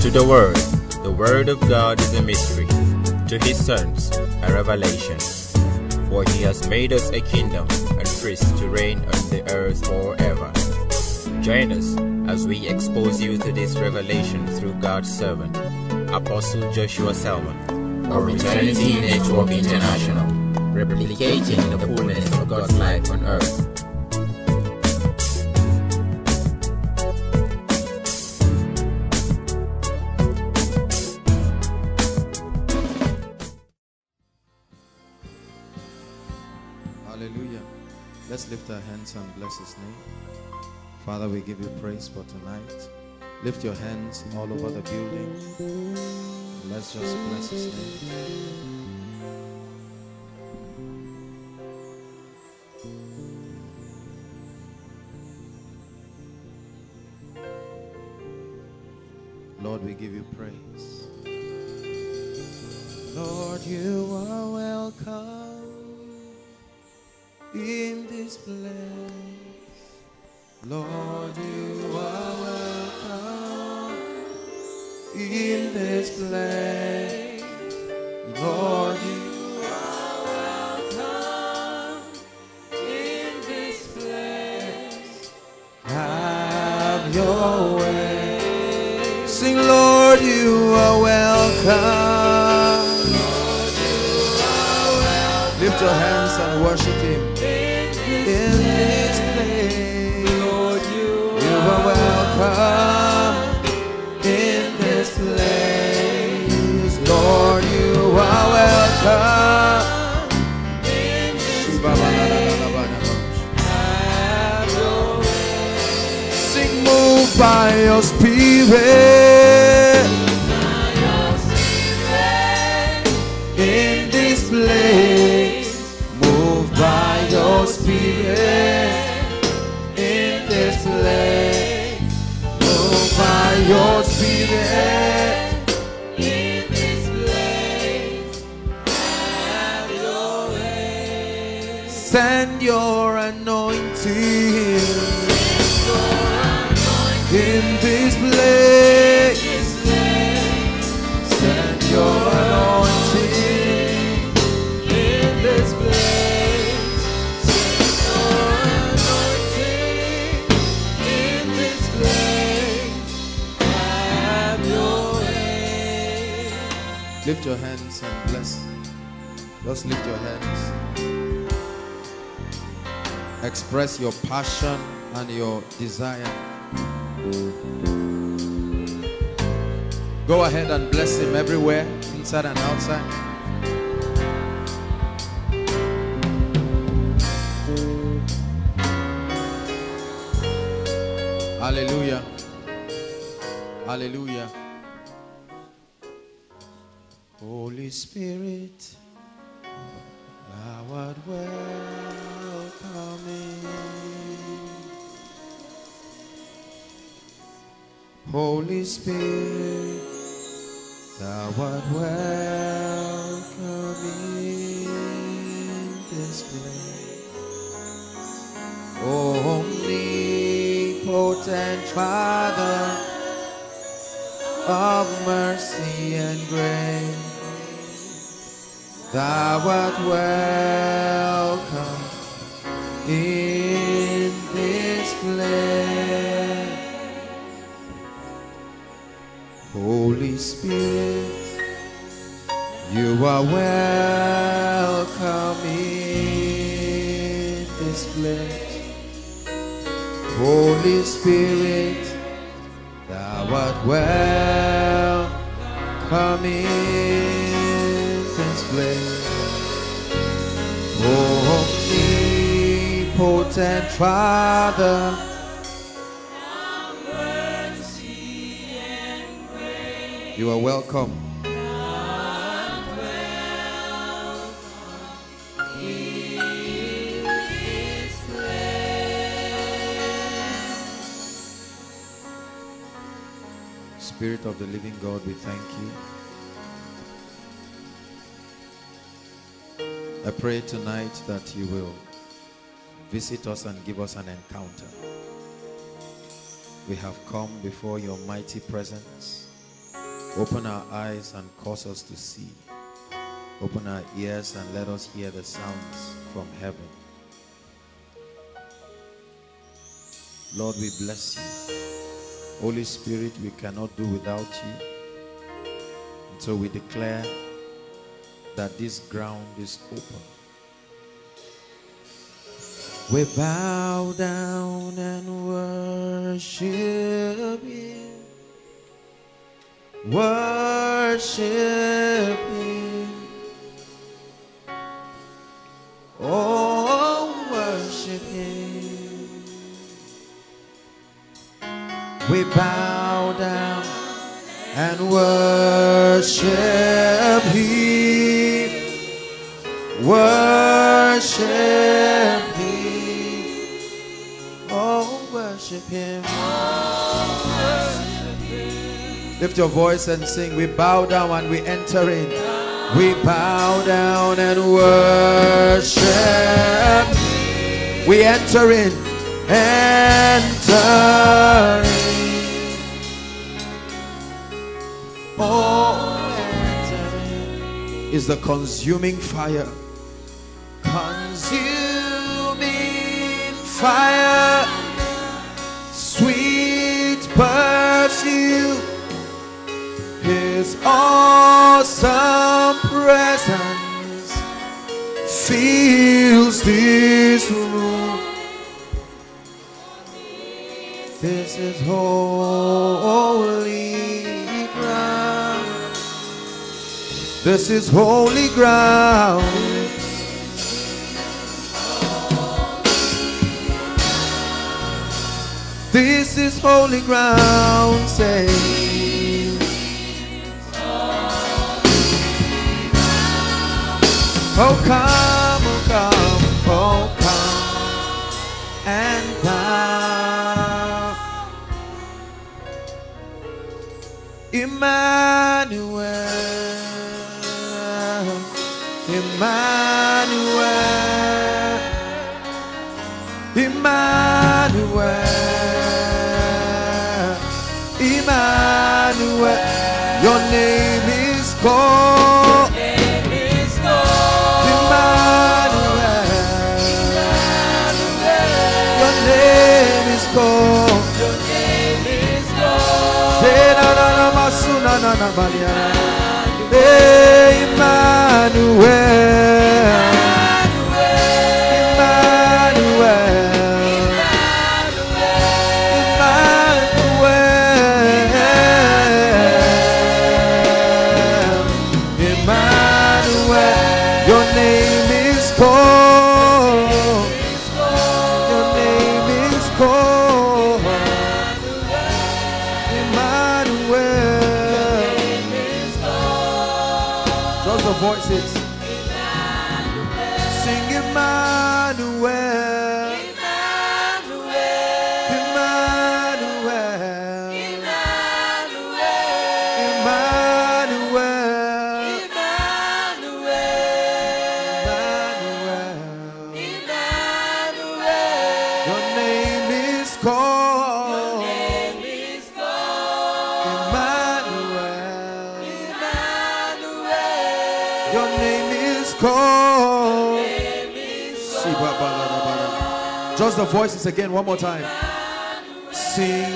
To the Word, the Word of God is a mystery. To His sons, a revelation. For He has made us a kingdom and priests to reign on the earth forever. Join us as we expose you to this revelation through God's servant, Apostle Joshua Selman, of Eternity Network International, replicating the fullness of God's life on earth. Hallelujah. Let's lift our hands and bless his name. Father, we give you praise for tonight. Lift your hands all over the building. Let's just bless his name. Passion and your desire. Go ahead and bless him everywhere, inside and outside. Holy Spirit, thou art welcome in this place. Omnipotent Father of mercy and grace, thou art welcome Holy Spirit, you are welcome in this place. Holy Spirit, thou art welcome in this place. Omnipotent Father. You are welcome. Spirit of the living God, we thank you. I pray tonight that you will visit us and give us an encounter. We have come before your mighty presence. Open our eyes and cause us to see. Open our ears and let us hear the sounds from heaven. Lord, we bless you. Holy Spirit, we cannot do without you. And so we declare that this ground is open. We bow down and worship you. Worship him. Oh, worship him. We bow down and worship him. Worship Lift your voice and sing. We bow down and we enter in. We bow down and worship. We enter in. Enter in. Oh, enter in. Is the consuming fire. Consuming fire. His awesome presence fills this room. This is holy ground. This is holy ground. This is holy ground. Say. Oh come, oh come, oh come and bow. Emmanuel, Emmanuel, Emmanuel, Emmanuel. Your name is called. Na. Emmanuel. The voices again, one more time. Sing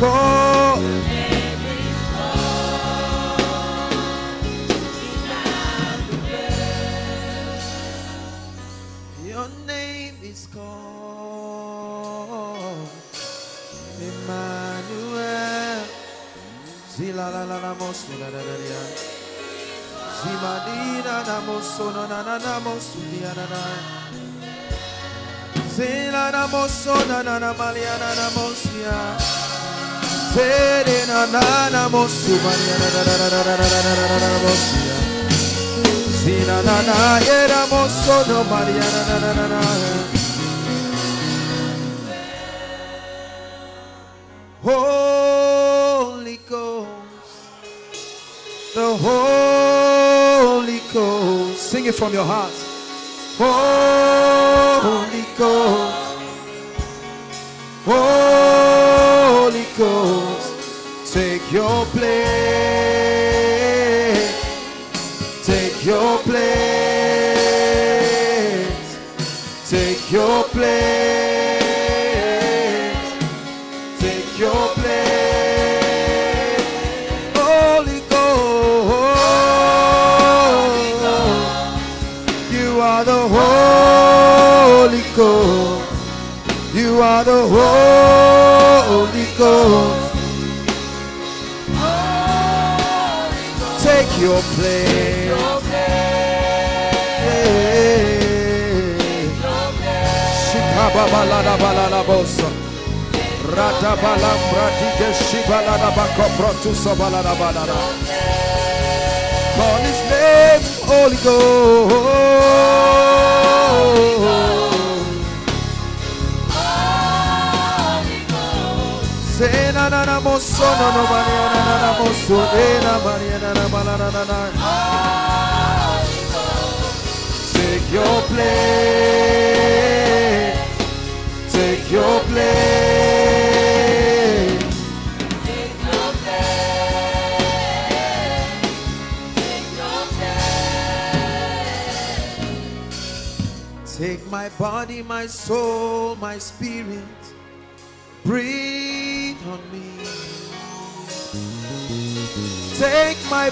name. Your name is called Emmanuel. Zila la la la mosu la la la na mosu na na na na mosu dia na na. Zila na na na na malia na na mosu. Zere na na na mosu malia na na na na na na na na na na na mosu ya. Zina na na era mosu no malia na na na na na. Holy Ghost, the Holy Ghost. Sing it from your heart. Holy So balada, balada.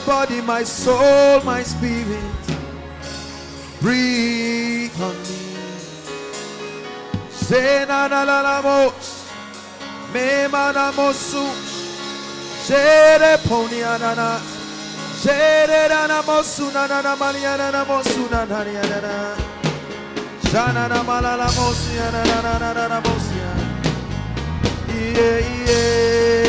body, my soul, my spirit. Breathe on me. Zana na na na mo, me manamosu, zere poni ana na, zere na na mo su na na na mani na na mo su na na na na, Senanalalamos. na Sereponianana. Serenanamosunana maniananamosunanana. na malalamos. na Yeah, yeah.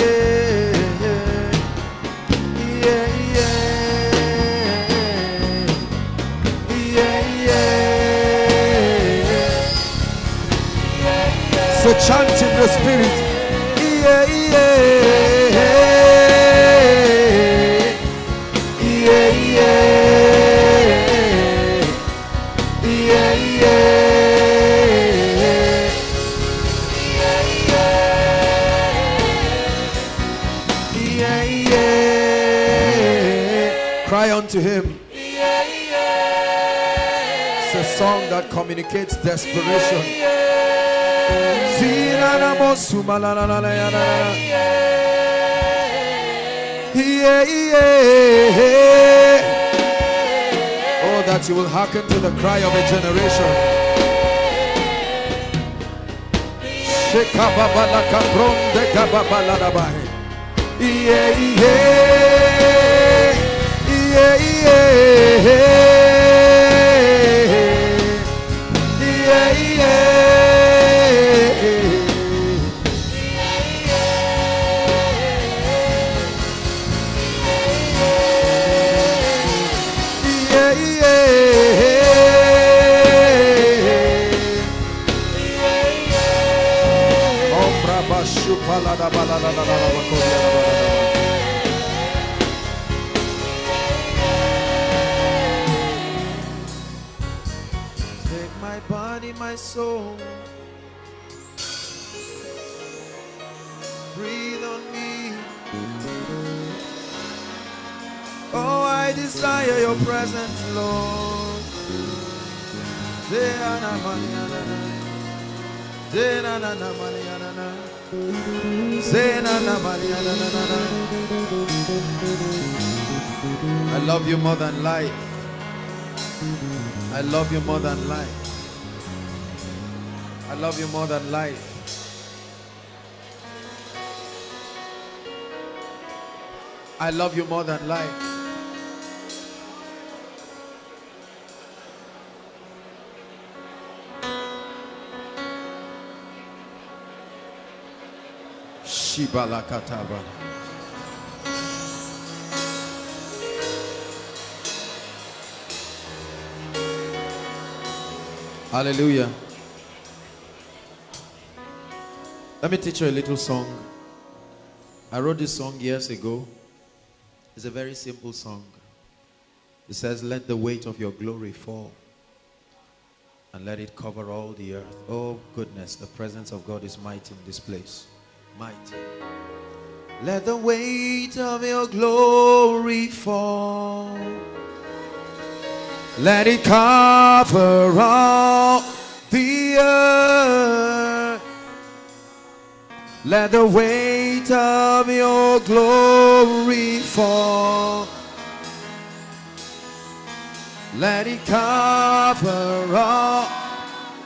Chant in the spirit. Yeah, yeah. Yeah. Cry unto him. It's a song that communicates desperation. Oh, that you will hearken to the cry of a generation. Yeah. Yeah, Take my body, my soul. Breathe on me. Oh, I desire your presence, Lord. Maniana. Zena na na maniana. Zena na maniana. I love you more than life. I love you more than life. I love you more than life. I love you more than life. Shibalakataba. Hallelujah. Let me teach you a little song. I wrote this song years ago. It's a very simple song. It says, Let the weight of your glory fall and let it cover all the earth. Oh, goodness, the presence of God is mighty in this place. Mighty. Let the weight of your glory fall. Let it cover all the earth. Let the weight of your glory fall. Let it cover all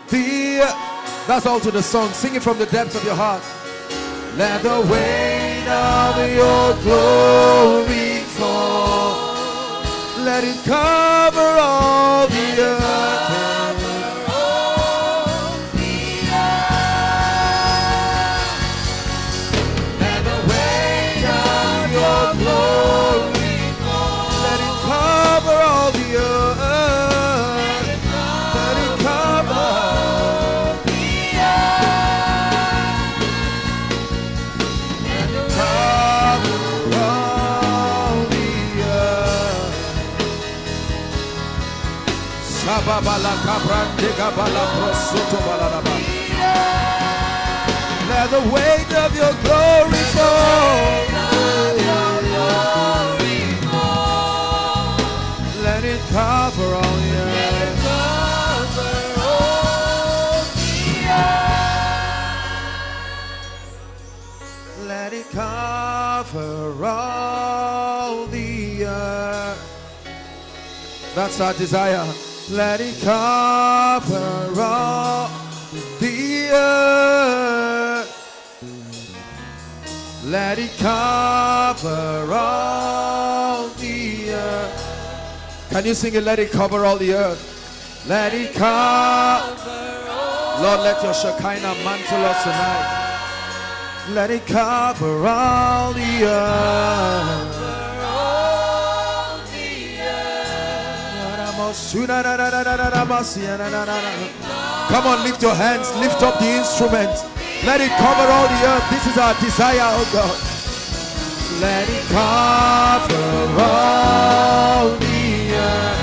the earth. That's all to the song. Sing it from the depths of your heart. Let the weight of your glory fall. Let it cover all the earth. Shababala kabrande gabala prosoto balaraba. Let the weight of your glory fall. Let it cover all the earth. Let it cover all the earth. That's our desire. Let it cover all the earth. Let it cover all the earth. Can you sing it? Let it cover all the earth. Let it cover. Lord, let your Shekinah mantle us tonight. Let it cover all the earth. Come on, lift your hands, lift up the instruments. Let it cover all the earth. This is our desire, oh God. Let it cover all the earth.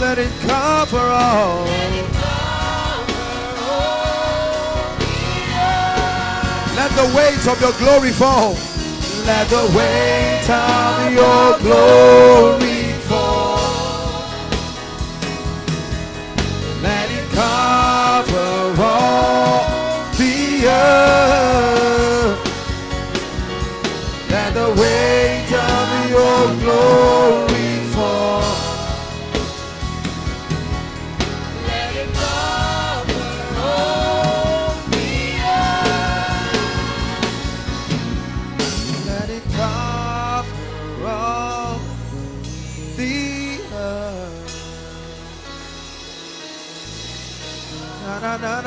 Let it cover all. Let the weight of your glory fall. Let the weight of your glory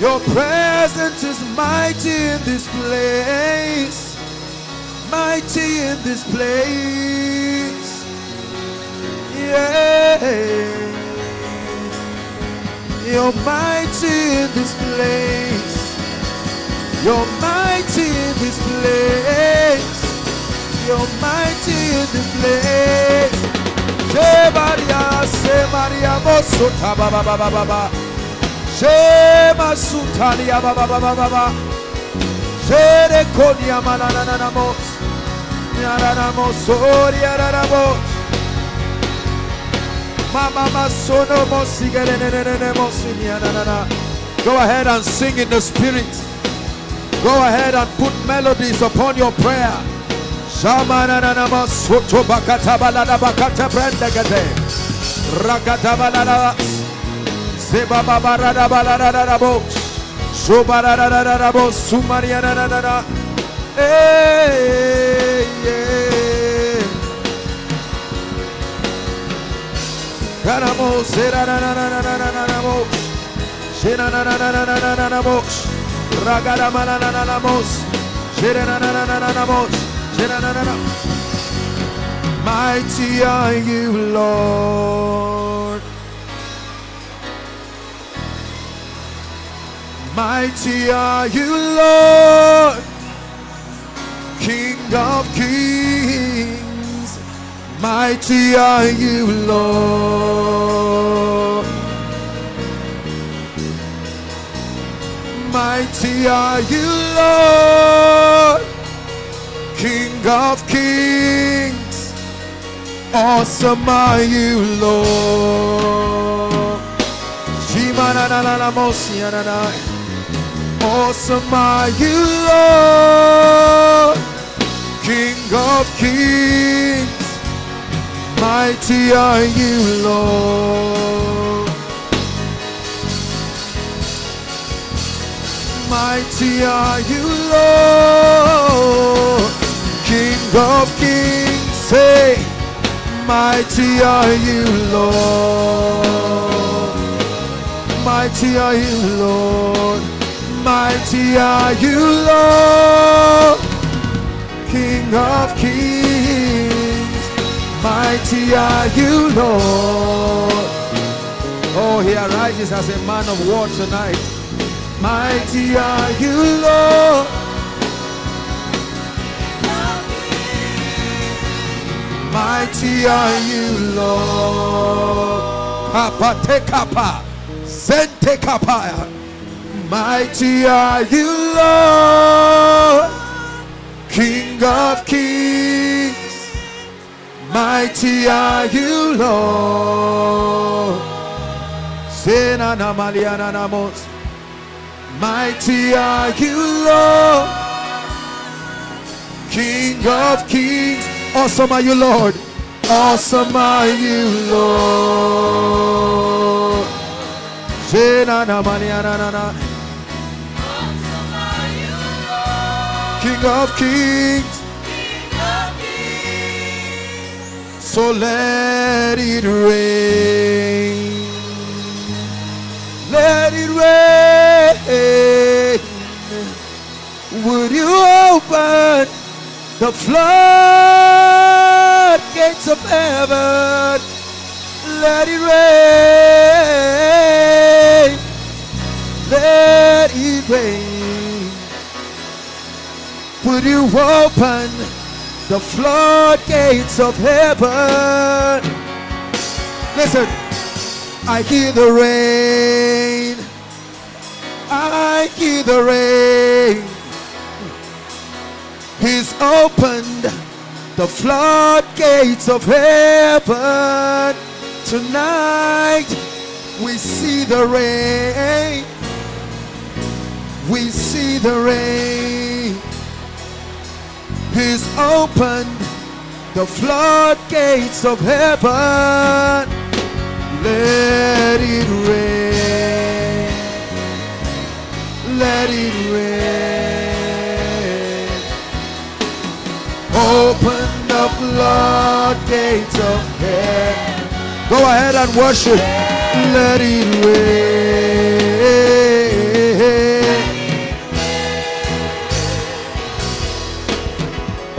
Your presence is mighty in this place. Mighty in this place. Yeah. You're mighty in this place. You're mighty in this place. You're mighty in this place. She Maria, se Maria, Mosuta, ba ba ba ba ba Shema sutalia baba baba baba. Shere konia manana nana mos. Nyarana mosori arara mos. Mama masono mosigere nene nene mosini anana. Go ahead and sing in the spirit. Go ahead and put melodies upon your prayer. Shamana nana mosoto bakata balada bakata brandagate. Rakata balada. Seba babarada balada bo. Subarada bo. Hey, yeah. Karamo, sera na na na na na na na na na na na na na na. Ragada na na na na na na na na na na na na. Mighty are you, Lord. Mighty are you, Lord. King of kings. Mighty are you, Lord. Mighty are you, Lord. King of kings. Awesome are you, Lord. Shimanananamosiananai. Awesome are you, Lord. King of kings. Mighty are you, Lord. Mighty are you, Lord. King of kings, say, Mighty are you, Lord. Mighty are you, Lord. Mighty are you, Lord. King of kings. Mighty are you, Lord. Oh, he arises as a man of war tonight. Mighty are you, Lord. Mighty are you, Lord. Kappa te kappa, sente kappa. Mighty are you, Lord. King of kings. Mighty are you, Lord. Mighty are you, Lord. King of kings. Awesome are you, Lord. Awesome are you, Lord. King of kings. So let it rain. Let it rain. Would you open the floodgates of heaven? Let it rain. Let it rain. Would you open the floodgates of heaven? Listen, I hear the rain. I hear the rain. He's opened the floodgates of heaven. Tonight we see the rain. We see the rain. He's opened the floodgates of heaven. Let it rain. Let it rain. Open the floodgates of heaven. Go ahead and worship. Let it rain.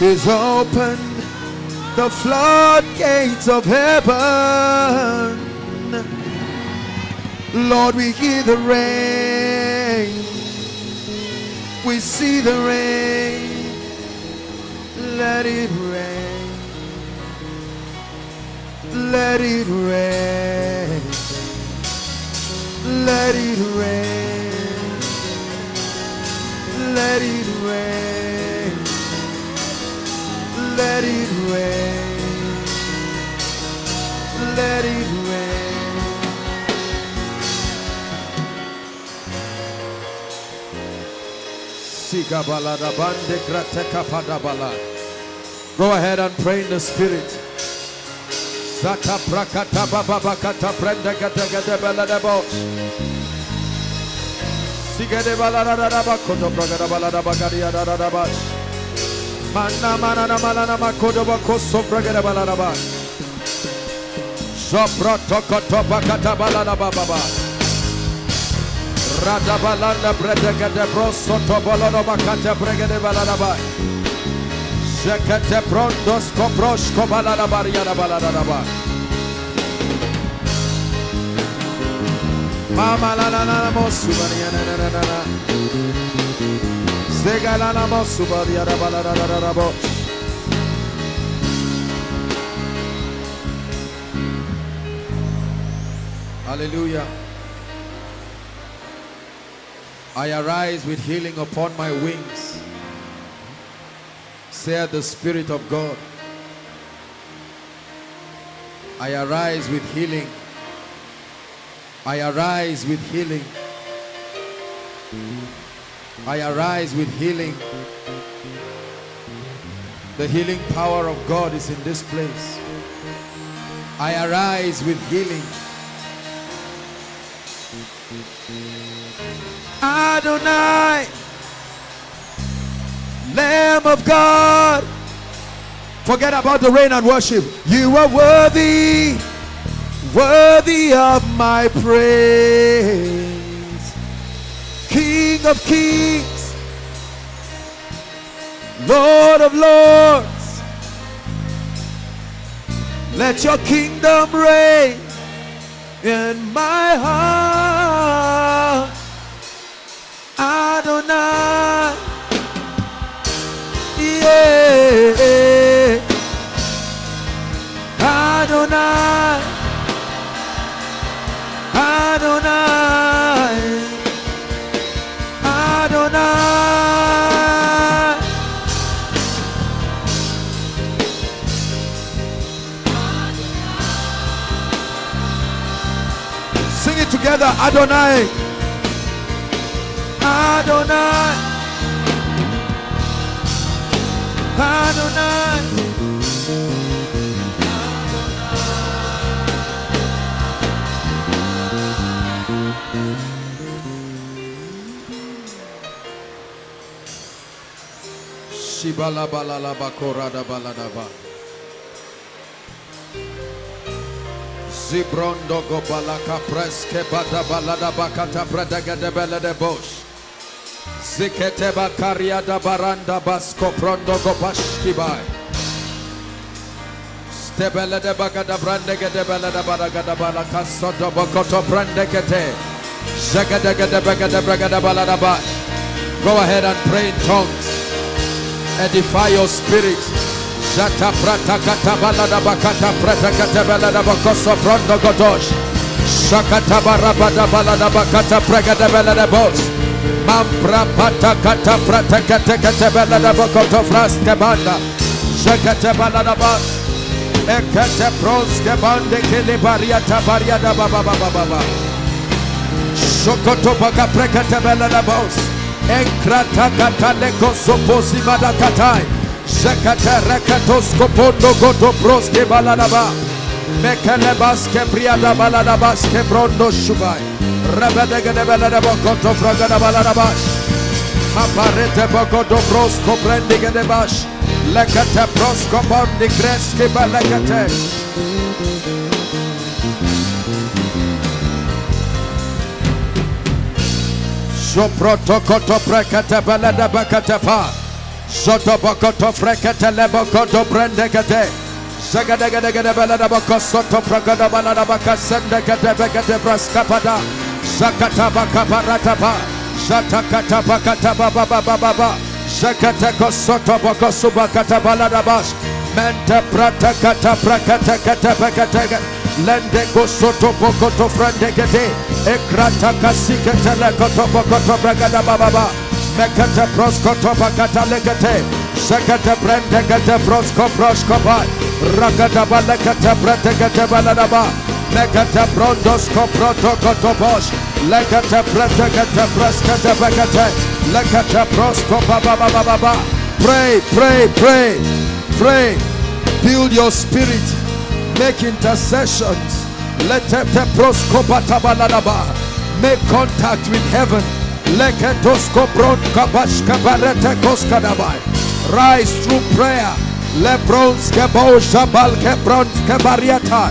He's opened the floodgates of heaven. Lord, we hear the rain. We see the rain. Let it rain. Let it rain. Let it rain. Let it rain. Let it rain. Let it rain. Go ahead and pray in the spirit. Zata prakata baba bakata prenda gata gata balada bo. Sigade balada da koto da da da ba. Na mana na makodo ba pragada balada ba. Sopra Radabalanda bredega de broso tobolono makate bregede balada ba. Shekete prondos koprosh kobalada bariada balada ba. Mama la la la la mosu bariana Hallelujah. I arise with healing upon my wings, saith the Spirit of God. I arise with healing. I arise with healing. I arise with healing. The healing power of God is in this place. I arise with healing. Adonai, Lamb of God. Forget about the rain and worship. You are worthy, worthy of my praise. King of kings, Lord of lords. Let your kingdom reign in my heart. Adonai. Yeah. Adonai. Adonai. Together, Adonai. Adonai. Adonai. Shibala balala bakorada baladaba. Zibrondo go balaka preske bada balada bakata predaga de bele de bosh. Zikete bakaria da baranda basko prondo go bashki bai. Stebele de bagada brande de bele de baraga da balaka sodo bokoto brande kete. Zagada de bagada bragada balada ba. Go ahead and pray in tongues. Edify your spirit. Zata prata kata balada bakata prata kata balada bakoso prondo godosh. Shakata barabada balada bakata pragada balada bosh. Mampra pata kata prata kata kata balada bakoto fraske banda. Shakata balada ba. Ekate proske bande kele bariata bariada baba baba baba. Shokoto baka prekata balada bosh. Enkrata kata leko soposi madakatai. Zekate rekatos kopondo goto proske baladaba. Mekele baske priada baladabas ke brondo shubai. Rebedege de beladabo koto fragada baladabas. Aparete bogodo prosko brendige de bash. Lekate prosko bondi kreske balekate. Zoprotokoto prekete belede bekete pa. Zotobokoto frekete lebokoto brendekete. Zagadegedegede belede bako soto prekodo balada baka sendekete bekete braskapada. Zakata baka barataba. Zatakata bakata baba baba baba. Zakate kosoto bako subakata balada bas. Mente prata kata prakata kata bekete. Lende kosoto bokoto frendekete. Ekrata kasikete lekoto bokoto bregada baba baba. Mekete proskoto bakata lekete. Sekete brendekete prosko proskopa. Rakata balekete brendekete baladaba. Lekete brondosko protokoto bosh. Lekete brendekete preskete bekete. Lekete prosko baba baba baba. Pray, pray, pray, pray. Build your spirit. Make intercessions. Let te proskopata baladaba. Make contact with heaven. Leketosko bronka bashka barete koskadabai. Rise through prayer. Lebronske bosha balke bronske bariata.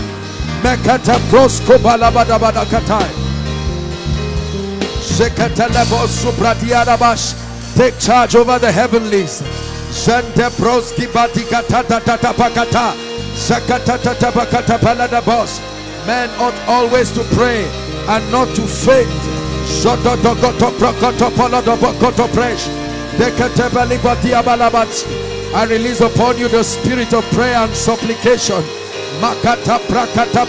Mekete prosko balabadabada katai. Shekatelebo supradiadabash. Take charge over the heavenlies. Zente proski batika tata tata pakata. Zakata tata pakata palada boss. Men ought always to pray and not to faint. I release upon you the spirit of prayer and supplication. Makata prakata.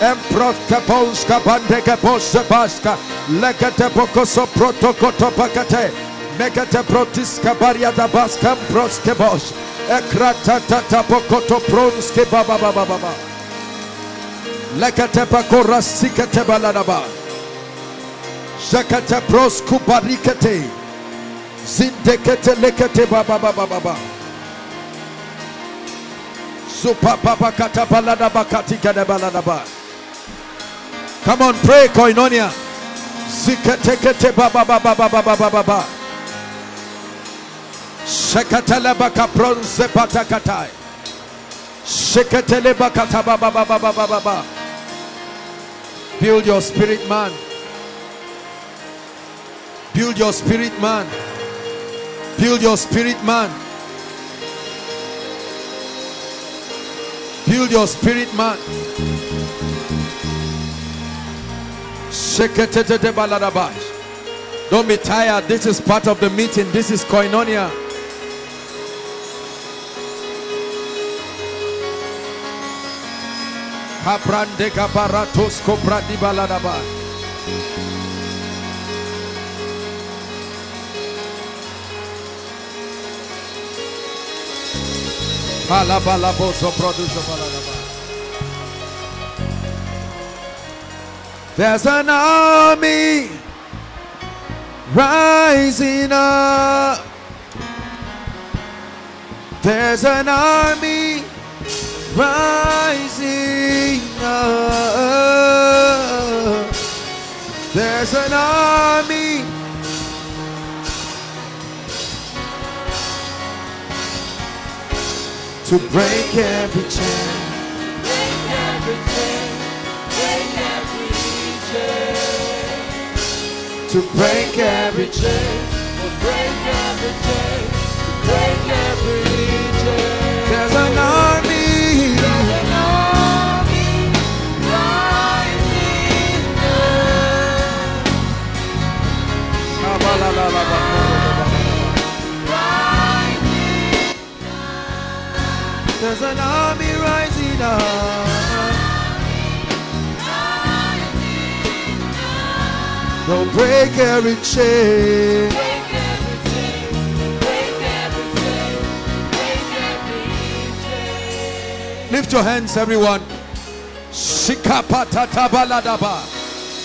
Emprot kapolska bandeke bose baska. Lekate bokoso protokoto pakate. Megate protiska bariada baska proske bosh. Ekrata tata bokoto pronske baba baba baba. Lekate bakora sikate baladaba. Shakate prosku barikate. Zindekete lekate baba baba baba. Supa papa kata balada bakati kada balada ba. Come on, pray, koinonia. Ziketekete baba baba baba baba baba. Shekatele baka bronze patakatai. Shekatele bakata baba baba baba baba. Build your spirit, man. Build your spirit, man. Build your spirit, man. Build your spirit, man. Don't be tired. This is part of the meeting. This is koinonia. Kaprande kabaratos kopradi baladaba. Palabalaboso produce. There's an army rising up. There's an army rising up. There's an army. To break every chain. Break every chain, To break every chain. to break every chain, to break every chain. There's an army. There's an army rising up, There's an army rising up. Don't break every chain. Lift your hands, everyone.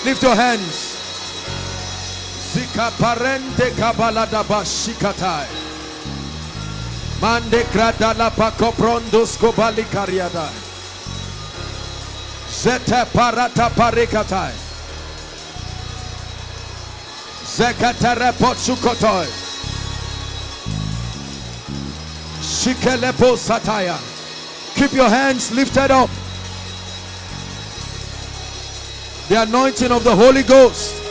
Lift your hands. Zikaparente kabaladaba shikatai. Mande kradala pakoprondos kobali kariada. Zete parata parikatai. Zekaterepot sukotoi. Shikelepo sataya. Keep your hands lifted up. The anointing of the Holy Ghost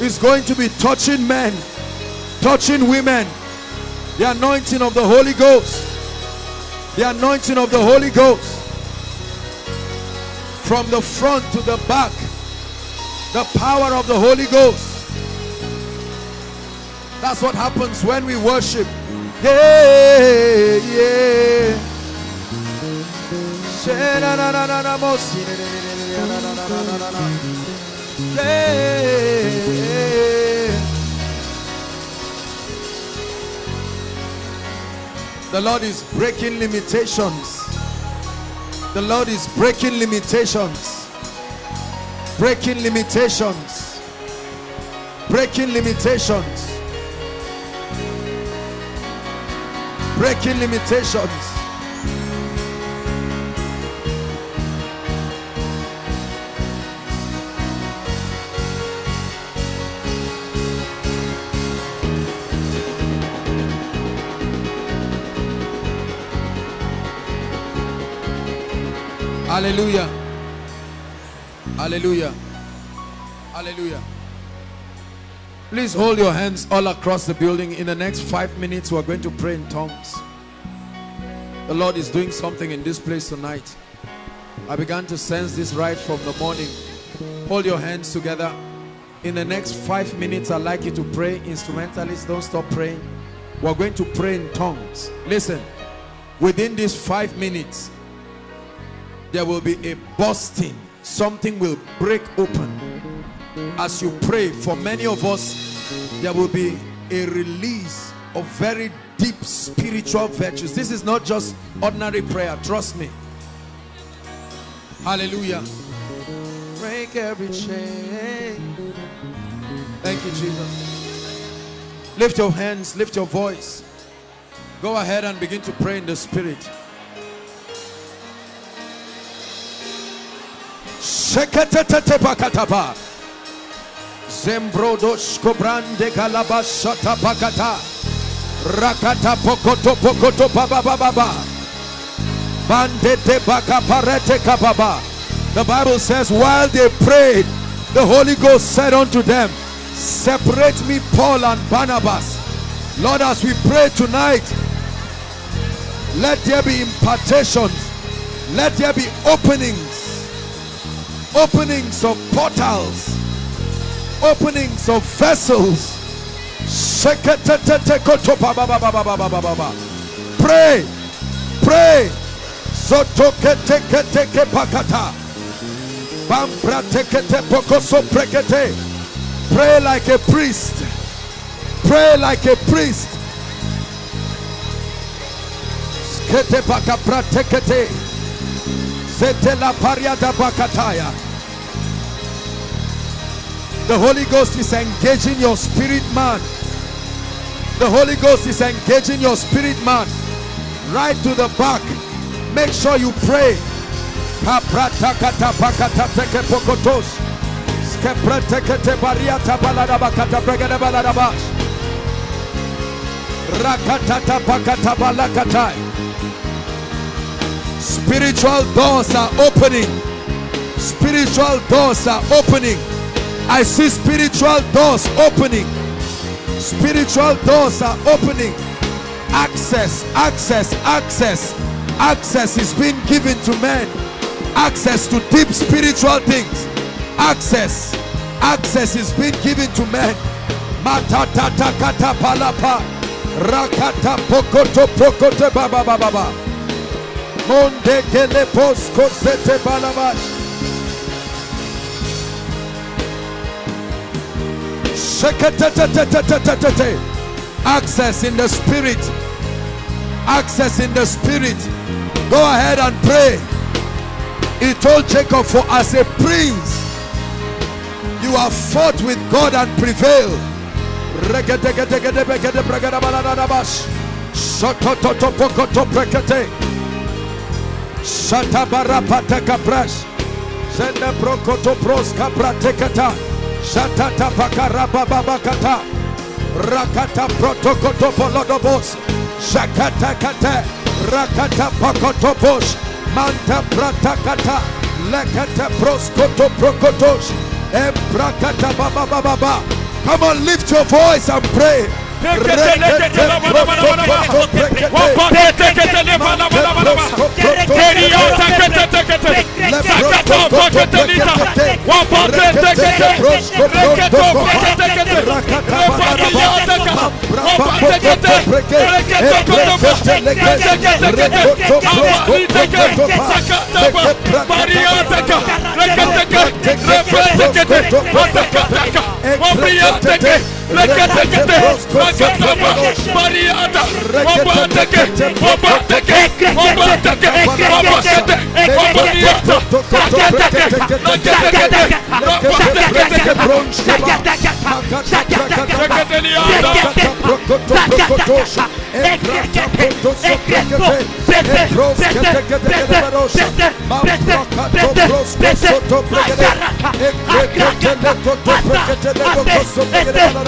is going to be touching men, touching women. The anointing of the Holy Ghost. The anointing of the Holy Ghost. From the front to the back. The power of the Holy Ghost. That's what happens when we worship. Yeah, yeah. The Lord is breaking limitations. The Lord is breaking limitations. Breaking limitations. Breaking limitations. Breaking limitations. Hallelujah. Hallelujah. Hallelujah. Please hold your hands all across the building. In the next five minutes, we're going to pray in tongues. The Lord is doing something in this place tonight. I began to sense this right from the morning. Hold your hands together. In the next five minutes, I'd like you to pray. Instrumentalists, don't stop praying. We're going to pray in tongues. Listen, within these five minutes, there will be a bursting. Something will break open. As you pray, for many of us, there will be a release of very deep spiritual virtues. This is not just ordinary prayer, trust me. Hallelujah. Break every chain. Thank you, Jesus. Lift your hands, lift your voice. Go ahead and begin to pray in the spirit. Zembrodos kobrande kalabashata pakata. Rakata pokoto pokoto baba baba. Bandete baka kababa. The Bible says, while they prayed, the Holy Ghost said unto them, Separate me, Paul and Barnabas. Lord, as we pray tonight, let there be impartations, let there be openings, openings of portals, openings of vessels. Pray, pray. Pray like a priest. Pray like a priest. Skete baka pratekete. Sete la paria da bakataya. The Holy Ghost is engaging your spirit man. The Holy Ghost is engaging your spirit man. Right to the back. Make sure you pray. Spiritual doors are opening. Spiritual doors are opening. I see spiritual doors opening. Spiritual doors are opening. Access, access, access. Access is being given to men. Access to deep spiritual things. Access. Access is being given to men. Balabash. Access in the spirit. Access in the spirit. Go ahead and pray. He told Jacob, For as a prince, you have fought with God and prevailed. Pratekata. Shatata pakaraba babakata. Rakata protokotopolodobos. Shakata kate. Rakata pakotopos. Manta pratakata. Lekata proskoto prokotos. Emprakata baba baba. Come on, lift your voice and pray. Rebriateke, reketeke makataba mariata obateke obateke obateke obasete obaniata raketeke raketeke raketeke reketeliada Ekrekete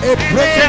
a breaking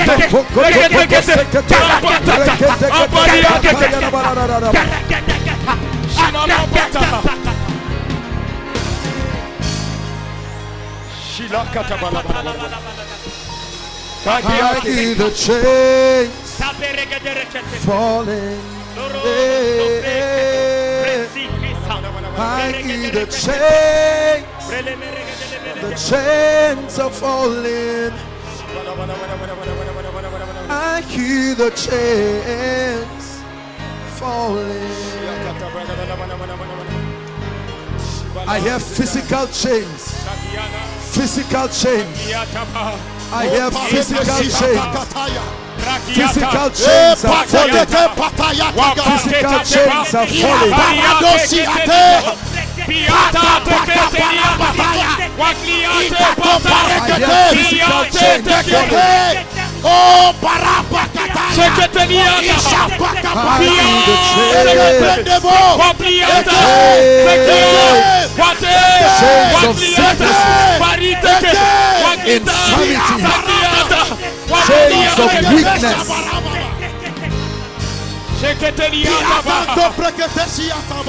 I hear the chains falling. I hear the chains. The chains are falling. I hear the chains falling. I hear physical chains. Physical chains. I hear physical chains. Physical chains are falling. Physical chains are falling. I hear physical chains falling. Oh, Barabakata. Seketeniata. Wapliata. Wate. Wapliata. Bariteke. Wakita. Wapliata. Chains of weakness.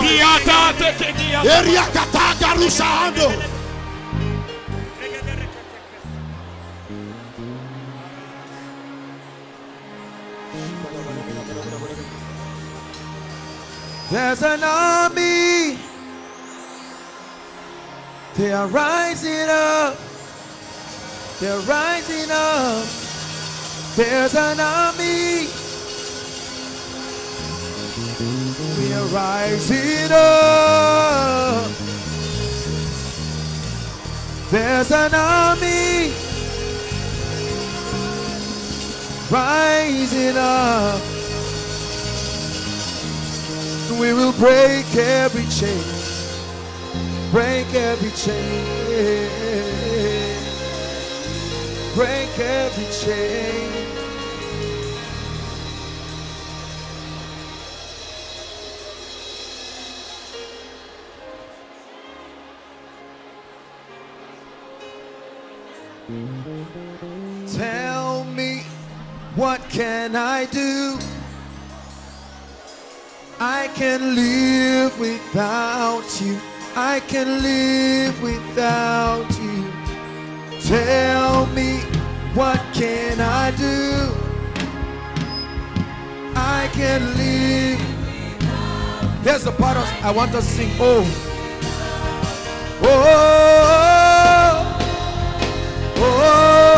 Piata tekeniata. Eriakata garusahando. There's an army. They are rising up. They're rising up. There's an army. We are rising up. There's an army rising up we will break every chain. Break every chain. Break every chain. Tell me what can I do? I can live without you. I can live without you. Tell me, what can I do? I can live. There's the part of, I want to sing. Oh, oh, oh,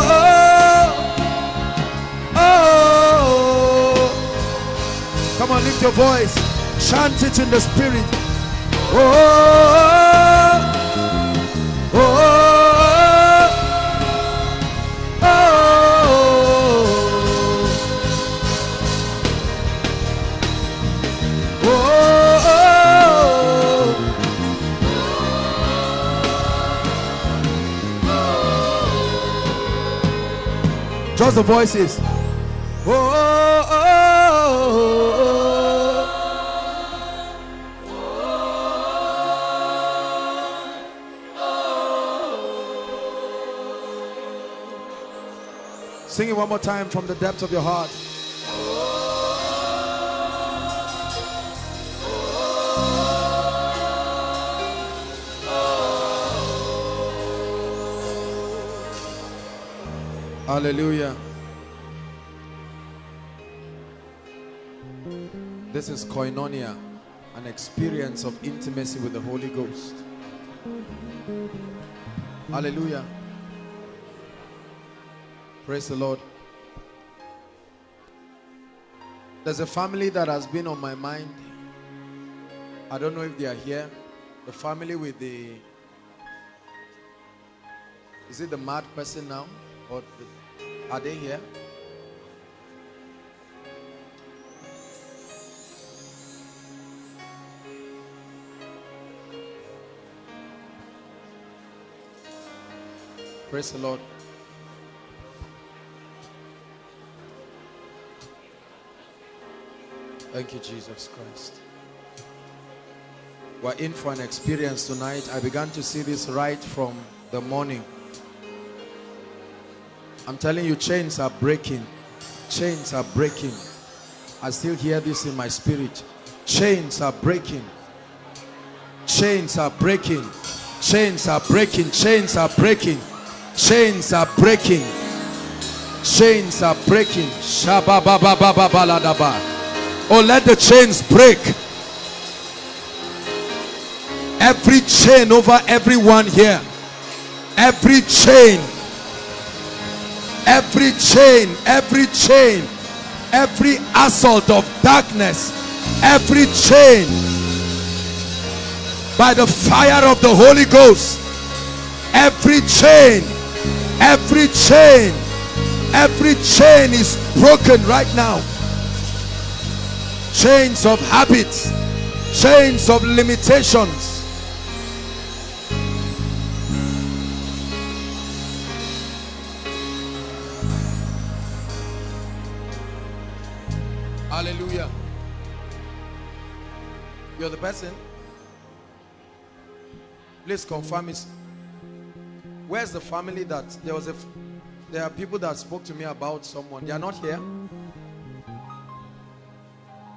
oh, oh. Come on, lift your voice. Chant it in the spirit. Oh, oh, oh, oh, oh. oh, oh. Just the voices. Sing it one more time from the depths of your heart. Hallelujah. This is koinonia, an experience of intimacy with the Holy Ghost. Hallelujah. Praise the Lord. There's a family that has been on my mind. I don't know if they are here. The family with the. Is it the mad person now? Or the, are they here? Praise the Lord. Thank you, Jesus Christ. We're in for an experience tonight. I began to see this right from the morning. I'm telling you, chains are breaking. Chains are breaking. I still hear this in my spirit. Chains are breaking. Chains are breaking. Chains are breaking. Chains are breaking. Chains are breaking. Chains are breaking. Shabababababaladaba. Oh, let the chains break. Every chain over everyone here. Every chain. Every chain. Every chain. Every assault of darkness. Every chain. By the fire of the Holy Ghost. Every chain. Every chain. Every chain is broken right now. Chains of habits. Chains of limitations. Hallelujah. You're the person. Please confirm it. Where's the family that there was a there are people that spoke to me about someone. They are not here.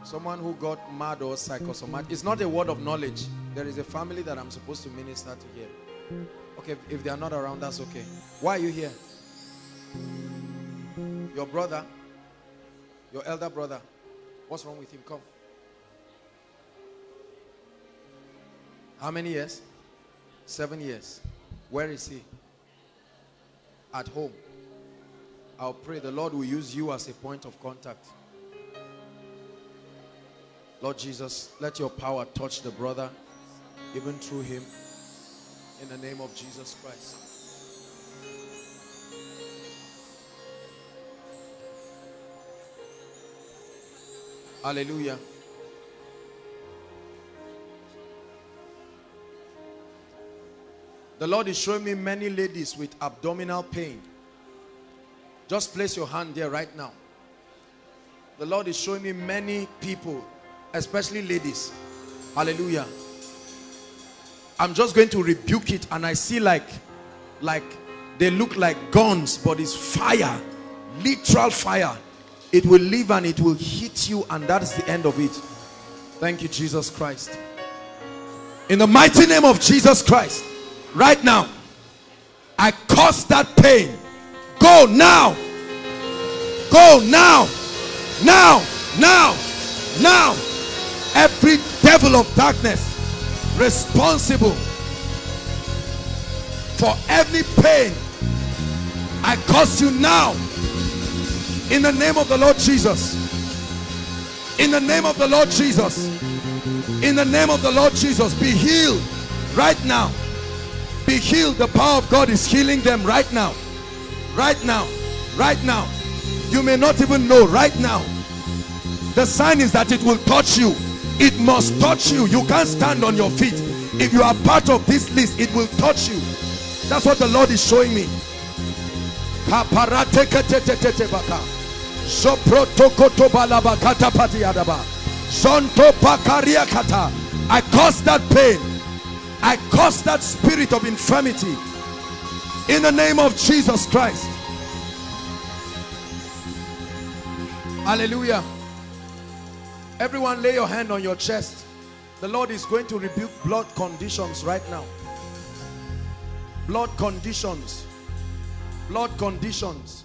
Someone who got mad or psychosomatic. It's not a word of knowledge. There is a family that I'm supposed to minister to here. Okay, if they are not around, that's okay. Why are you here? Your brother, your elder brother, what's wrong with him? Come. How many years? Seven years. Where is he? At home. I'll pray the Lord will use you as a point of contact. Lord Jesus, let your power touch the brother, even through him, in the name of Jesus Christ. Hallelujah. The Lord is showing me many ladies with abdominal pain. Just place your hand there right now. The Lord is showing me many people, especially ladies. Hallelujah. I'm just going to rebuke it and I see like like they look like guns but it's fire. Literal fire. It will live and it will hit you and that's the end of it. Thank you, Jesus Christ. In the mighty name of Jesus Christ, right now, I cause that pain. Go now. Go now. Now. Now. Now. Every devil of darkness responsible for every pain, I curse you now. In the name of the Lord Jesus. In the name of the Lord Jesus. In the name of the Lord Jesus. Be healed right now. Be healed. The power of God is healing them right now. Right now. Right now. You may not even know right now. The sign is that it will touch you. It must touch you. You can't stand on your feet. If you are part of this list, it will touch you. That's what the Lord is showing me. I cause that pain. I cause that spirit of infirmity in the name of Jesus Christ. Hallelujah. Everyone lay your hand on your chest. The Lord is going to rebuke blood conditions right now. Blood conditions. Blood conditions.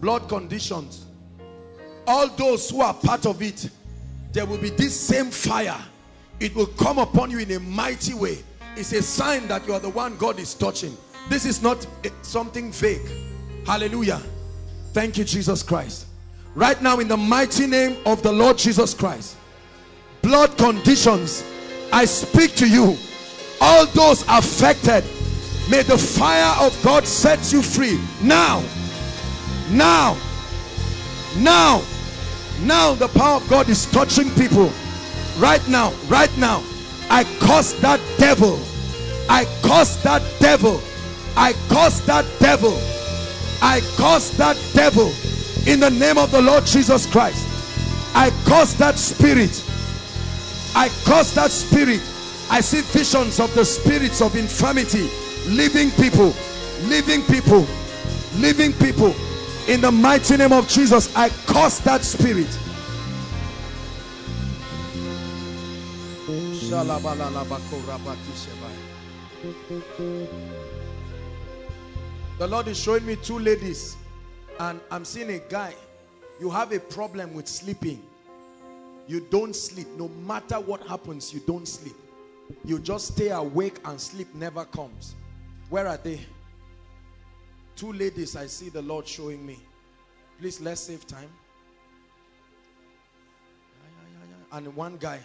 Blood conditions. All those who are part of it, there will be this same fire. It will come upon you in a mighty way. It's a sign that you are the one God is touching. This is not eh, something vague. Hallelujah. Thank you, Jesus Christ. Right now, in the mighty name of the Lord Jesus Christ, blood conditions, I speak to you. All those affected, may the fire of God set you free. Now, now, now, now, the power of God is touching people. Right now, right now, I curse that devil. I curse that devil. I curse that devil. I curse that devil in the name of the Lord Jesus Christ. I curse that spirit. I curse that spirit. I see visions of the spirits of infirmity living people, living people, living people. In the mighty name of Jesus, I curse that spirit. The Lord is showing me two ladies and I'm seeing a guy. You have a problem with sleeping. You don't sleep. No matter what happens, you don't sleep. You just stay awake and sleep never comes. Where are they? Two ladies I see the Lord showing me. Please, let's save time. And one guy.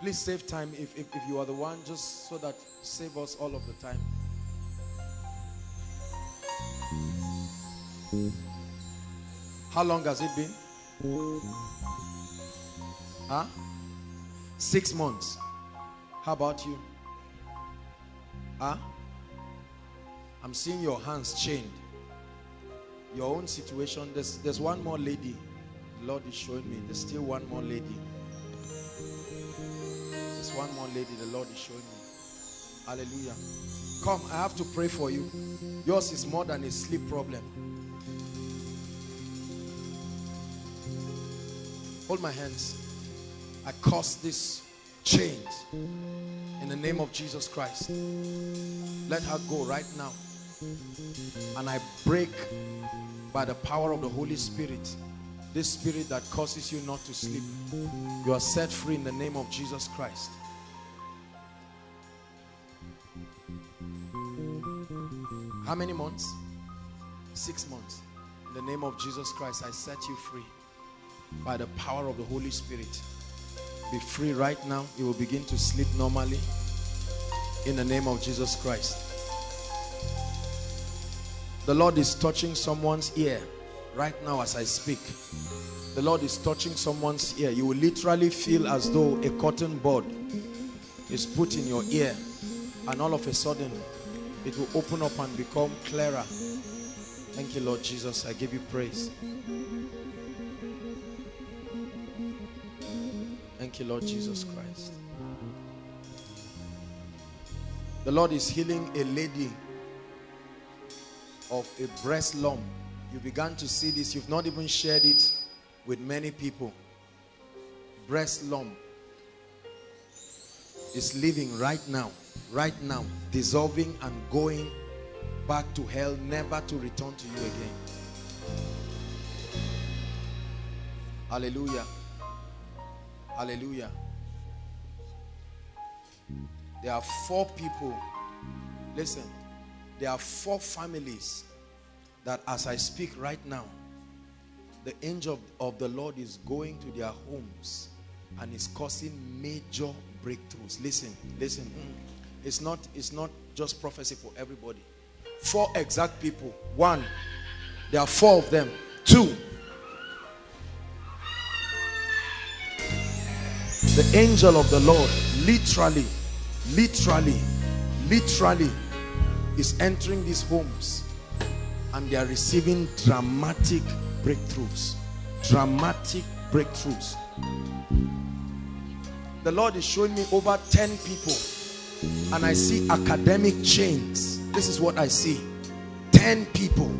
Please save time if, if, if you are the one, just so that save us all of the time. How long has it been? Huh? Six months. How about you? Huh? I'm seeing your hands chained. Your own situation. There's, there's one more lady. The Lord is showing me. There's still one more lady. There's one more lady. The Lord is showing me. Hallelujah. Come, I have to pray for you. Yours is more than a sleep problem. Hold my hands. I curse this chains in the name of Jesus Christ. Let her go right now. And I break by the power of the Holy Spirit this spirit that causes you not to sleep. You are set free in the name of Jesus Christ. How many months? Six months. In the name of Jesus Christ, I set you free by the power of the Holy Spirit. Be free right now. You will begin to sleep normally in the name of Jesus Christ. The Lord is touching someone's ear right now as I speak. The Lord is touching someone's ear. You will literally feel as though a cotton bud is put in your ear and all of a sudden it will open up and become clearer. Thank you, Lord Jesus. I give you praise. Thank you, Lord Jesus Christ. The Lord is healing a lady of a breast lump. You began to see this. You've not even shared it with many people. Breast lump is living right now, right now, dissolving and going back to hell, never to return to you again. Hallelujah. Hallelujah. There are four people. Listen, there are four families that as I speak right now, the angel of the Lord is going to their homes and is causing major breakthroughs. Listen, listen. Mm. It's not, it's not just prophecy for everybody. Four exact people. One, there are four of them. Two, the angel of the Lord literally, literally, literally is entering these homes and they are receiving dramatic breakthroughs. Dramatic breakthroughs. The Lord is showing me over 10 people and I see academic chains. This is what I see. 10 people.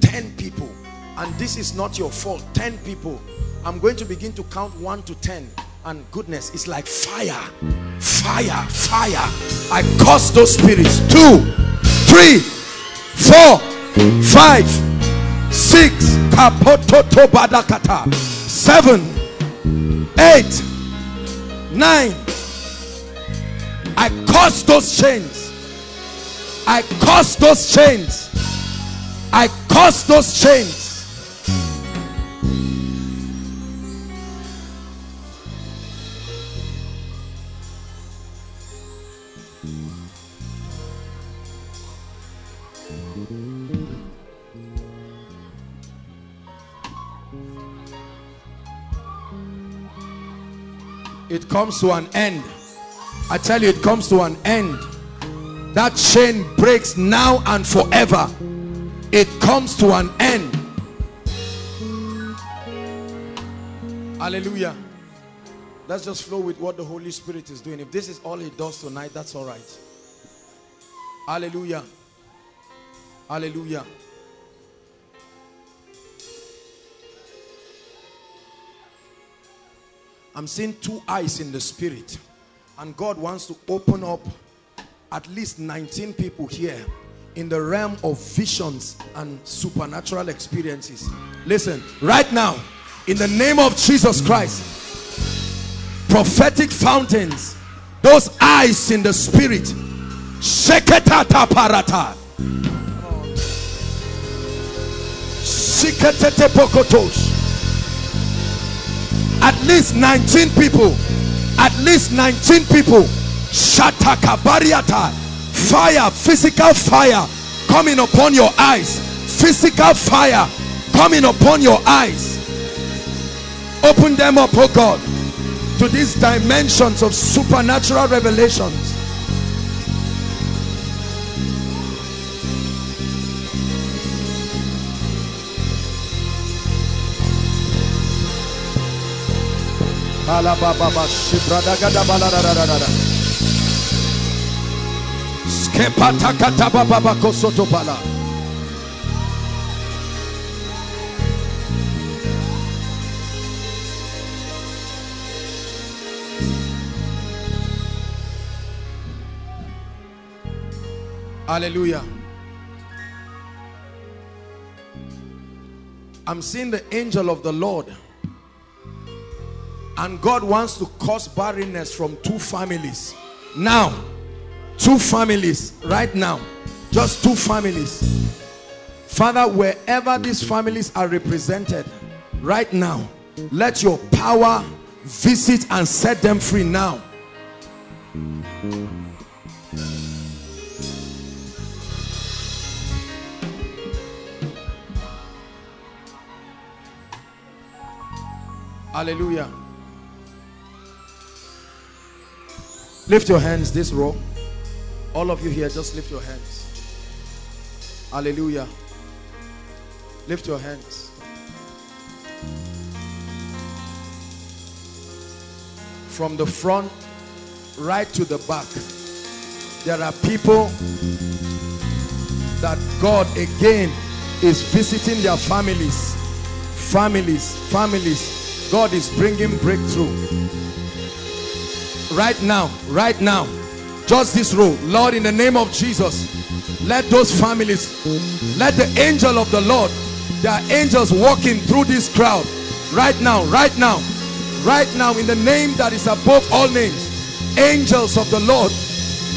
10 people. And this is not your fault. 10 people. I'm going to begin to count 1 to 10 and goodness it's like fire. Fire fire. I curse those spirits. Two three four five six. Seven eight nine. I curse those chains. I curse those chains. I curse those chains it comes to an end. I tell you it comes to an end. That chain breaks now and forever. It comes to an end. Hallelujah. Let's just flow with what the holy spirit is doing. If this is all he does tonight that's all right. Hallelujah. Hallelujah I'm seeing two eyes in the spirit. And God wants to open up at least 19 people here in the realm of visions and supernatural experiences. Listen, right now, in the name of Jesus Christ, prophetic fountains, those eyes in the spirit, sheketata parata, siketete pokotosh, at least 19 people at least 19 people shataka bariata fire physical fire coming upon your eyes physical fire coming upon your eyes. Open them up oh god to these dimensions of supernatural revelations Hallelujah. I'm seeing the angel of the Lord and God wants to cause barrenness from two families. Now two families right now just two families. Father wherever these families are represented right now let your power visit and set them free now. Hallelujah Lift your hands this row. All of you here, just lift your hands. Hallelujah. Lift your hands. From the front right to the back, there are people that God again is visiting their families. Families, families. God is bringing breakthrough. Right now, right now. Just this row. Lord, in the name of Jesus, let those families, let the angel of the Lord, there are angels walking through this crowd. Right now, right now, right now, in the name that is above all names. Angels of the Lord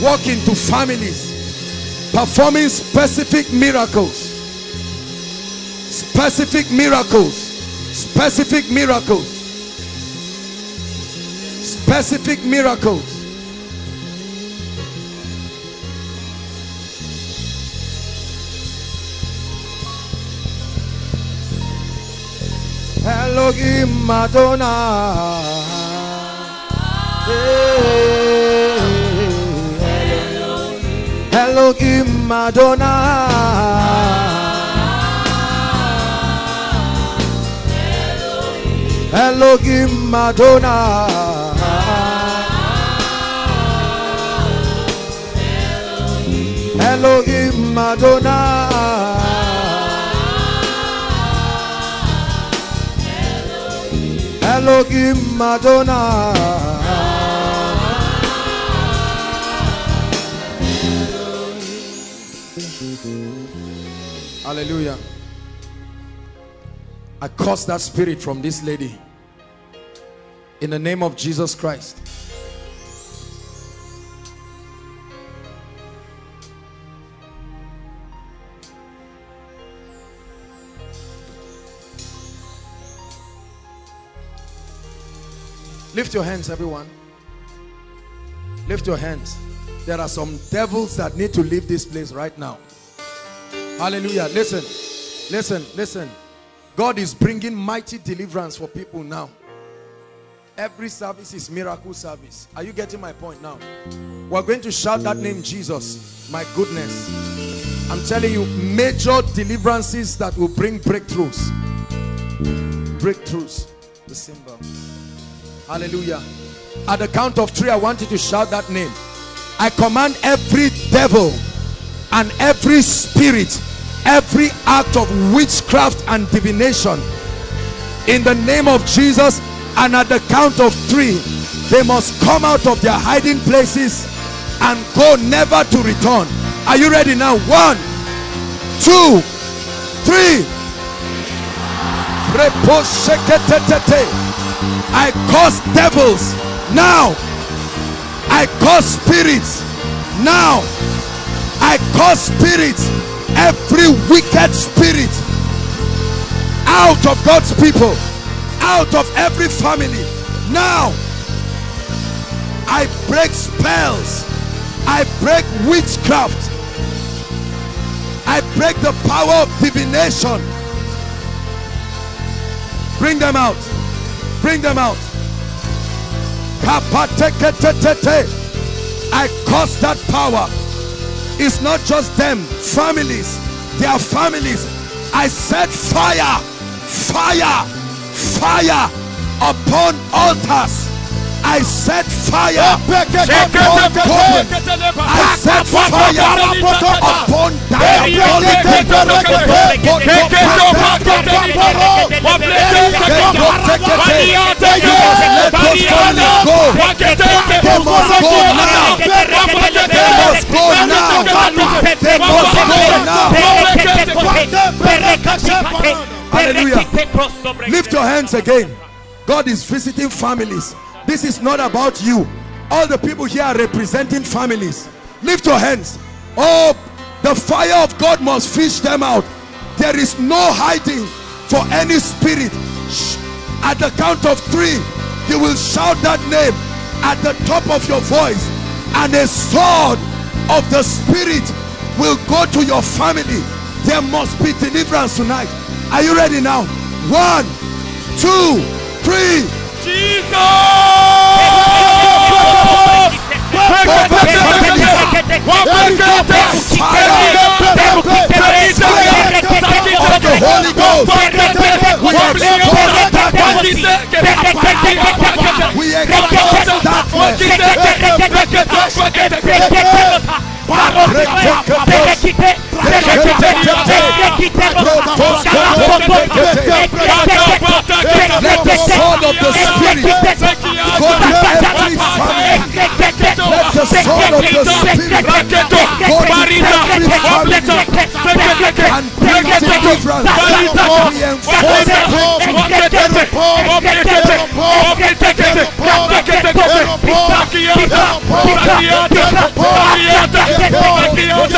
walking to families, performing specific miracles specific miracles specific miracles specific miracles Elohim Madonna Elohim Madonna Elohim Madonna. Elohim Madonna. Elohim Madonna. Hallelujah. I curse that spirit from this lady. In the name of Jesus Christ. Lift your hands, everyone. Lift your hands. There are some devils that need to leave this place right now. Hallelujah. Listen, listen, listen. God is bringing mighty deliverance for people now. Every service is miracle service. Are you getting my point now? We're going to shout that name Jesus. My goodness. I'm telling you, major deliverances that will bring breakthroughs. Breakthroughs. The symbol. Hallelujah. At the count of three, I want you to shout that name. I command every devil and every spirit, every act of witchcraft and divination in the name of Jesus. And at the count of three they must come out of their hiding places and go never to return. Are you ready now? One two three I cause devils. Now I cause spirits. Now I cause spirits. Every wicked spirit. Out of God's people. Out of every family. Now I break spells. I break witchcraft. I break the power of divination. Bring them out bring them out. I cause that power. It's not just them families. Their families. I set fire fire fire upon altars I set fire. I set fire upon Hallelujah. Lift your hands again. God is visiting families. This is not about you. All the people here are representing families. Lift your hands. Oh, the fire of God must fish them out. There is no hiding for any spirit. Shh. At the count of three, you will shout that name at the top of your voice, and a sword of the spirit will go to your family. There must be deliverance tonight. Are you ready now? One, two, three. Holy Ghost. We expose darkness. Sword of. Let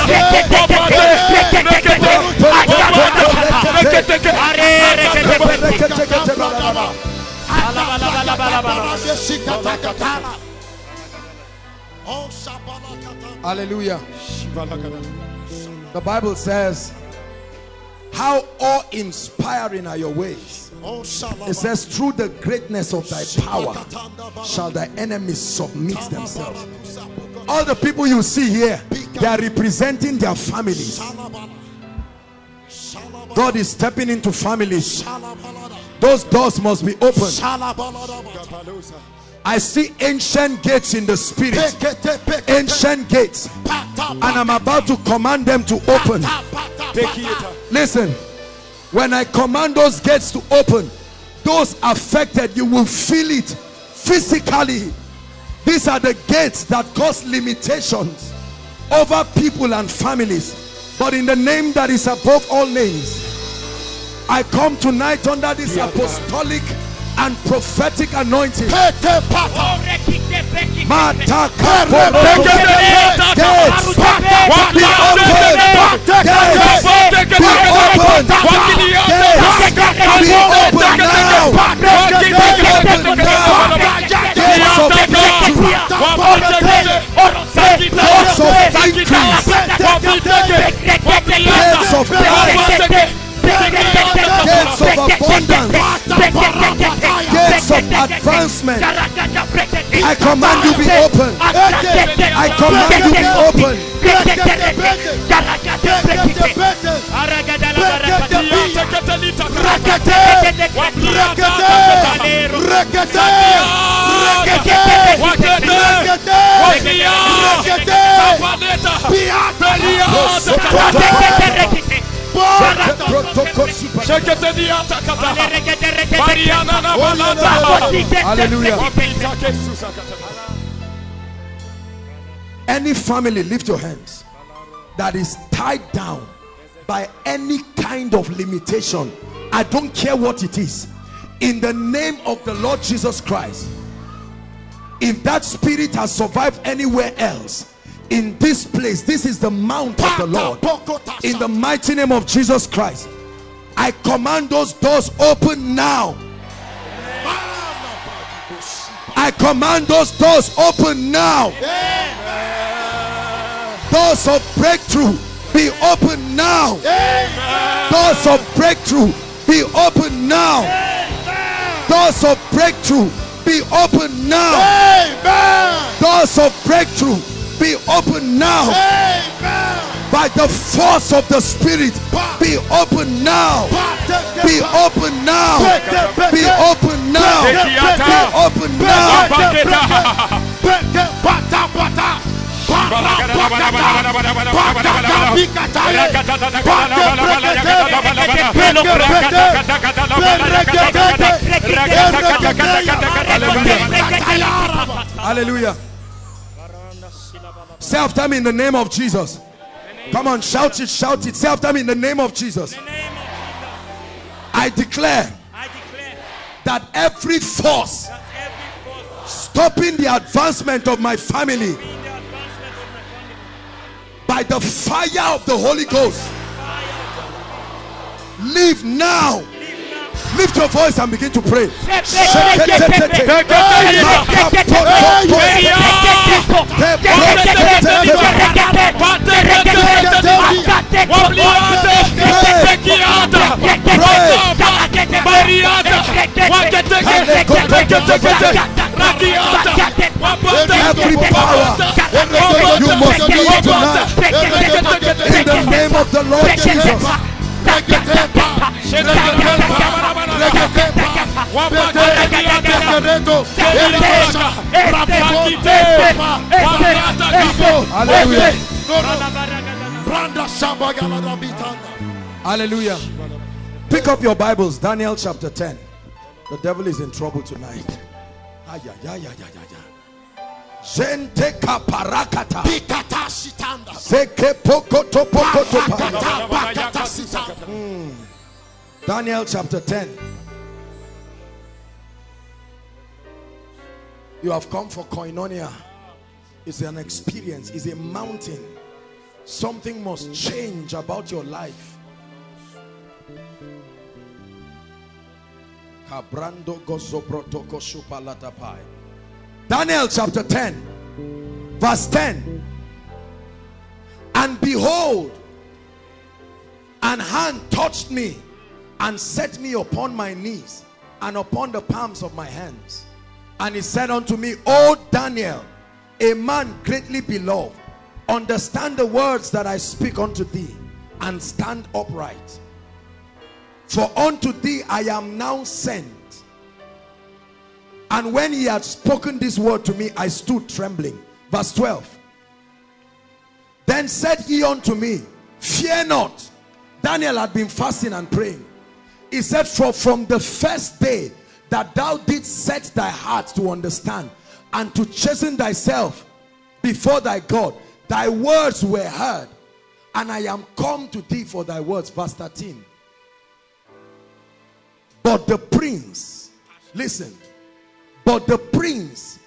the go. Hallelujah. The Bible says, How awe inspiring are your ways. It says, Through the greatness of thy power shall thy enemies submit themselves. All the people you see here, they are representing their families. God is stepping into families. Those doors must be opened. I see ancient gates in the spirit. Ancient gates. And I'm about to command them to open. Listen, when I command those gates to open, those affected, you will feel it physically. These are the gates that cause limitations over people and families. But in the name that is above all names, I come tonight under this apostolic and prophetic anointing. Gates of gates of abundance, gates of advancement. I command you be open. I command you be open. Hallelujah. Any family, lift your hands, that is tied down by any kind of limitation. I don't care what it is. In the name of the Lord Jesus Christ, if that spirit has survived anywhere else, in this place, this is the mount of the Lord. In the mighty name of Jesus Christ, I command those doors open now. I command those doors open now. Doors of breakthrough be open now. Doors of breakthrough be open now. Doors of breakthrough be open now. Doors of breakthrough be open now. By the force of the Spirit, be open now. Be open now. Be open now. Be open now. Hallelujah. Say after me in the name of Jesus. Come on, shout it, shout it. Say after me in the name of Jesus. I declare that every force that every force stopping the advancement of my family in the advancement of my family by the fire of the Holy Ghost, leave now. Lift your voice and begin to pray. Every power you must leave tonight in the name of the Lord Jesus. Hallelujah. Pick up your Bibles, Daniel chapter 10. The devil is in trouble tonight. Ay, ay, ay, kaparakata. Pikata sitanda. Zeke pokoto pokoto pa. Pakata pakata sitanda. Hmm. Daniel chapter 10. You have come for koinonia. It's an experience, it's a mountain. Something must change about your life. Kabrando gozobroto koshupalatapai. Daniel chapter 10, verse 10. And behold, an hand touched me and set me upon my knees and upon the palms of my hands. And he said unto me, O Daniel, a man greatly beloved, understand the words that I speak unto thee and stand upright. For unto thee I am now sent. And when he had spoken this word to me, I stood trembling. Verse 12. Then said he unto me, Fear not. Daniel had been fasting and praying. He said, For from the first day that thou didst set thy heart to understand and to chasten thyself before thy God, thy words were heard, and I am come to thee for thy words. Verse 13. But the prince, listen, but the prince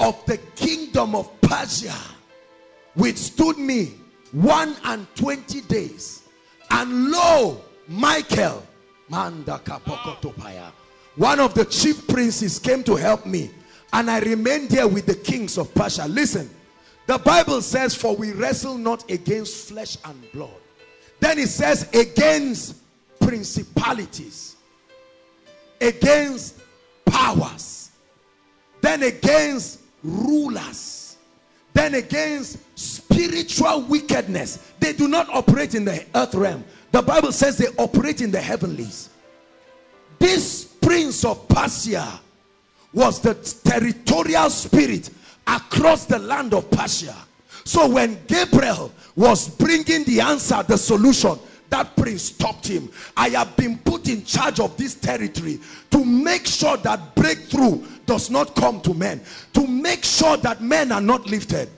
of the kingdom of Persia withstood me one and twenty days. And lo, Michael, one of the chief princes came to help me. And I remained there with the kings of Persia. Listen, the Bible says, For we wrestle not against flesh and blood. Then it says, Against principalities, against powers, then against rulers, then against spiritual wickedness. They do not operate in the earth realm. The Bible says they operate in the heavenlies. This prince of Persia was the territorial spirit across the land of Persia. So when Gabriel was bringing the answer, the solution, that prince stopped him. I have been put in charge of this territory to make sure that breakthrough does not come to men, to make sure that men are not lifted.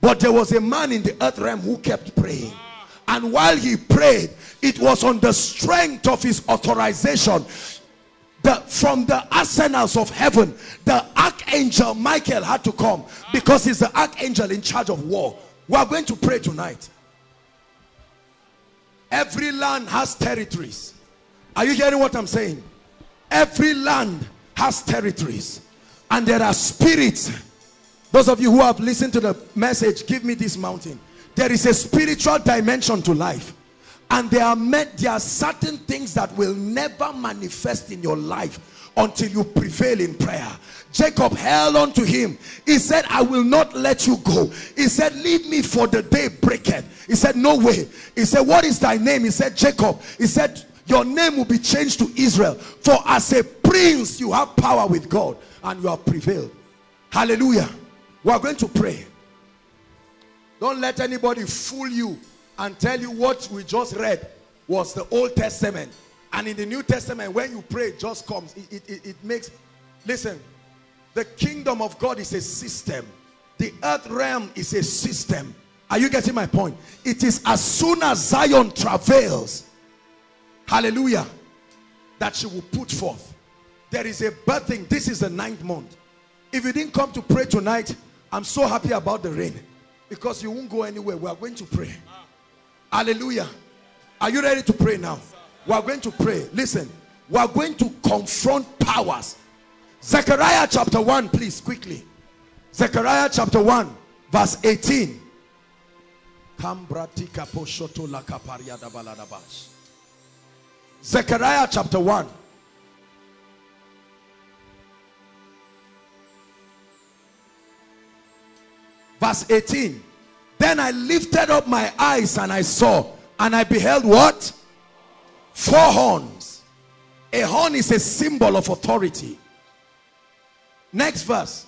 But there was a man in the earth realm who kept praying. And while he prayed, it was on the strength of his authorization the, from the arsenals of heaven, the archangel Michael had to come because he's the archangel in charge of war. We are going to pray tonight. Every land has territories. Are you hearing what I'm saying? Every land has territories. And there are spirits. Those of you who have listened to the message, give me this mountain. There is a spiritual dimension to life. And there are met, there are certain things that will never manifest in your life until you prevail in prayer. Jacob held on to him. He said, I will not let you go. He said, Leave me for the day breaketh. He said, No way. He said, What is thy name? He said, Jacob. He said, Your name will be changed to Israel. For as a prince, you have power with God and you have prevailed. Hallelujah. We are going to pray. Don't let anybody fool you and tell you what we just read was the Old Testament. And in the New Testament, when you pray, it just comes. It, it, it, makes, listen, the kingdom of God is a system. The earth realm is a system. Are you getting my point? It is as soon as Zion travails, hallelujah, that she will put forth. There is a birthing. This is the ninth month. If you didn't come to pray tonight, I'm so happy about the rain because you won't go anywhere. We are going to pray. Hallelujah. Are you ready to pray now? We are going to pray. Listen, we are going to confront powers. Zechariah chapter 1, please, quickly. Zechariah chapter 1, verse 18. Zechariah chapter 1. Verse 18. Then I lifted up my eyes and I saw, and I beheld what? Four horns. A horn is a symbol of authority. Next verse.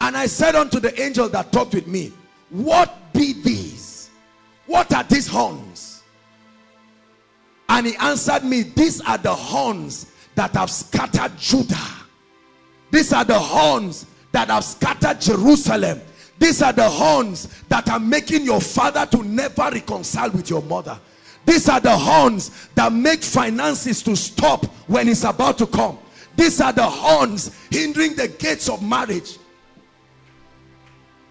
And I said unto the angel that talked with me, What be these? What are these horns? And he answered me, These are the horns that have scattered Judah. These are the horns that have scattered Jerusalem. These are the horns that are making your father to never reconcile with your mother. These are the horns that make finances to stop when it's about to come. These are the horns hindering the gates of marriage.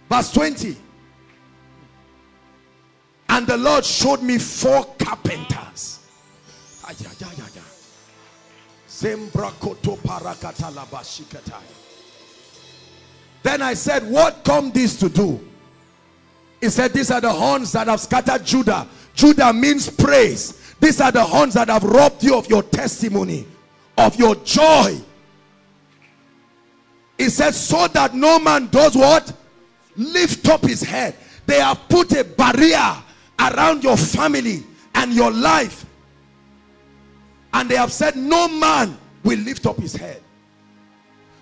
Verse 20. And the Lord showed me four carpenters. Then I said, What come this to do? He said, These are the horns that have scattered Judah. Judah means praise. These are the horns that have robbed you of your testimony, of your joy. He said, So that no man does what? Lift up his head. They have put a barrier around your family and your life. And they have said, No man will lift up his head.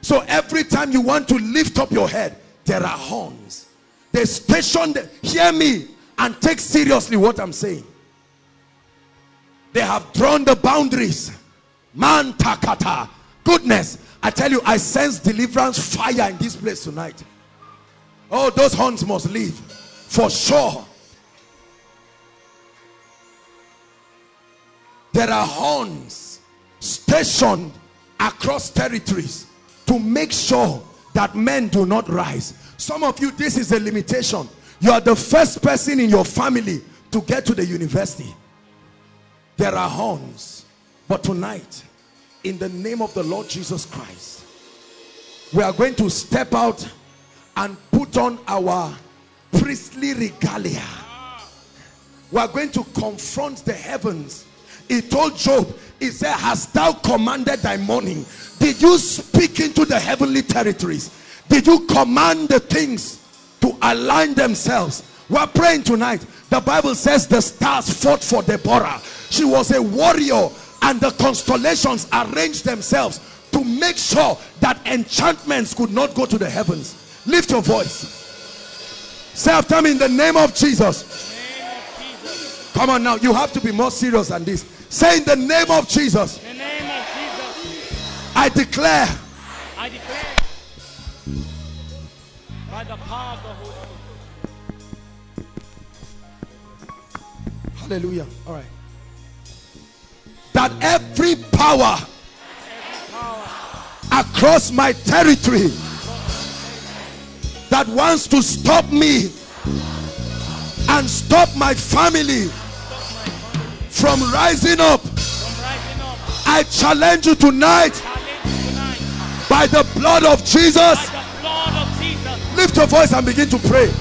So every time you want to lift up your head, there are horns. They stationed, hear me and take seriously what I'm saying. They have drawn the boundaries. Man takata. Goodness. I tell you, I sense deliverance fire in this place tonight. Oh, those horns must leave. For sure. There are horns stationed across territories to make sure that men do not rise. Some of you, this is a limitation. You are the first person in your family to get to the university. There are horns. But tonight, in the name of the Lord Jesus Christ, we are going to step out and put on our priestly regalia. We are going to confront the heavens. He told Job, he said, Hast thou commanded thy morning? Did you speak into the heavenly territories? Did you command the things to align themselves? We're praying tonight. The Bible says the stars fought for Deborah. She was a warrior and the constellations arranged themselves to make sure that enchantments could not go to the heavens. Lift your voice. Say after me in the name of Jesus. Come on now, you have to be more serious than this. Say in the name of Jesus, the name of Jesus, I declare I declare by the power of the Holy Ghost. Hallelujah. All right. That every power across my territory that wants to stop me and stop my family From rising up, I challenge you tonight by the blood of Jesus. Lift your voice and begin to pray.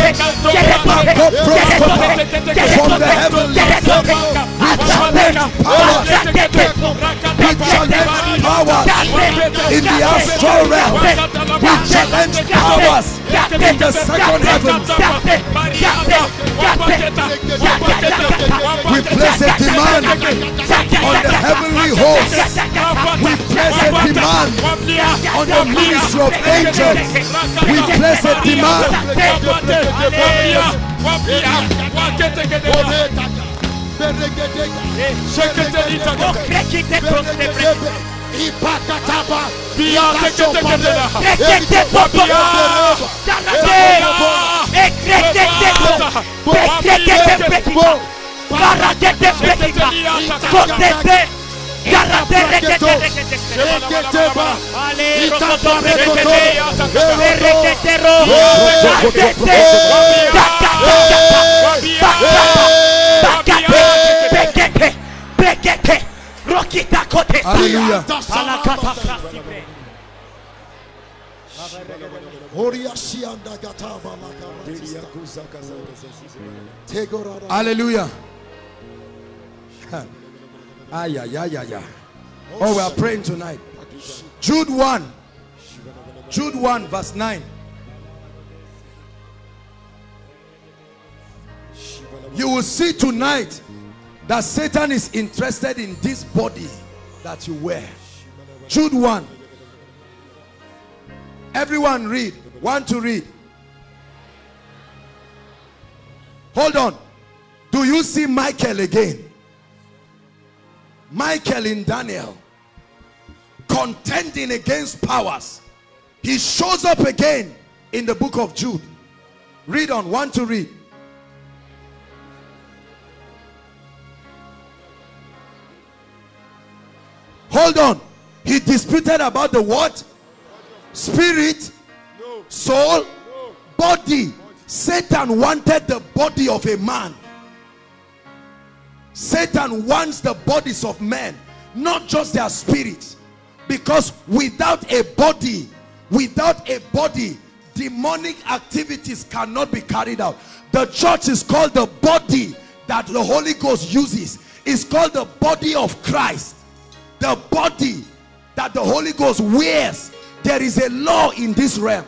We challenge powers in the astral realm. We challenge powers in the second heaven. We place a demand on the heavenly host. We place a demand on the ministry of angels. We place a demand. Hallelujah. Ay, ay, ay, ay, ay. Oh, we are praying tonight. Jude 1. Jude 1, verse 9. You will see tonight that Satan is interested in this body that you wear. Jude 1. Everyone read. One to read. Hold on. Do you see Michael again? Michael in Daniel contending against powers. He shows up again in the book of Jude. Read on. One to read. Hold on. He disputed about the what? Spirit, soul, body. Satan wanted the body of a man. Satan wants the bodies of men, not just their spirits. Because without a body, without a body, demonic activities cannot be carried out. The church is called the body that the Holy Ghost uses. It's called the body of Christ. The body that the Holy Ghost wears. There is a law in this realm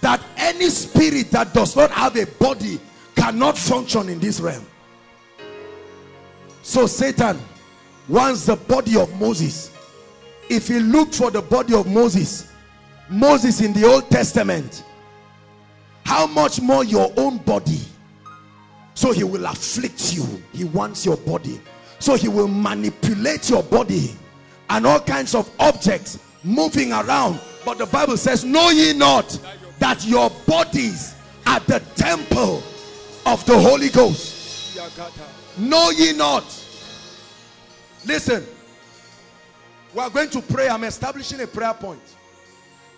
that any spirit that does not have a body cannot function in this realm. So Satan wants the body of Moses. If he looked for the body of Moses, Moses in the Old Testament, how much more your own body? So he will afflict you. He wants your body. So he will manipulate your body and all kinds of objects moving around. But the Bible says, Know ye not that your bodies are the temple of the Holy Ghost? Know ye not? Listen, we are going to pray. I'm establishing a prayer point.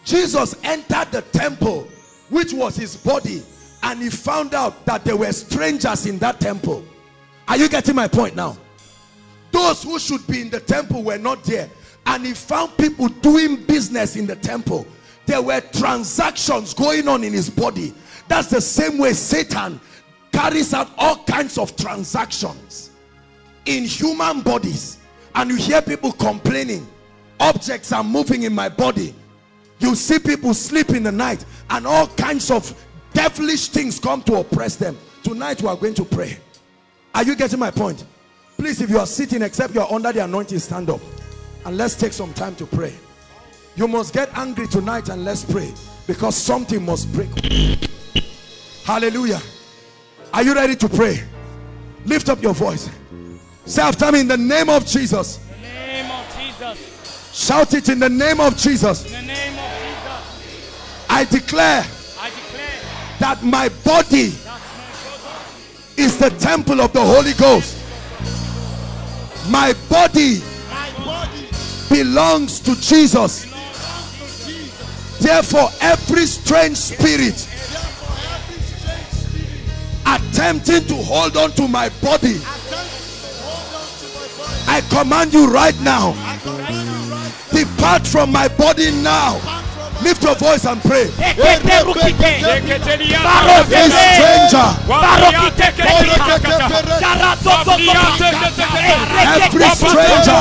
Jesus entered the temple, which was his body, and he found out that there were strangers in that temple. Are you getting my point now? Those who should be in the temple were not there. And he found people doing business in the temple. There were transactions going on in his body. That's the same way Satan carries out all kinds of transactions in human bodies. And you hear people complaining, objects are moving in my body. You see people sleep in the night and all kinds of devilish things come to oppress them. Tonight we are going to pray. Are you getting my point? Please, if you are sitting, except you are under the anointing, stand up. And let's take some time to pray. You must get angry tonight and let's pray. Because something must break. Hallelujah. Are you ready to pray? Lift up your voice. Say after me in the name of Jesus. The name of Jesus. Shout it in the name of Jesus. In the name of Jesus. I declare I declare that my body that my body, is the temple of the Holy Ghost. My body my body belongs to Jesus. belongs to Jesus. Therefore, every strange spirit attempting to hold on to my body, I command you right now. Depart from my body now. Lift your voice and pray. Every stranger, every stranger,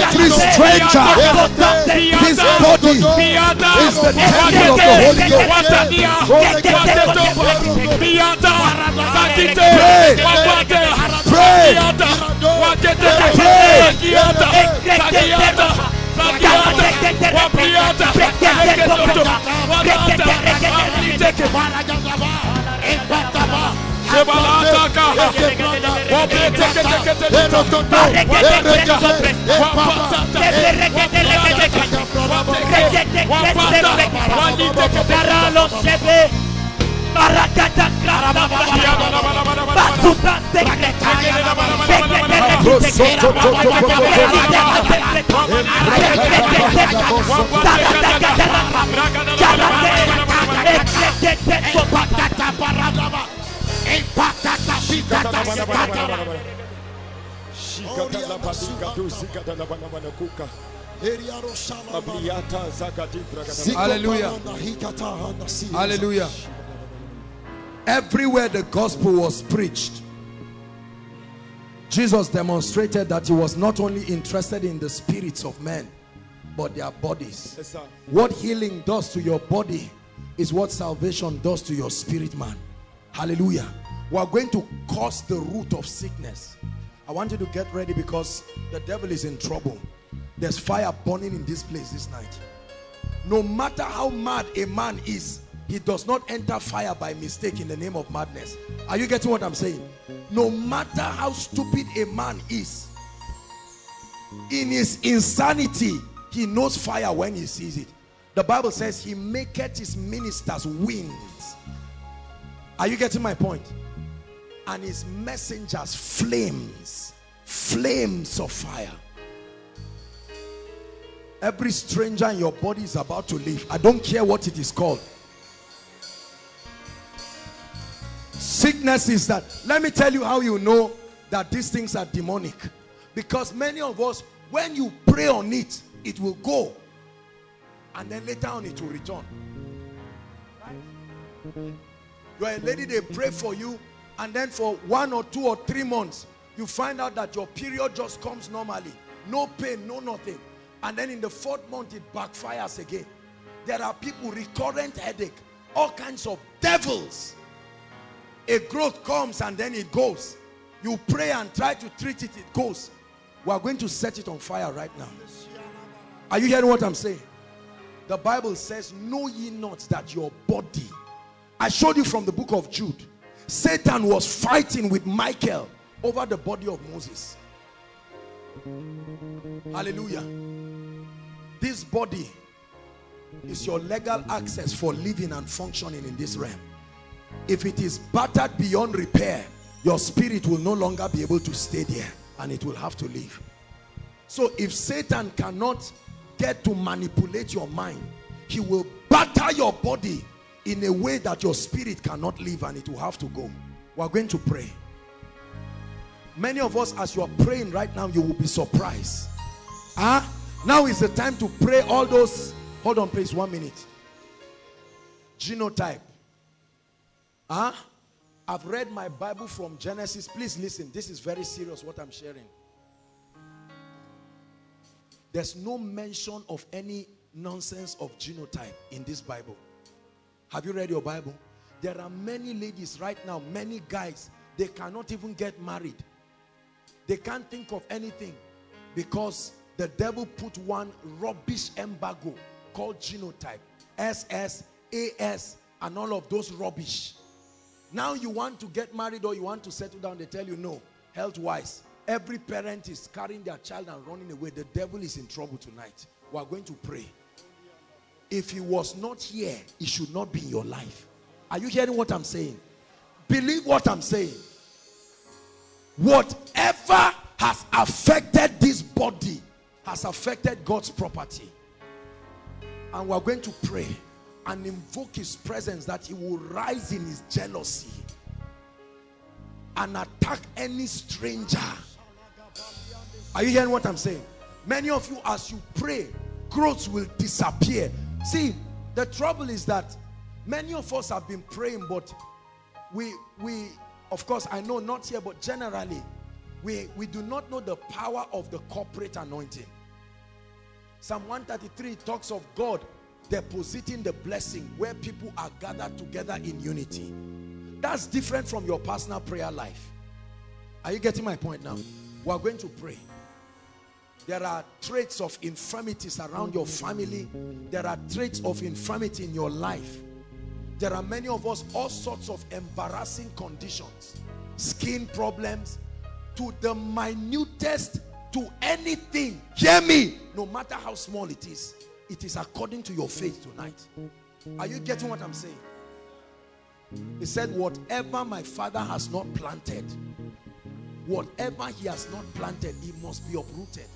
Every stranger, his body is the temple of the Holy Ghost. Pray, pray, pray. pray. Ragadaba Hallelujah. Hallelujah. Everywhere the gospel was preached, Jesus demonstrated that he was not only interested in the spirits of men, but their bodies. What healing does to your body is what salvation does to your spirit man. Hallelujah. We are going to cause the root of sickness. I want you to get ready because the devil is in trouble. There's fire burning in this place this night. No matter how mad a man is, he does not enter fire by mistake in the name of madness. Are you getting what I'm saying? No matter how stupid a man is, in his insanity, he knows fire when he sees it. The Bible says he maketh his ministers winds. Are you getting my point? And his messengers flames, flames of fire. Every stranger in your body is about to leave. I don't care what it is called. Sickness is that. Let me tell you how you know that these things are demonic. Because many of us, when you pray on it, it will go. And then later on it will return. You are a lady, they pray for you. And then for one or two or three months, you find out that your period just comes normally. No pain, no nothing. And then in the fourth month, it backfires again. There are people, recurrent headache, all kinds of devils. A growth comes and then it goes. You pray and try to treat it, it goes. We are going to set it on fire right now. Are you hearing what I'm saying? The Bible says, Know ye not that your body. I showed you from the book of Jude. Satan was fighting with Michael over the body of Moses. Hallelujah. This body is your legal access for living and functioning in this realm. If it is battered beyond repair, your spirit will no longer be able to stay there and it will have to leave. So if Satan cannot get to manipulate your mind, he will batter your body in a way that your spirit cannot live and it will have to go. We are going to pray. Many of us, as you are praying right now, you will be surprised. Ah, huh? now is the time to pray all those. Hold on, please, one minute. Genotype. Ah, huh? I've read my Bible from Genesis. Please listen. This is very serious what I'm sharing. There's no mention of any nonsense of genotype in this Bible. Have you read your Bible? There are many ladies right now, many guys, they cannot even get married. They can't think of anything because the devil put one rubbish embargo called genotype. SS, AS, and all of those rubbish. Now you want to get married or you want to settle down, they tell you no, health-wise. Every parent is carrying their child and running away. The devil is in trouble tonight. We are going to pray. If he was not here, he should not be in your life. Are you hearing what I'm saying? Believe what I'm saying. Whatever has affected this body has affected God's property. And we're going to pray and invoke his presence that he will rise in his jealousy and attack any stranger. Are you hearing what I'm saying? Many of you, as you pray, growth will disappear. See, the trouble is that many of us have been praying, but we, we, of course, I know not here, but generally, we, we do not know the power of the corporate anointing. Psalm 133 talks of God depositing the blessing where people are gathered together in unity. That's different from your personal prayer life. Are you getting my point now? We are going to pray. There are traits of infirmities around your family. There are traits of infirmity in your life. There are many of us, all sorts of embarrassing conditions. Skin problems, to the minutest, to anything. Hear me, no matter how small it is. It is according to your faith tonight. Are you getting what I'm saying? He said, whatever my father has not planted, whatever he has not planted, he must be uprooted.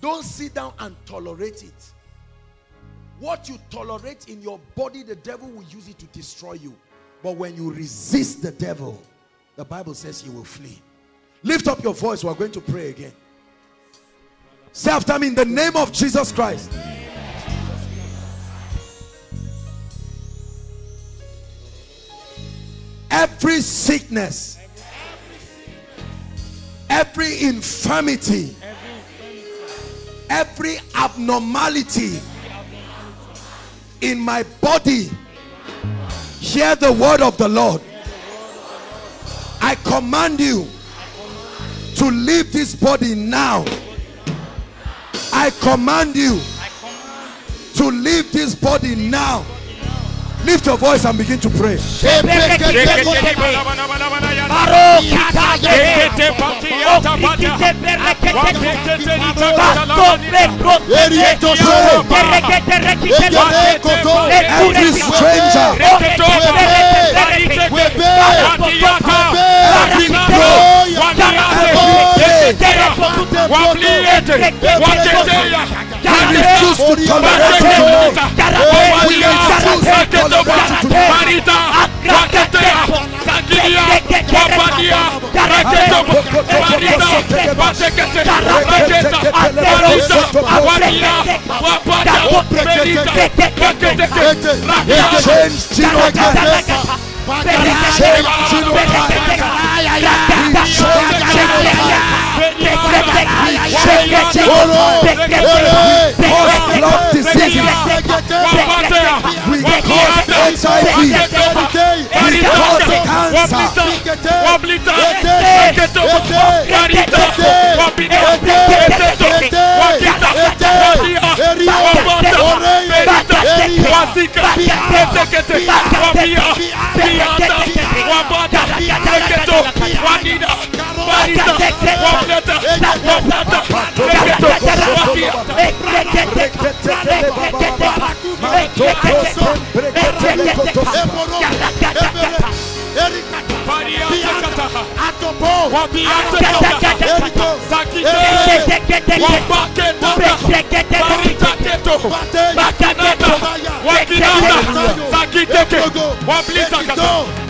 Don't sit down and tolerate it. What you tolerate in your body, the devil will use it to destroy you. But when you resist the devil, the Bible says he will flee. Lift up your voice. We're going to pray again. Say after me in the name of Jesus Christ. Every sickness, every infirmity, every abnormality in my body, hear the word of the Lord. I command you to leave this body now. I command you to leave this body now. Lift your voice and begin to pray. Every stranger, that refuse to tolerate tomorrow. Oh, we Change, Chino, Change, Wabata, Wabilita, Wabilita,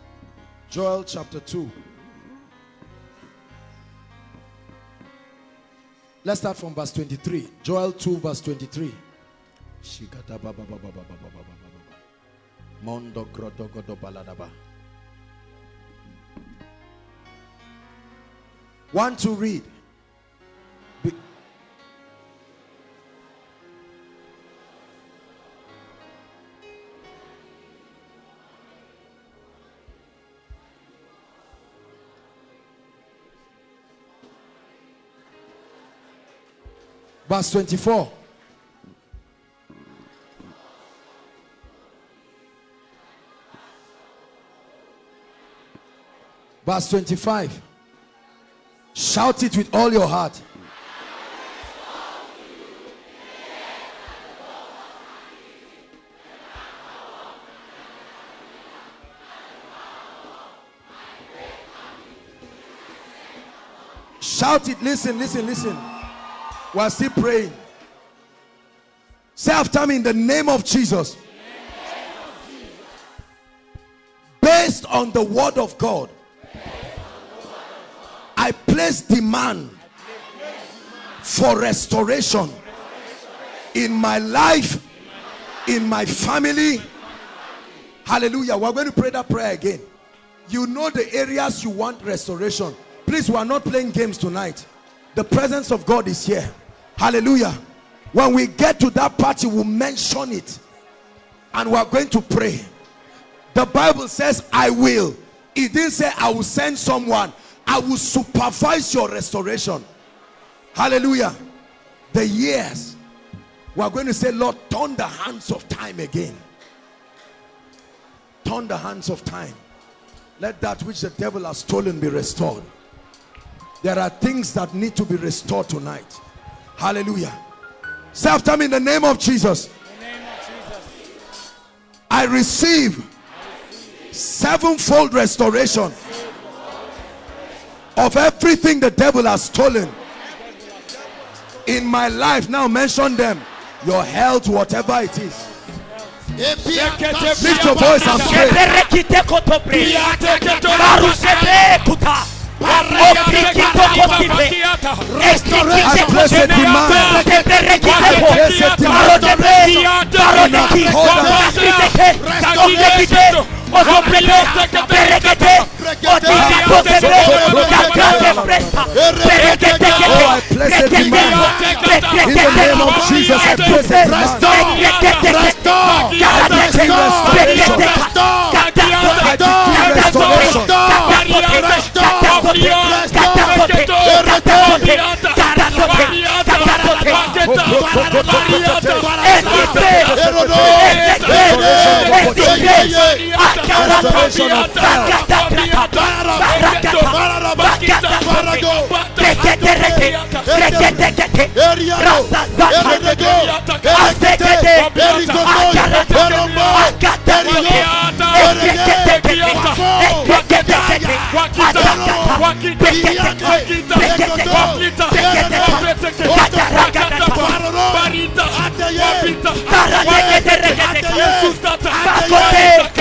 Joel chapter 2. Let's start from verse 23. Joel 2, verse 23. One to read. Verse 24. Verse 25. Shout it with all your heart. Shout it. Listen, listen, listen. We're still praying. Say after me in the name of Jesus. Based on the word of God, I place demand for restoration in my life, in my family. Hallelujah. We're going to pray that prayer again. You know the areas you want restoration. Please, we are not playing games tonight. The presence of God is here. Hallelujah. When we get to that party, we'll mention it. And we're going to pray. The Bible says, I will. It didn't say, I will send someone. I will supervise your restoration. Hallelujah. The years. We are going to say, Lord, turn the hands of time again. Turn the hands of time. Let that which the devil has stolen be restored. There are things that need to be restored tonight. Hallelujah. Say after me in the name of Jesus. I receive sevenfold restoration of everything the devil has stolen in my life. Now mention them. Your health, whatever it is. Lift your voice and pray. Oprikito kotipe. I place a demand. Berekite ko. Marodebe. Marodeki. Rakiteke. Oprikite. Osoprete. Berekete. Otiki kotebe. Yakate presta. Berekete kete. Oh, I place a demand. In the name of Jesus, I place a demand.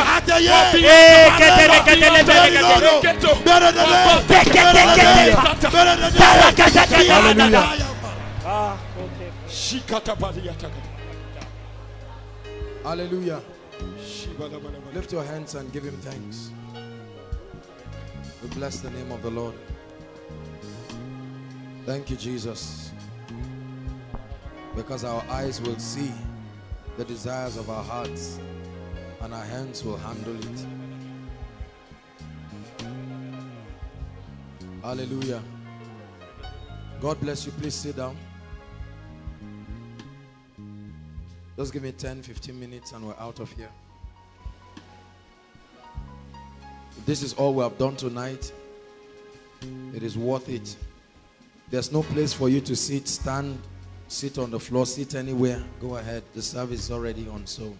Hallelujah. Eh, Lift your hands and give him thanks. We bless the name of the Lord. Thank you, Jesus. Because our eyes will see the desires of our hearts and our hands will handle it. Hallelujah. God bless you. Please sit down. Just give me 10, 15 minutes and we're out of here. If this is all we have done tonight. It is worth it. There's no place for you to sit, stand, sit on the floor, sit anywhere. Go ahead. The service is already on, so.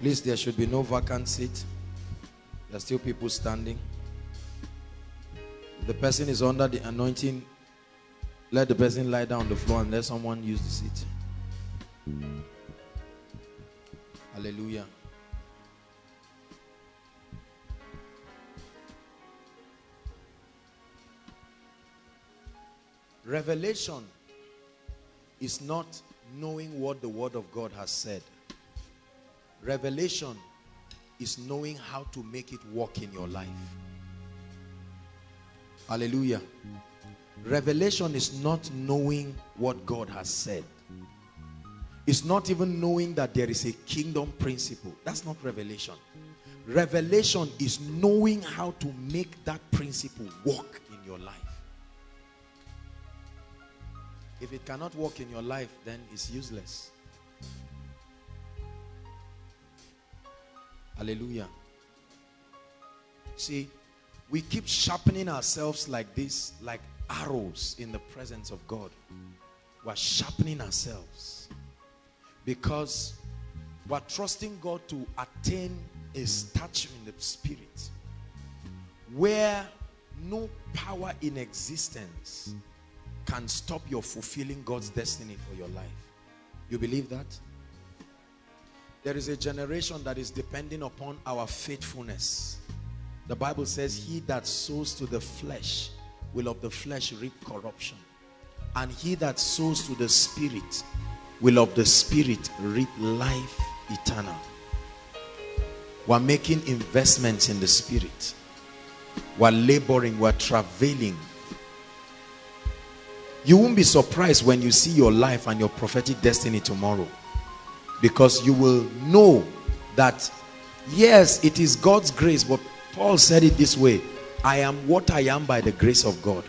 Please, there should be no vacant seat. There are still people standing. If the person is under the anointing, let the person lie down on the floor and let someone use the seat. Hallelujah. Revelation is not knowing what the word of God has said. Revelation is knowing how to make it work in your life. Hallelujah. Revelation is not knowing what God has said. It's not even knowing that there is a kingdom principle. That's not revelation. Revelation is knowing how to make that principle work in your life. If it cannot work in your life, then it's useless. Hallelujah. See, we keep sharpening ourselves like this, like arrows in the presence of God. We're sharpening ourselves because we're trusting God to attain a stature in the spirit where no power in existence can stop your fulfilling God's destiny for your life. You believe that? There is a generation that is depending upon our faithfulness. The Bible says, He that sows to the flesh will of the flesh reap corruption. And he that sows to the spirit will of the spirit reap life eternal. We're making investments in the spirit. We're laboring, we're travailing. You won't be surprised when you see your life and your prophetic destiny tomorrow. Because you will know that, yes, it is God's grace, but Paul said it this way I am what I am by the grace of God.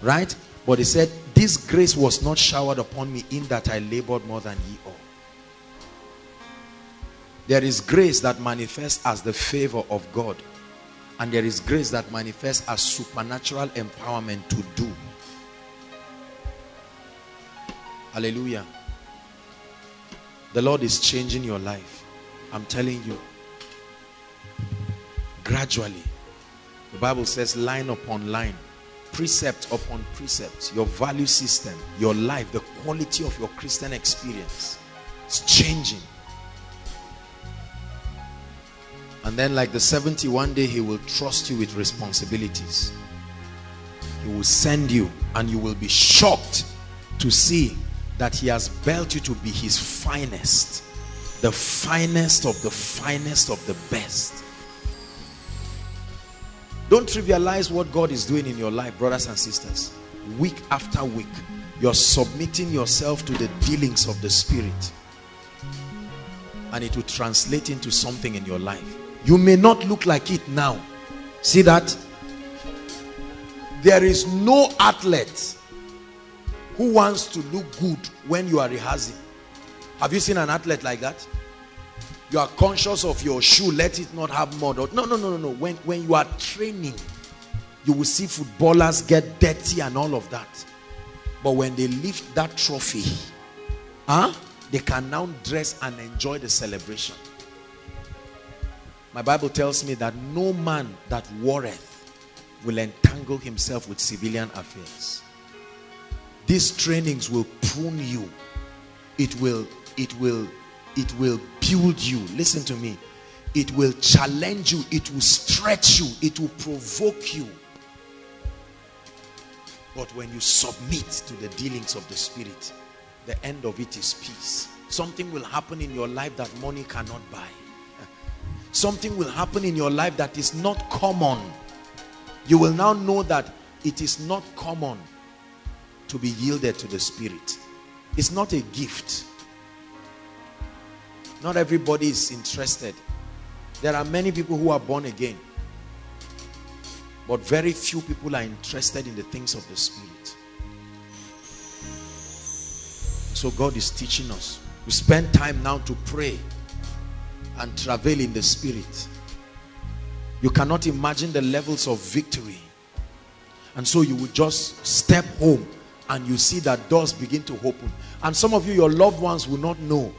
Right? But he said, This grace was not showered upon me in that I labored more than ye all. There is grace that manifests as the favor of God, and there is grace that manifests as supernatural empowerment to do. Hallelujah. The Lord is changing your life. I'm telling you. Gradually. The Bible says line upon line, precept upon precept, your value system, your life, the quality of your Christian experience is changing. And then like the 71 day, he will trust you with responsibilities. He will send you and you will be shocked to see that he has built you to be his finest. The finest of the finest of the best. Don't trivialize what God is doing in your life, brothers and sisters. Week after week, you're submitting yourself to the dealings of the Spirit. And it will translate into something in your life. You may not look like it now. See that? There is no athlete who wants to look good when you are rehearsing. Have you seen an athlete like that? You are conscious of your shoe, let it not have mud. No, no, no, no, no. When, when you are training, you will see footballers get dirty and all of that. But when they lift that trophy, huh, they can now dress and enjoy the celebration. My Bible tells me that no man that warreth will entangle himself with civilian affairs. These trainings will prune you. It will, it will, it will build you. Listen to me. It will challenge you. It will stretch you. It will provoke you. But when you submit to the dealings of the Spirit, the end of it is peace. Something will happen in your life that money cannot buy. Something will happen in your life that is not common. You will now know that it is not common to be yielded to the Spirit. It's not a gift. Not everybody is interested. There are many people who are born again. But very few people are interested in the things of the Spirit. So God is teaching us. We spend time now to pray and travel in the Spirit. You cannot imagine the levels of victory. And so you will just step home and you see that doors begin to open. And some of you, your loved ones will not know.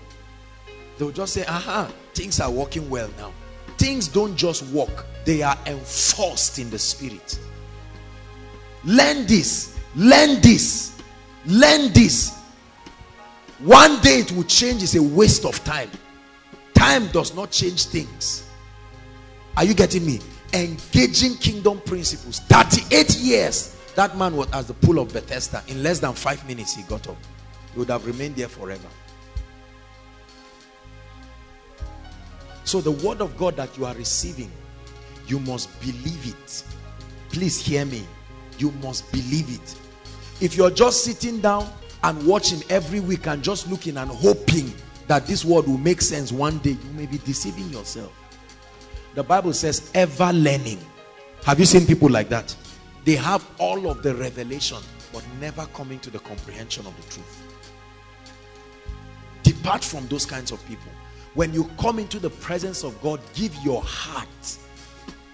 They will just say, aha, things are working well now. Things don't just work, they are enforced in the spirit. Learn this, learn this, learn this. One day it will change, is a waste of time. Time does not change things. Are you getting me? Engaging kingdom principles. 38 years that man was at the pool of Bethesda. In less than five minutes, he got up. He would have remained there forever. So, the word of God that you are receiving, you must believe it. Please hear me. You must believe it. If you're just sitting down and watching every week and just looking and hoping that this word will make sense one day, you may be deceiving yourself. The Bible says, ever learning. Have you seen people like that? They have all of the revelation, but never coming to the comprehension of the truth. Depart from those kinds of people. When you come into the presence of God, give your heart.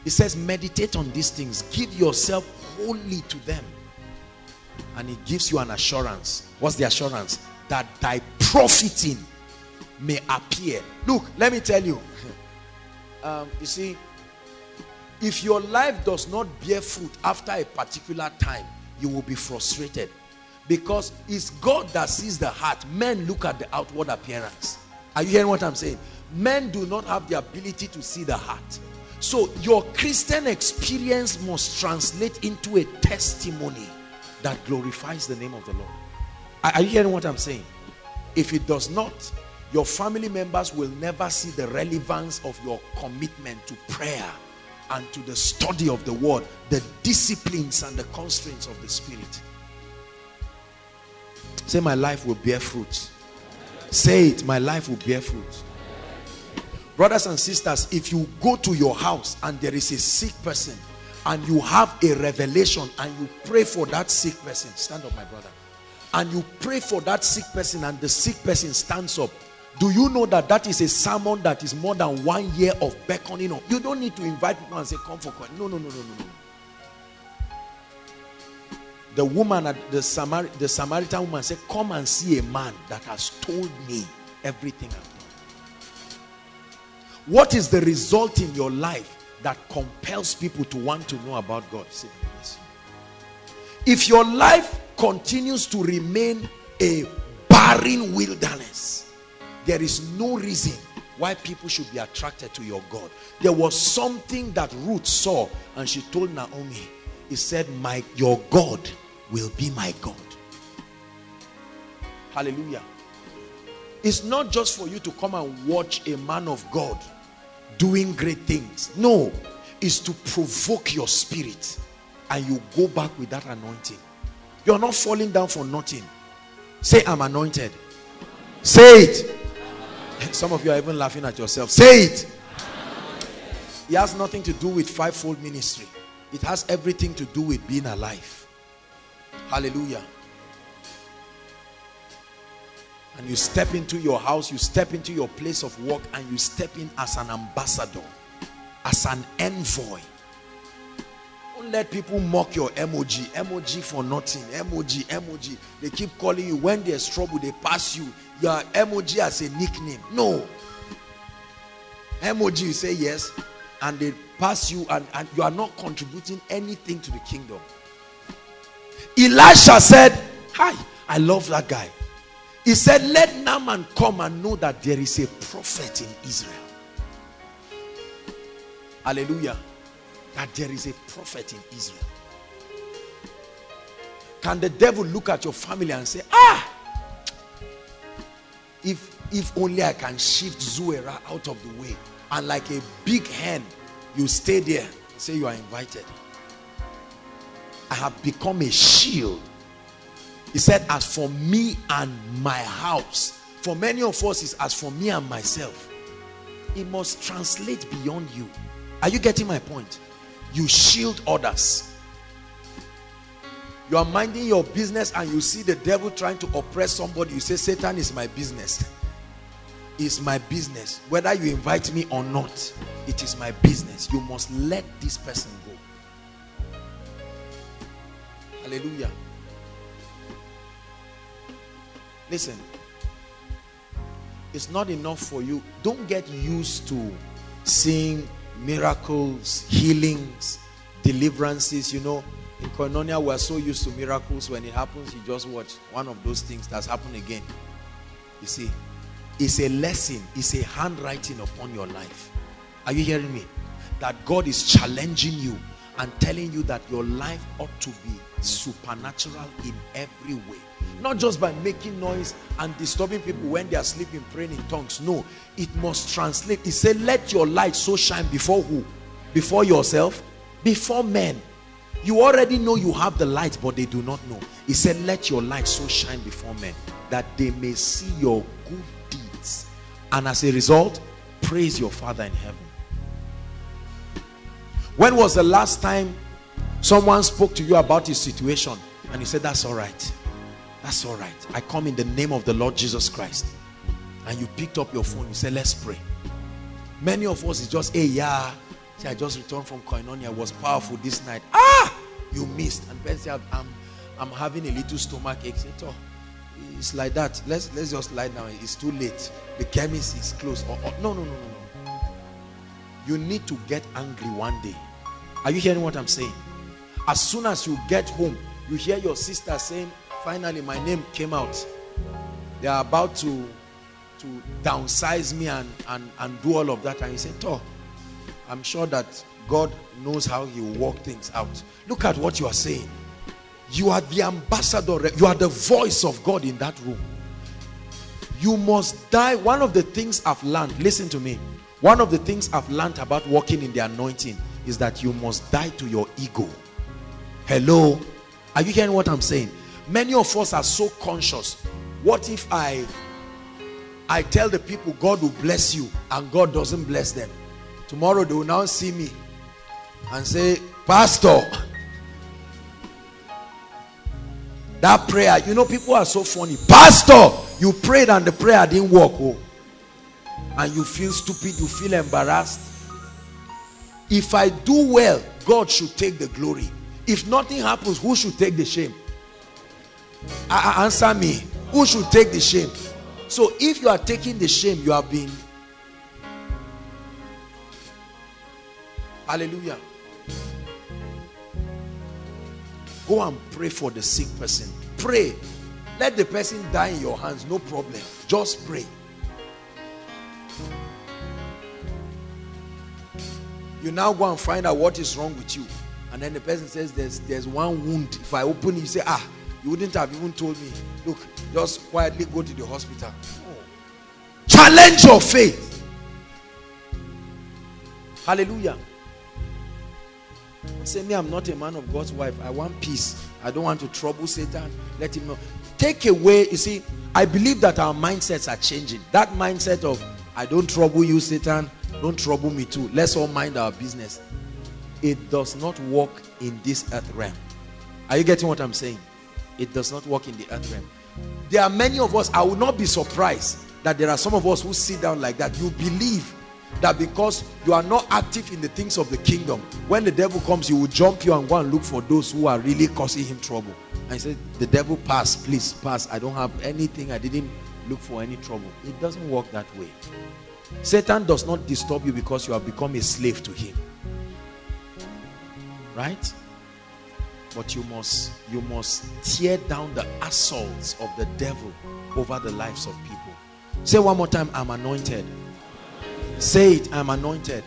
It says, meditate on these things, give yourself wholly to them. And it gives you an assurance. What's the assurance? That thy profiting may appear. Look, let me tell you. Um, you see, if your life does not bear fruit after a particular time, you will be frustrated. Because it's God that sees the heart. Men look at the outward appearance. Are you hearing what I'm saying? Men do not have the ability to see the heart. So your Christian experience must translate into a testimony that glorifies the name of the Lord. Are you hearing what I'm saying? If it does not, your family members will never see the relevance of your commitment to prayer and to the study of the word, the disciplines and the constraints of the spirit. Say, My life will bear fruit. Say it, my life will bear fruit. Brothers and sisters, if you go to your house and there is a sick person and you have a revelation and you pray for that sick person, stand up, my brother, and you pray for that sick person and the sick person stands up, do you know that that is a sermon that is more than one year of beckoning up? You don't need to invite people and say, Come for coin. No, no, no, no, no, no. The woman at the, Samar- the Samaritan woman said, Come and see a man that has told me everything I've done. What is the result in your life that compels people to want to know about God? If your life continues to remain a barren wilderness, there is no reason why people should be attracted to your God. There was something that Ruth saw and she told Naomi, he said, "My your God will be my God." Hallelujah. It's not just for you to come and watch a man of God doing great things. No, it's to provoke your spirit and you go back with that anointing. You're not falling down for nothing. Say, I'm anointed. Say it. Some of you are even laughing at yourself. Say it. It has nothing to do with fivefold ministry, it has everything to do with being alive. Hallelujah. And you step into your house, you step into your place of work, and you step in as an ambassador, as an envoy. Don't let people mock your emoji. Emoji for nothing. Emoji, emoji. They keep calling you. When there's trouble, they pass you. Your emoji as a nickname. No. Emoji, you say yes, and they pass you, and, and you are not contributing anything to the kingdom. Elisha said, Hi, I love that guy. He said, Let Naaman come and know that there is a prophet in Israel. Hallelujah. That there is a prophet in Israel. Can the devil look at your family and say, Ah, if if only I can shift Zuera out of the way and like a big hen, you stay there, say you are invited. I have become a shield. He said, As for me and my house, for many of us, is as for me and myself. It must translate beyond you. Are you getting my point? You shield others. You are minding your business and you see the devil trying to oppress somebody. You say, Satan is my business. Is my business. Whether you invite me or not, it is my business. You must let this person go. Hallelujah. Listen, it's not enough for you. Don't get used to seeing miracles, healings, deliverances. You know, in Koinonia, we're so used to miracles. When it happens, you just watch one of those things that's happened again. You see, it's a lesson, it's a handwriting upon your life. Are you hearing me? That God is challenging you and telling you that your life ought to be supernatural in every way. Not just by making noise and disturbing people when they are sleeping, praying in tongues. No, it must translate. He said, Let your light so shine before who? Before yourself, before men. You already know you have the light, but they do not know. He said, Let your light so shine before men that they may see your good deeds. And as a result, praise your Father in heaven. When was the last time someone spoke to you about his situation and you said, That's all right? That's all right. I come in the name of the Lord Jesus Christ. And you picked up your phone, you said, Let's pray. Many of us is just, Hey, yeah. I just returned from Koinonia. Was powerful this night. Ah, you missed. And Ben said, I'm, I'm having a little stomach ache. Said, oh, it's like that. Let's let's just lie down. It's too late. The chemist is closed. Or, or, no, no, no, no, no. You need to get angry one day. Are you hearing what I'm saying? As soon as you get home, you hear your sister saying, Finally, my name came out. They are about to, to downsize me and, and, and do all of that. And you say, Oh, I'm sure that God knows how He will work things out. Look at what you are saying. You are the ambassador, you are the voice of God in that room. You must die. One of the things I've learned, listen to me. One of the things I've learned about walking in the anointing is that you must die to your ego. Hello? Are you hearing what I'm saying? Many of us are so conscious. What if I I tell the people God will bless you and God doesn't bless them. Tomorrow they will now see me and say, Pastor, that prayer, you know, people are so funny. Pastor, you prayed and the prayer didn't work. Oh. And you feel stupid, you feel embarrassed. If I do well, God should take the glory. If nothing happens, who should take the shame? Uh, answer me. Who should take the shame? So if you are taking the shame, you have been. Hallelujah. Go and pray for the sick person. Pray. Let the person die in your hands. No problem. Just pray. You now go and find out what is wrong with you. And then the person says, There's there's one wound. If I open it, you say, Ah, you wouldn't have even told me. Look, just quietly go to the hospital. Challenge your faith. Hallelujah. Say me, I'm not a man of God's wife. I want peace. I don't want to trouble Satan. Let him know. Take away, you see, I believe that our mindsets are changing. That mindset of I don't trouble you, Satan. Don't trouble me too. Let's all mind our business. It does not work in this earth realm. Are you getting what I'm saying? It does not work in the earth realm. There are many of us, I will not be surprised that there are some of us who sit down like that. You believe that because you are not active in the things of the kingdom, when the devil comes, he will jump you and go and look for those who are really causing him trouble. And he said, The devil pass, please pass. I don't have anything, I didn't look for any trouble. It doesn't work that way. Satan does not disturb you because you have become a slave to him. Right? But you must you must tear down the assaults of the devil over the lives of people. Say one more time, I'm anointed. Say it, I'm anointed.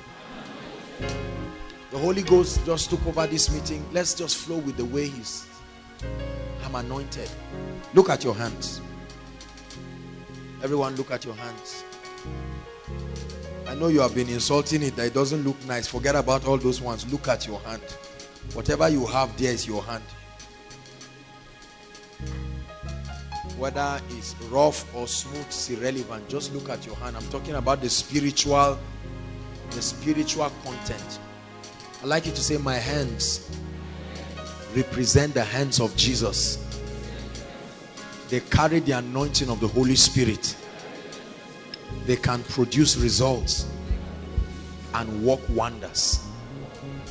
The Holy Ghost just took over this meeting. Let's just flow with the way He's. I'm anointed. Look at your hands. Everyone, look at your hands. I know you have been insulting it, that it doesn't look nice. Forget about all those ones. Look at your hand. Whatever you have there is your hand. Whether it's rough or smooth, it's irrelevant. Just look at your hand. I'm talking about the spiritual, the spiritual content. I like you to say, My hands represent the hands of Jesus. They carry the anointing of the Holy Spirit. They can produce results and work wonders.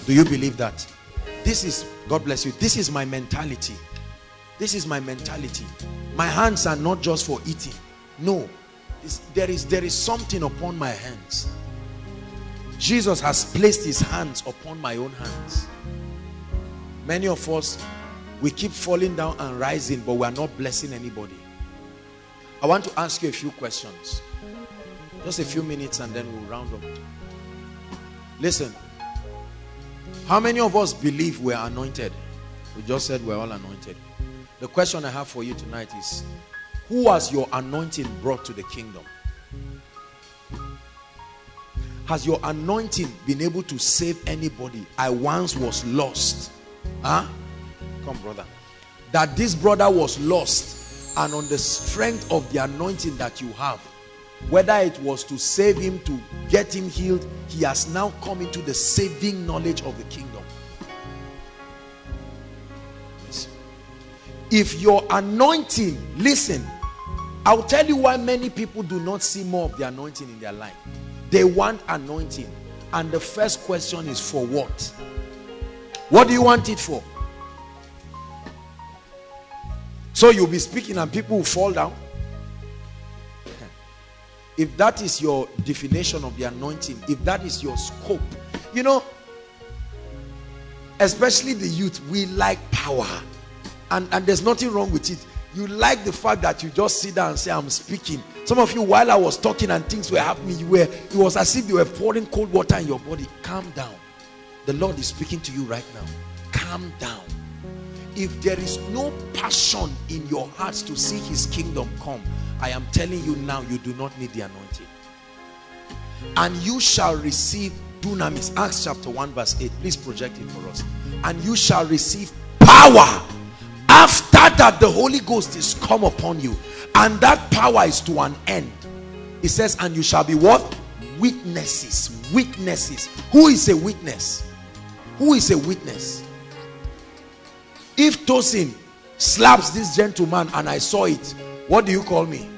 Do you believe that? This is, God bless you, this is my mentality. This is my mentality. My hands are not just for eating. No. There, is, there is something upon my hands. Jesus has placed his hands upon my own hands. Many of us, we keep falling down and rising, but we are not blessing anybody. I want to ask you a few questions. Just a few minutes and then we'll round up. Listen. How many of us believe we're anointed? We just said we're all anointed. The question I have for you tonight is Who has your anointing brought to the kingdom? Has your anointing been able to save anybody? I once was lost. Huh? Come, brother. That this brother was lost, and on the strength of the anointing that you have, whether it was to save him, to get him healed, he has now come into the saving knowledge of the kingdom. If your anointing, listen, I'll tell you why many people do not see more of the anointing in their life. They want anointing. And the first question is for what? What do you want it for? So you'll be speaking and people will fall down. If that is your definition of the anointing, if that is your scope, you know, especially the youth, we like power. And, and there's nothing wrong with it. You like the fact that you just sit down and say, I'm speaking. Some of you, while I was talking and things were happening, you were it was as if you were pouring cold water in your body. Calm down. The Lord is speaking to you right now. Calm down. If there is no passion in your heart to see his kingdom come, I am telling you now, you do not need the anointing. And you shall receive dunamis. Acts chapter 1, verse 8. Please project it for us. And you shall receive power after that the Holy Ghost is come upon you. And that power is to an end. It says, and you shall be what? Witnesses. Witnesses. Who is a witness? Who is a witness? If Tosin slaps this gentleman and I saw it, what do you call me?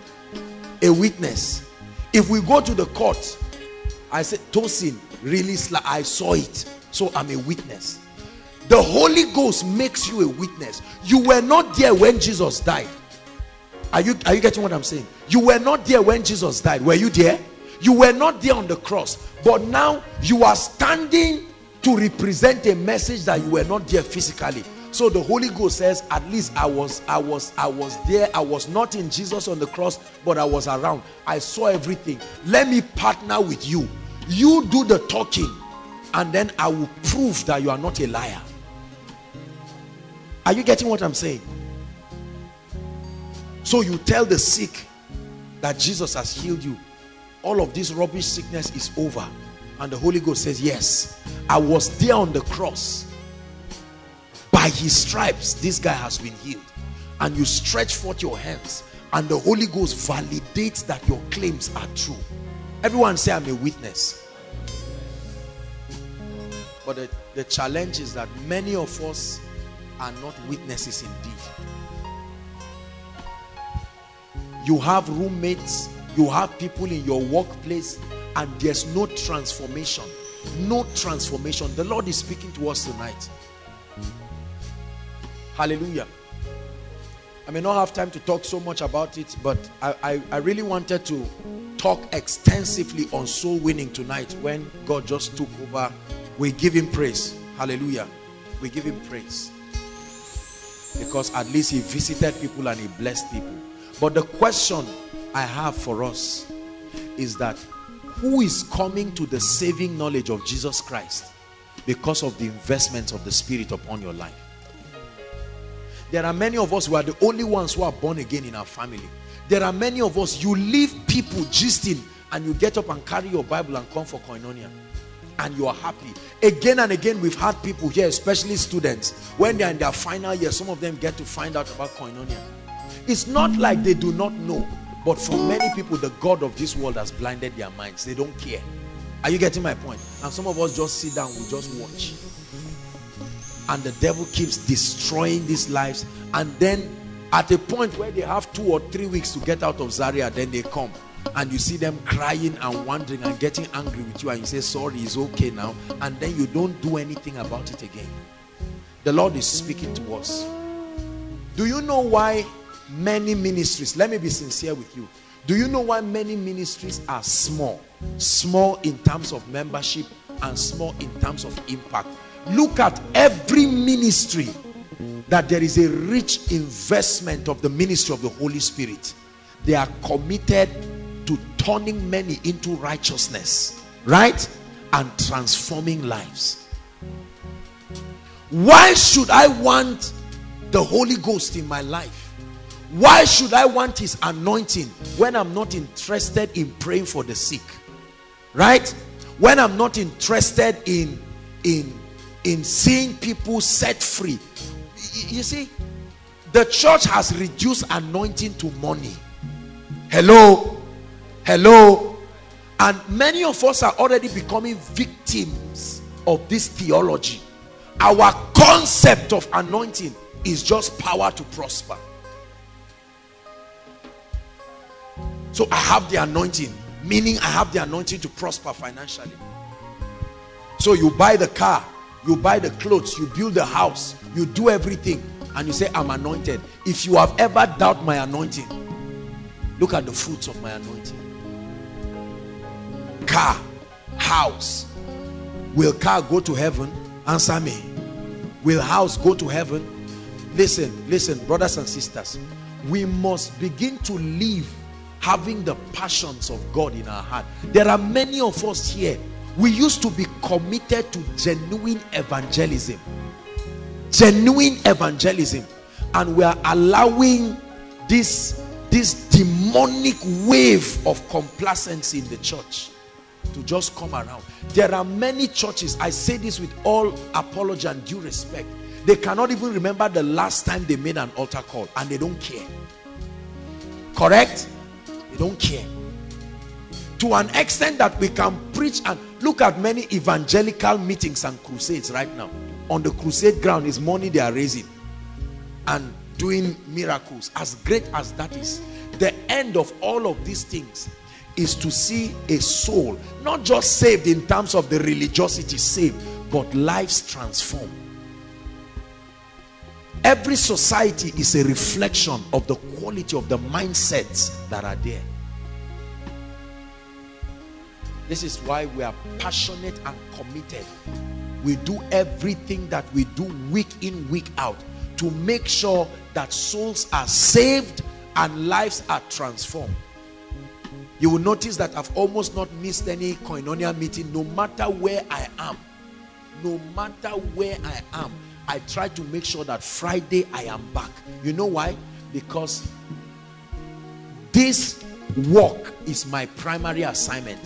A witness. If we go to the court, I said, Tosin really I saw it. So I'm a witness. The Holy Ghost makes you a witness. You were not there when Jesus died. Are you, are you getting what I'm saying? You were not there when Jesus died. Were you there? You were not there on the cross. But now you are standing to represent a message that you were not there physically. So the Holy Ghost says, at least I was, I was, I was there. I was not in Jesus on the cross, but I was around. I saw everything. Let me partner with you. You do the talking, and then I will prove that you are not a liar. Are you getting what I'm saying? So you tell the sick that Jesus has healed you. All of this rubbish sickness is over. And the Holy Ghost says, Yes, I was there on the cross. By his stripes, this guy has been healed. And you stretch forth your hands, and the Holy Ghost validates that your claims are true. Everyone say, I'm a witness. But the, the challenge is that many of us are not witnesses indeed. You have roommates, you have people in your workplace, and there's no transformation. No transformation. The Lord is speaking to us tonight. Hallelujah. I may not have time to talk so much about it, but I, I, I, really wanted to talk extensively on soul winning tonight when God just took over. We give him praise. Hallelujah. We give him praise. Because at least he visited people and he blessed people. But the question I have for us is that who is coming to the saving knowledge of Jesus Christ because of the investment of the Spirit upon your life? There are many of us who are the only ones who are born again in our family. There are many of us, you leave people gisting and you get up and carry your Bible and come for koinonia and you are happy. Again and again, we've had people here, especially students, when they're in their final year, some of them get to find out about koinonia. It's not like they do not know, but for many people, the God of this world has blinded their minds. They don't care. Are you getting my point? And some of us just sit down, we just watch. And the devil keeps destroying these lives. And then at a point where they have two or three weeks to get out of Zaria, then they come and you see them crying and wondering and getting angry with you and you say sorry it's okay now. And then you don't do anything about it again. The lord is speaking to us. Do you know why many ministries let me be sincere with you. Do you know why many ministries are small? Small in terms of membership and small in terms of impact. Look at every ministry that there is a rich investment of the ministry of the holy spirit. They are committed to turning many into righteousness. Right? And transforming lives. Why should i want the holy ghost in my life? Why should i want his anointing when i'm not interested in praying for the sick? Right? When i'm not interested in in in seeing people set free. You see the church has reduced anointing to money. Hello Hello. And many of us are already becoming victims of this theology. Our concept of anointing is just power to prosper. So I have the anointing, meaning I have the anointing to prosper financially. So you buy the car, you buy the clothes, you build the house, you do everything, and you say, I'm anointed. If you have ever doubt my anointing, look at the fruits of my anointing car, house. Will car go to heaven? Answer me. Will house go to heaven? Listen, listen, brothers and sisters. We must begin to live having the passions of God in our heart. There are many of us here. We used to be committed to genuine evangelism. Genuine evangelism. And we are allowing this, this demonic wave of complacency in the church to just come around. There are many churches, I say this with all apology and due respect. They cannot even remember the last time they made an altar call and they don't care. Correct? They don't care. to an extent that we can preach and look at many evangelical meetings and crusades right now on the crusade ground is money they are raising and doing miracles as great as that is the end of all of these things is to see a soul not just saved in terms of the religiosity saved but lives transformed. Every society is a reflection of the quality of the mindsets that are there. This is why we are passionate and committed. We do everything that we do week in week out to make sure that souls are saved and lives are transformed you will notice that I've almost not missed any koinonia meeting no matter where I am. No matter where I am I try to make sure that Friday I am back. You know why? Because this work is my primary assignment.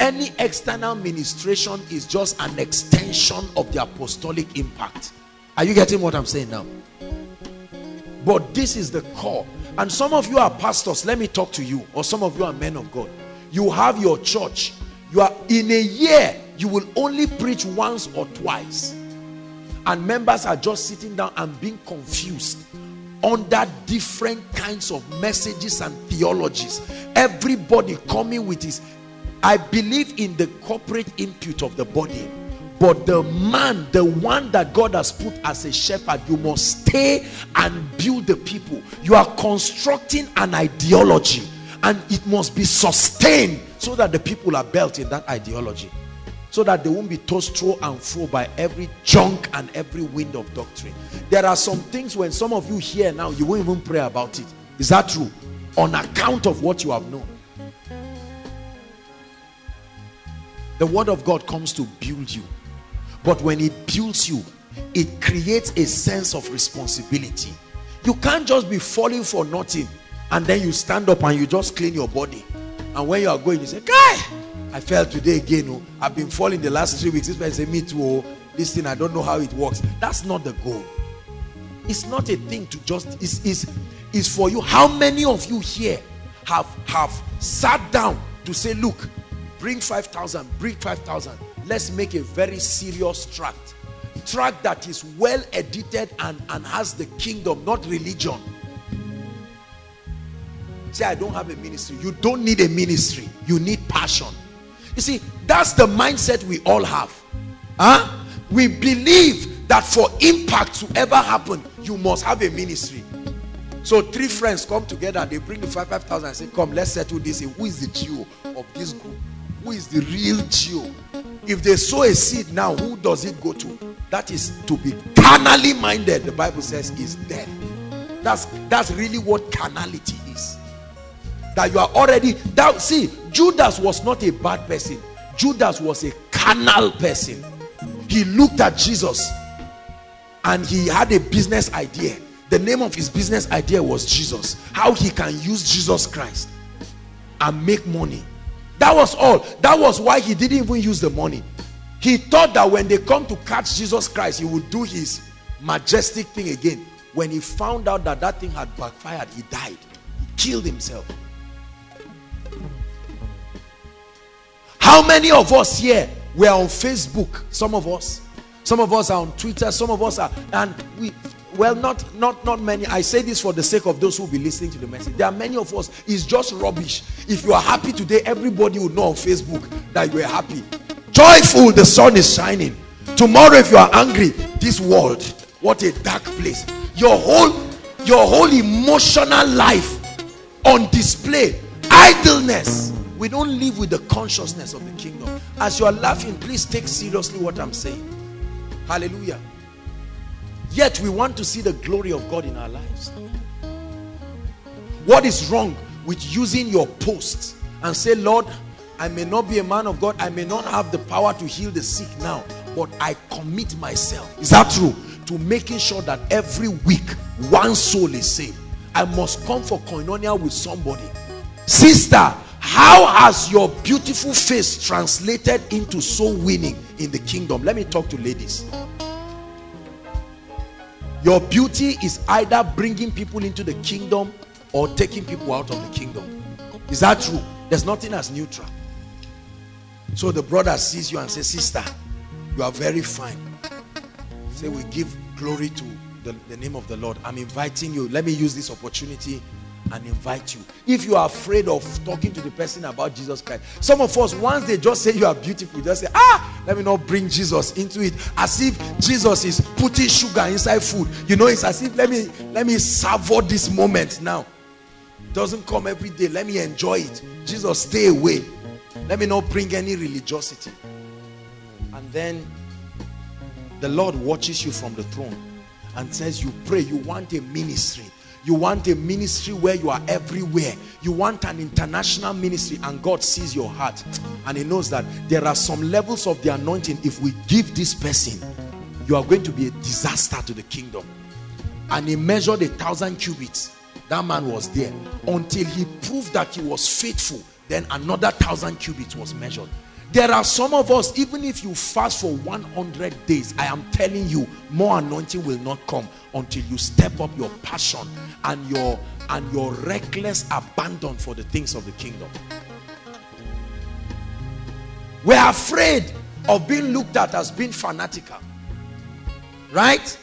Any external ministration is just an extension of the apostolic impact. Are you getting what I'm saying now but this is the core. And some of you are pastors let me talk to you or some of you are men of God. You have your church. You are in a year you will only preach once or twice. And members are just sitting down and being confused under different kinds of messages and theologies. Everybody coming with his I believe in the corporate input of the body but the man the one that God has put as a shepherd you must stay and build the people. You are constructing an ideology and it must be sustained so that the people are built in that ideology so that they won't be tossed through and fro by every junk and every wind of doctrine. There are some things when some of you hear now you won't even pray about it. Is that true? On account of what you have known. The word of God comes to build you but when it builds you it creates a sense of responsibility. You can't just be falling for nothing and then you stand up and you just clean your body. And when you are going you say guy I fell today again oh. I've been falling the last three weeks. This person say me too oh. This thing I don't know how it works. That's not the goal. It's not a thing to just it's, it's, it's for you. How many of you here have have sat down to say look bring 5,000 bring 5,000 let's make a very serious tract. Tract that is well edited and and has the kingdom not religion. Say I don't have a ministry. You don't need a ministry. You need passion. You see that's the mindset we all have. Huh? We believe that for impact to ever happen you must have a ministry. So three friends come together. They bring the five five thousand and say come let's settle this. Who is the geo of this group? Who is the real geo if they sow a seed now who does it go to? That is to be carnally minded the bible says is death. That's that's really what carnality is. That you are already that see judas was not a bad person. Judas was a carnal person. He looked at jesus and he had a business idea. The name of his business idea was jesus. How he can use jesus christ and make money that was all. That was why he didn't even use the money. He thought that when they come to catch jesus christ he would do his majestic thing again. When he found out that that thing had backfired he died. He killed himself. How many of us here were on facebook? Some of us. Some of us are on twitter. Some of us are and we well not not not many. I say this for the sake of those who will be listening to the message. There are many of us. It's just rubbish. If you are happy today everybody will know on facebook that you are happy. Joyful the sun is shining. Tomorrow if you are angry this world what a dark place. Your whole your whole emotional life on display. Idleness. We don't live with the consciousness of the kingdom. As you are laughing please take seriously what i'm saying. Hallelujah yet we want to see the glory of god in our lives. What is wrong with using your post and say lord i may not be a man of god. I may not have the power to heal the sick now but i commit myself. Is that true? To making sure that every week one soul is saved. I must come for koinonia with somebody. Sister how has your beautiful face translated into soul winning in the kingdom? Let me talk to ladies your beauty is either bringing people into the kingdom or taking people out of the kingdom is that true there's nothing as neutral So the brother sees you and says, Sister, you are very fine. Say, we give glory to the, the name of the Lord. I'm inviting you. Let me use this opportunity and invite you. If you are afraid of talking to the person about Jesus Christ, some of us, once they just say you are beautiful, just say, Ah, let me not bring Jesus into it. As if Jesus is putting sugar inside food. You know, it's as if let me let me savor this moment now. Doesn't come every day. Let me enjoy it. Jesus, stay away. Let me not bring any religiosity. And then the Lord watches you from the throne and says, You pray, you want a ministry. You want a ministry where you are everywhere. You want an international ministry, and God sees your heart. And He knows that there are some levels of the anointing. If we give this person, you are going to be a disaster to the kingdom. And He measured a thousand cubits. That man was there until he proved that he was faithful. Then another thousand cubits was measured. There are some of us, even if you fast for 100 days, I am telling you, more anointing will not come until you step up your passion and your and your reckless abandon for the things of the kingdom. We're afraid of being looked at as being fanatical. Right?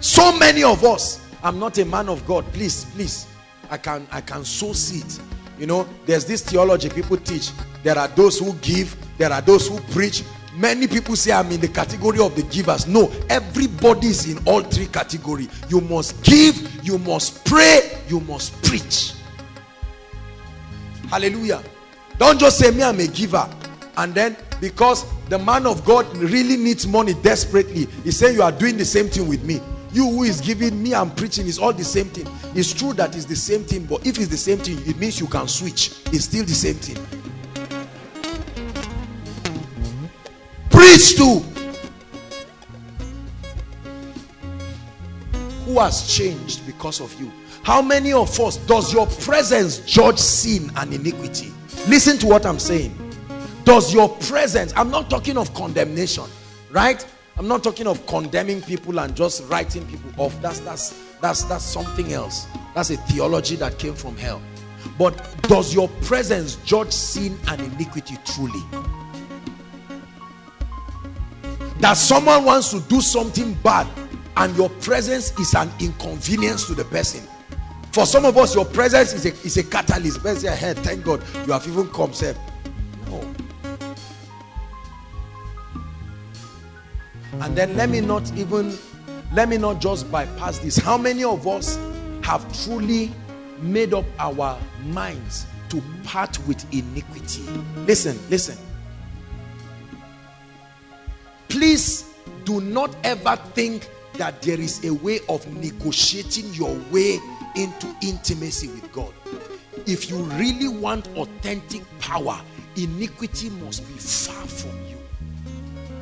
So many of us. I'm not a man of God. Please, please. I can I can sow seeds. You know, there's this theology people teach. There are those who give, there are those who preach. Many people say I'm in the category of the givers. No, everybody is in all three category. You must give, you must pray, you must preach. Hallelujah. Don't just say me I'm a giver. And then because the man of God really needs money desperately, he say you are doing the same thing with me. You who is giving me and preaching is all the same thing. It's true that it's the same thing, but if it's the same thing, it means you can switch. It's still the same thing. Preach to who has changed because of you. How many of us does your presence judge sin and iniquity? Listen to what I'm saying. Does your presence, I'm not talking of condemnation, right? I'm not talking of condemning people and just writing people off. That's that's that's that's something else. That's a theology that came from hell. But does your presence judge sin and iniquity truly? That someone wants to do something bad and your presence is an inconvenience to the person. For some of us, your presence is a, is a catalyst. Let's say, hey, thank God you have even come. Say, no. And then let me not even, let me not just bypass this. How many of us have truly made up our minds to part with iniquity? Listen, listen. Please do not ever think that there is a way of negotiating your way into intimacy with God. If you really want authentic power, iniquity must be far from you.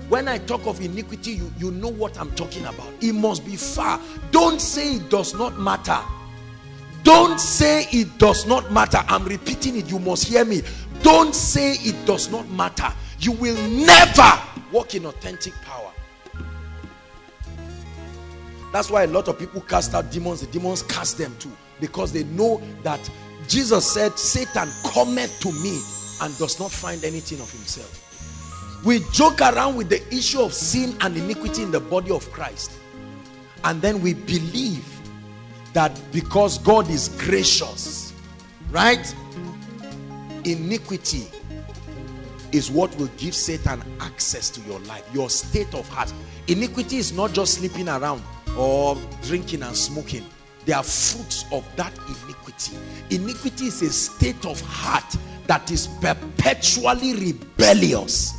When I talk of iniquity, you, you know what I'm talking about. It must be far. Don't say it does not matter. Don't say it does not matter. I'm repeating it. You must hear me. Don't say it does not matter. You will never walk in authentic power. That's why a lot of people cast out demons. The demons cast them too. Because they know that Jesus said, Satan cometh to me and does not find anything of himself. We joke around with the issue of sin and iniquity in the body of Christ. And then we believe that because God is gracious, right? Iniquity is what will give Satan access to your life, your state of heart. Iniquity is not just sleeping around or drinking and smoking. They are fruits of that iniquity. Iniquity is a state of heart that is perpetually rebellious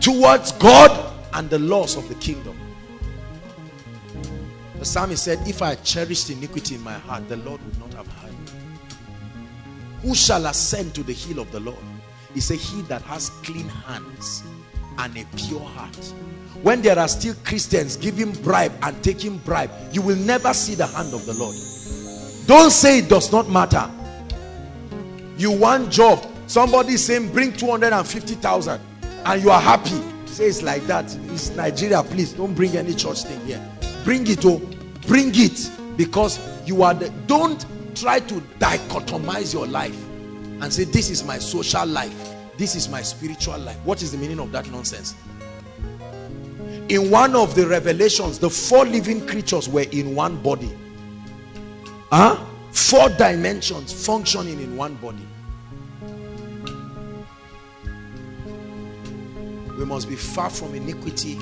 towards God and the laws of the kingdom. The psalmist said, If I cherished iniquity in my heart, the Lord would not have heard me. Who shall ascend to the hill of the Lord? He said, He that has clean hands and a pure heart. When there are still Christians giving bribe and taking bribe, you will never see the hand of the Lord. Don't say it does not matter. You want job, somebody saying bring 250,000 and you are happy. Say it's like that. It's Nigeria, please don't bring any church thing here. Bring it, oh, bring it because you are the. Don't try to dichotomize your life and say this is my social life this is my spiritual life. What is the meaning of that nonsense? In one of the revelations, the four living creatures were in one body. Huh? Four dimensions functioning in one body. We must be far from iniquity.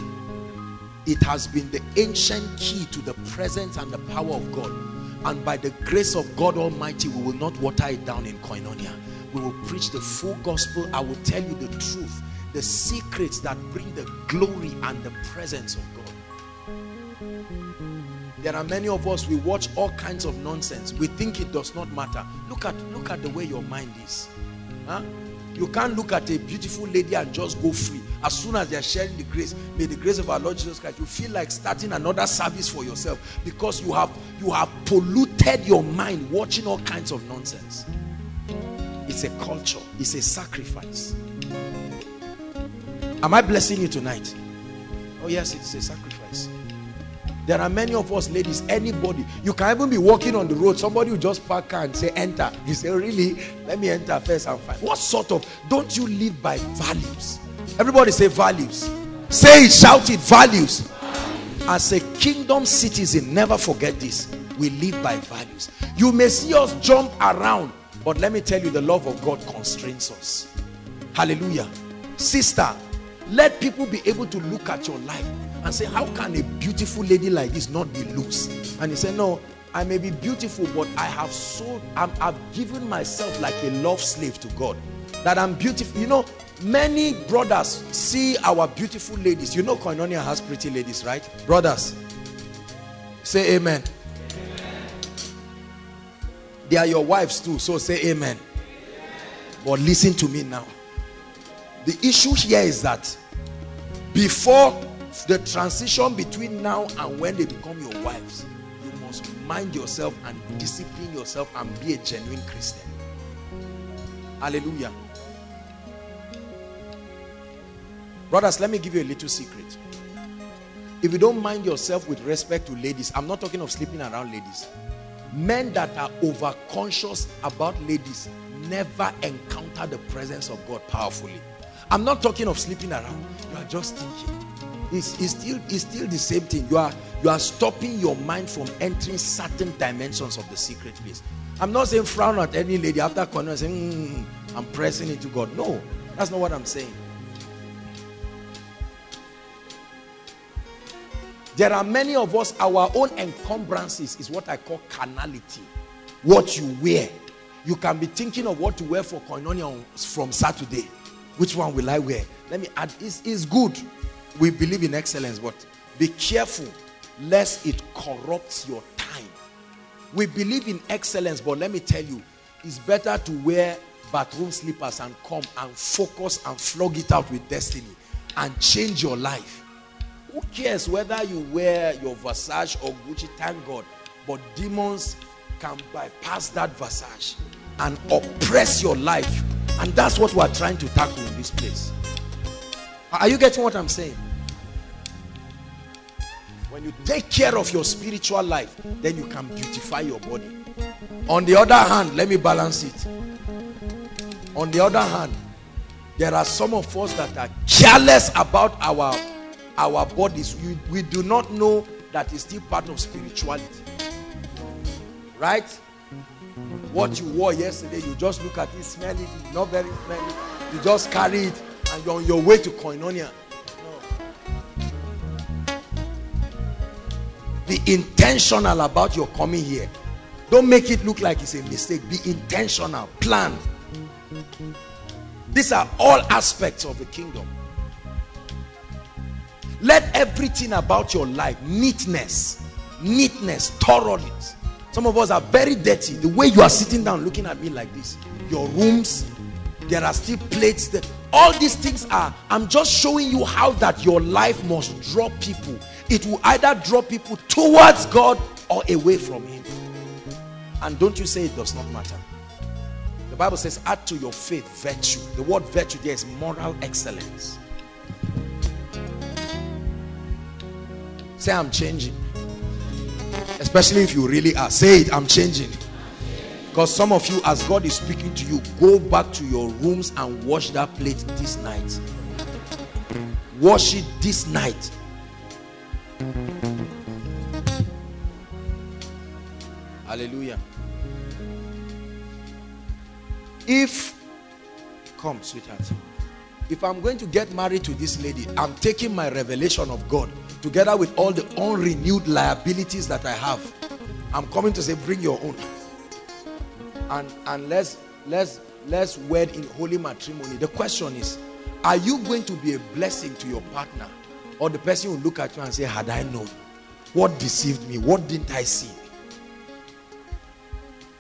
It has been the ancient key to the presence and the power of God. And by the grace of God Almighty, we will not water it down in koinonia. We will preach the full gospel. I will tell you the truth, the secrets that bring the glory and the presence of God. There are many of us, we watch all kinds of nonsense. We think it does not matter. Look at, look at the way your mind is. Huh? You can't look at a beautiful lady and just go free. As soon as they're sharing the grace, may the grace of our Lord Jesus Christ, you feel like starting another service for yourself because you have you have polluted your mind watching all kinds of nonsense. It's a culture, it's a sacrifice. Am I blessing you tonight? Oh, yes, it's a sacrifice. There are many of us ladies, anybody, you can even be walking on the road, somebody will just park and say, enter. You say, really? Let me enter first and find. What sort of, don't you live by values? Everybody say values. Say it, shout it, values. As a kingdom citizen, never forget this. We live by values. You may see us jump around, but let me tell you, the love of God constrains us. Hallelujah. Sister, let people be able to look at your life and say, how can a beautiful lady like this not be loose? And he said, no, I may be beautiful, but I have so, I'm, I've given myself like a love slave to God. That I'm beautiful. You know, many brothers see our beautiful ladies. You know Koinonia has pretty ladies, right? Brothers, say amen. They are your wives too, so say amen. amen. But listen to me now. The issue here is that before the transition between now and when they become your wives, you must mind yourself and discipline yourself and be a genuine Christian. Hallelujah. Brothers, let me give you a little secret. If you don't mind yourself with respect to ladies, I'm not talking of sleeping around ladies. Men that are over conscious about ladies never encounter the presence of God powerfully. I'm not talking of sleeping around. You are just thinking. It's, it's, still, it's still the same thing. You are, you are stopping your mind from entering certain dimensions of the secret place. I'm not saying frown at any lady after corner saying, mm, I'm pressing into God. No, that's not what I'm saying. There are many of us, our own encumbrances is what I call carnality. What you wear. You can be thinking of what to wear for koinonia from Saturday. Which one will I wear? Let me add, it's, it's good. We believe in excellence, but be careful lest it corrupts your time. We believe in excellence, but let me tell you, it's better to wear bathroom slippers and come and focus and flog it out with destiny and change your life. Who cares whether you wear your Versace or Gucci? Thank God. But demons can bypass that Versace and oppress your life. And that's what we're trying to tackle in this place. Are you getting what I'm saying? When you take care of your spiritual life, then you can beautify your body. On the other hand, let me balance it. On the other hand, there are some of us that are careless about our our bodies. We, we do not know that is still part of spirituality. Right? What you wore yesterday, you just look at it, smell it, it's not very smelly. You just carry it and you're on your way to koinonia. No. Be intentional about your coming here. Don't make it look like it's a mistake. Be intentional. Plan. These are all aspects of the kingdom. Let everything about your life, neatness, neatness, thoroughness. Some of us are very dirty. The way you are sitting down looking at me like this. Your rooms, there are still plates. There. All these things are, I'm just showing you how that your life must draw people. It will either draw people towards God or away from him. And don't you say it does not matter. The Bible says, add to your faith virtue. The word virtue there is moral excellence. Say, I'm changing. Especially if you really are. Say it, I'm changing. Because some of you, as God is speaking to you, go back to your rooms and wash that plate this night. Wash it this night. Hallelujah. If, come, sweetheart. If I'm going to get married to this lady, I'm taking my revelation of God together with all the unrenewed liabilities that I have. I'm coming to say, bring your own. And, and let's, let's, let's wed in holy matrimony. The question is, are you going to be a blessing to your partner? Or the person will look at you and say, had I known? What deceived me? What didn't I see?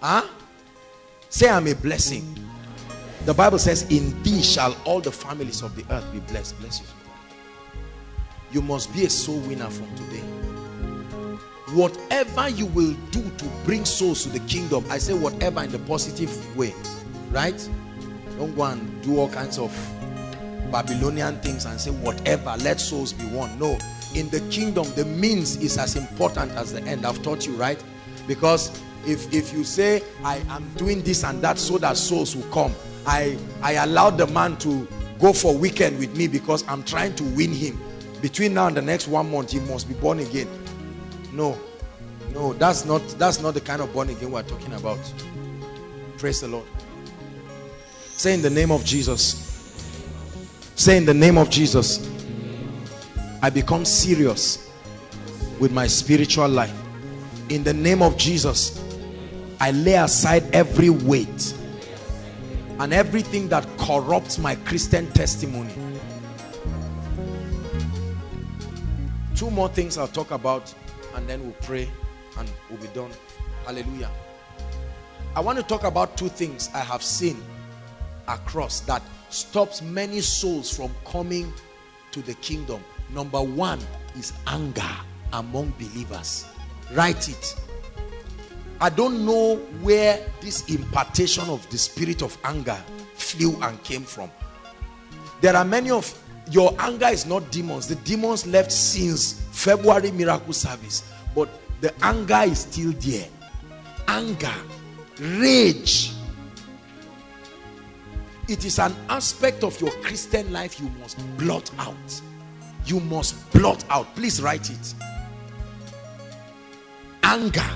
Huh? Say I'm a blessing. The Bible says, in thee shall all the families of the earth be blessed. Bless you. You must be a soul winner from today. Whatever you will do to bring souls to the kingdom, I say whatever in the positive way, right? Don't go and do all kinds of Babylonian things and say whatever, let souls be won. No, in the kingdom, the means is as important as the end. I've taught you, right? Because if if you say I am doing this and that so that souls will come, I I allowed the man to go for weekend with me because I'm trying to win him. Between now and the next one month, he must be born again. No, no, that's not that's not the kind of born again we're talking about. Praise the Lord. Say in the name of Jesus. Say in the name of Jesus. I become serious with my spiritual life. In the name of Jesus, I lay aside every weight and everything that corrupts my Christian testimony. Two more things I'll talk about and then we'll pray and we'll be done. Hallelujah. I want to talk about two things I have seen across that stops many souls from coming to the kingdom. Number one is anger among believers. Write it. I don't know where this impartation of the spirit of anger flew and came from. There are many of your anger is not demons. The demons left since February miracle service, but the anger is still there. Anger, rage. It is an aspect of your Christian life you must blot out. You must blot out. Please write it. Anger.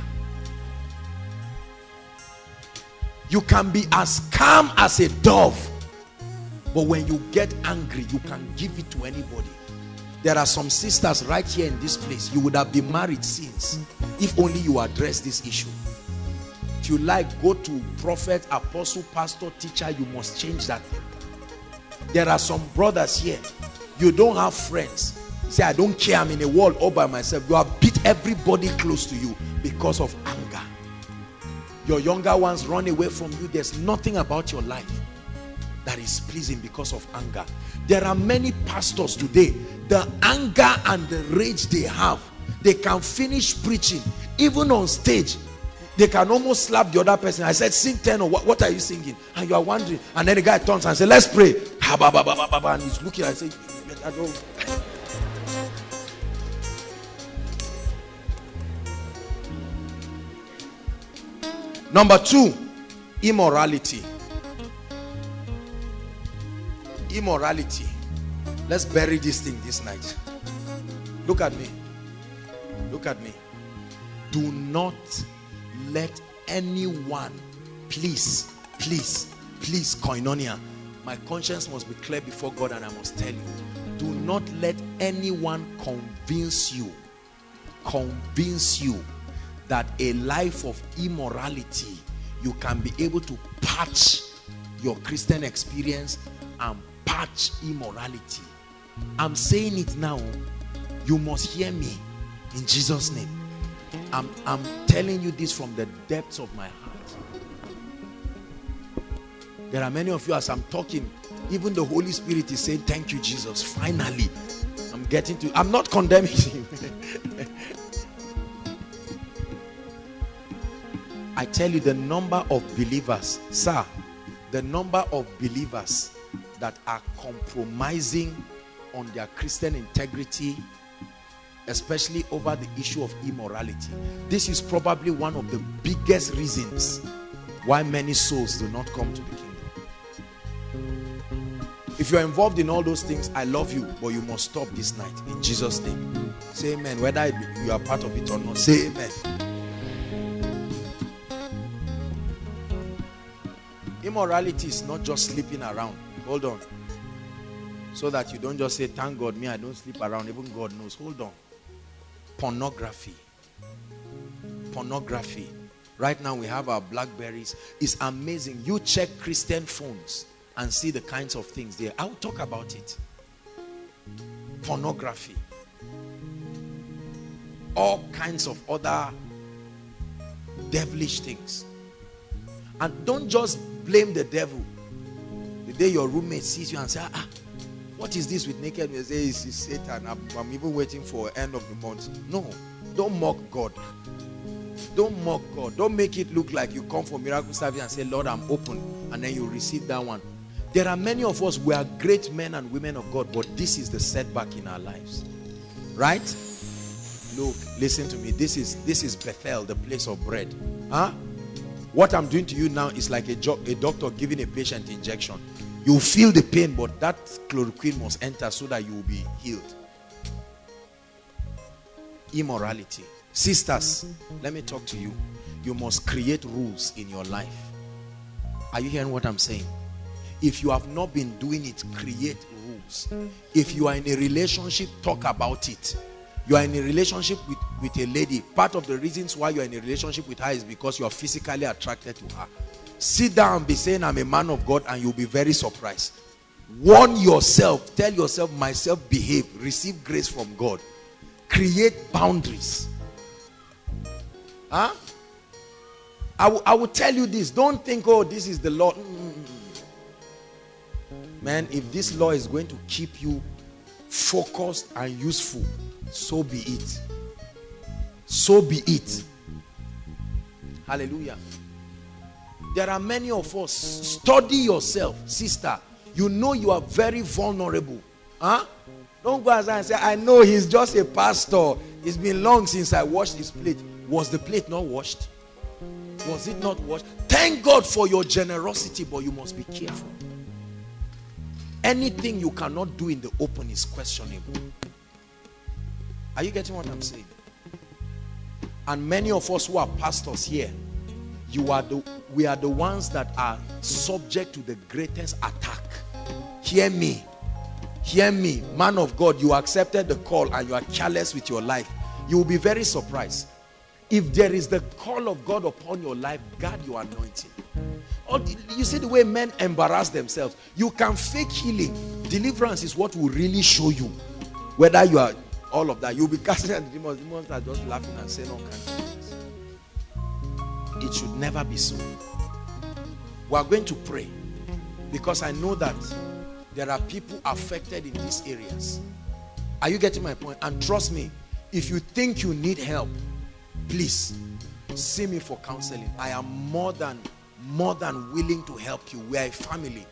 You can be as calm as a dove, but when you get angry, you can give it to anybody. There are some sisters right here in this place. You would have been married since if only you address this issue. If you like, go to prophet, apostle, pastor, teacher, you must change that. There are some brothers here. You don't have friends. Say, I don't care. I'm in a world all by myself. You have beat everybody close to you because of anger. Your younger ones run away from you. There's nothing about your life that is pleasing because of anger. There are many pastors today. The anger and the rage they have, they can finish preaching even on stage. They can almost slap the other person. I said, sing 10 or what, what are you singing? And you are wondering. And then the guy turns and says, let's pray. And he's looking and say, I don't. Number two, immorality. Immorality. Let's bury this thing this night. Look at me. Look at me. Do not let anyone, please, please, please, koinonia. My conscience must be clear before God and I must tell you. Do not let anyone convince you, convince you that a life of immorality you can be able to patch your Christian experience and patch immorality. I'm saying it now. You must hear me in Jesus' name. I'm, I'm telling you this from the depths of my heart. There are many of you as I'm talking, even the Holy Spirit is saying, Thank you, Jesus. Finally, I'm getting to, I'm not condemning you. I tell you the number of believers, sir, the number of believers that are compromising on their Christian integrity, especially over the issue of immorality. This is probably one of the biggest reasons why many souls do not come to the kingdom. If you're involved in all those things, I love you, but you must stop this night in Jesus' name. Say amen. Whether you are part of it or not, say amen. Immorality is not just sleeping around. Hold on. So that you don't just say, Thank God, me, I don't sleep around. Even God knows. Hold on. Pornography. Pornography. Right now, we have our Blackberries. It's amazing. You check Christian phones and see the kinds of things there. I'll talk about it. Pornography. All kinds of other devilish things. And don't just blame the devil. The day your roommate sees you and say, ah, what is this with naked? You say, it's, it's Satan. I'm, I'm even waiting for end of the month. No, don't mock God. Don't mock God. Don't make it look like you come for miracle service and say, Lord, I'm open. And then you receive that one. There are many of us, we are great men and women of God, but this is the setback in our lives. Right? Look, listen to me. This is this is Bethel, the place of bread. Huh? What I'm doing to you now is like a, a doctor giving a patient injection. You feel the pain, but that chloroquine must enter so that you will be healed. Immorality. Sisters, let me talk to you. You must create rules in your life. Are you hearing what I'm saying? If you have not been doing it, create rules. If you are in a relationship, talk about it. You are in a relationship with, with a lady. Part of the reasons why you are in a relationship with her is because you are physically attracted to her. Sit down and be saying, I'm a man of God, and you'll be very surprised. Warn yourself. Tell yourself, myself, behave. Receive grace from God. Create boundaries. Huh? I, I will tell you this. Don't think, oh, this is the law. Mm, mm, mm, man, if this law is going to keep you focused and useful, so be it. So be it. Hallelujah. There are many of us. Study yourself, sister. You know you are very vulnerable. Huh? Don't go outside and say, I know he's just a pastor. It's been long since I washed his plate. Was the plate not washed? Was it not washed? Thank God for your generosity, but you must be careful. Anything you cannot do in the open is questionable. Are you getting what I'm saying? And many of us who are pastors here, you are the we are the ones that are subject to the greatest attack. Hear me. Hear me, man of God, you accepted the call and you are careless with your life. You will be very surprised. If there is the call of God upon your life, guard your anointing. you see the way men embarrass themselves. You can fake healing. Deliverance is what will really show you whether you are all of that. You'll be casting out the demons. The Demons are just laughing and saying all kinds of things. It should never be so. We are going to pray because I know that there are people affected in these areas. Are you getting my point? And trust me, if you think you need help, please see me for counseling. I am more than more than willing to help you. We are a family.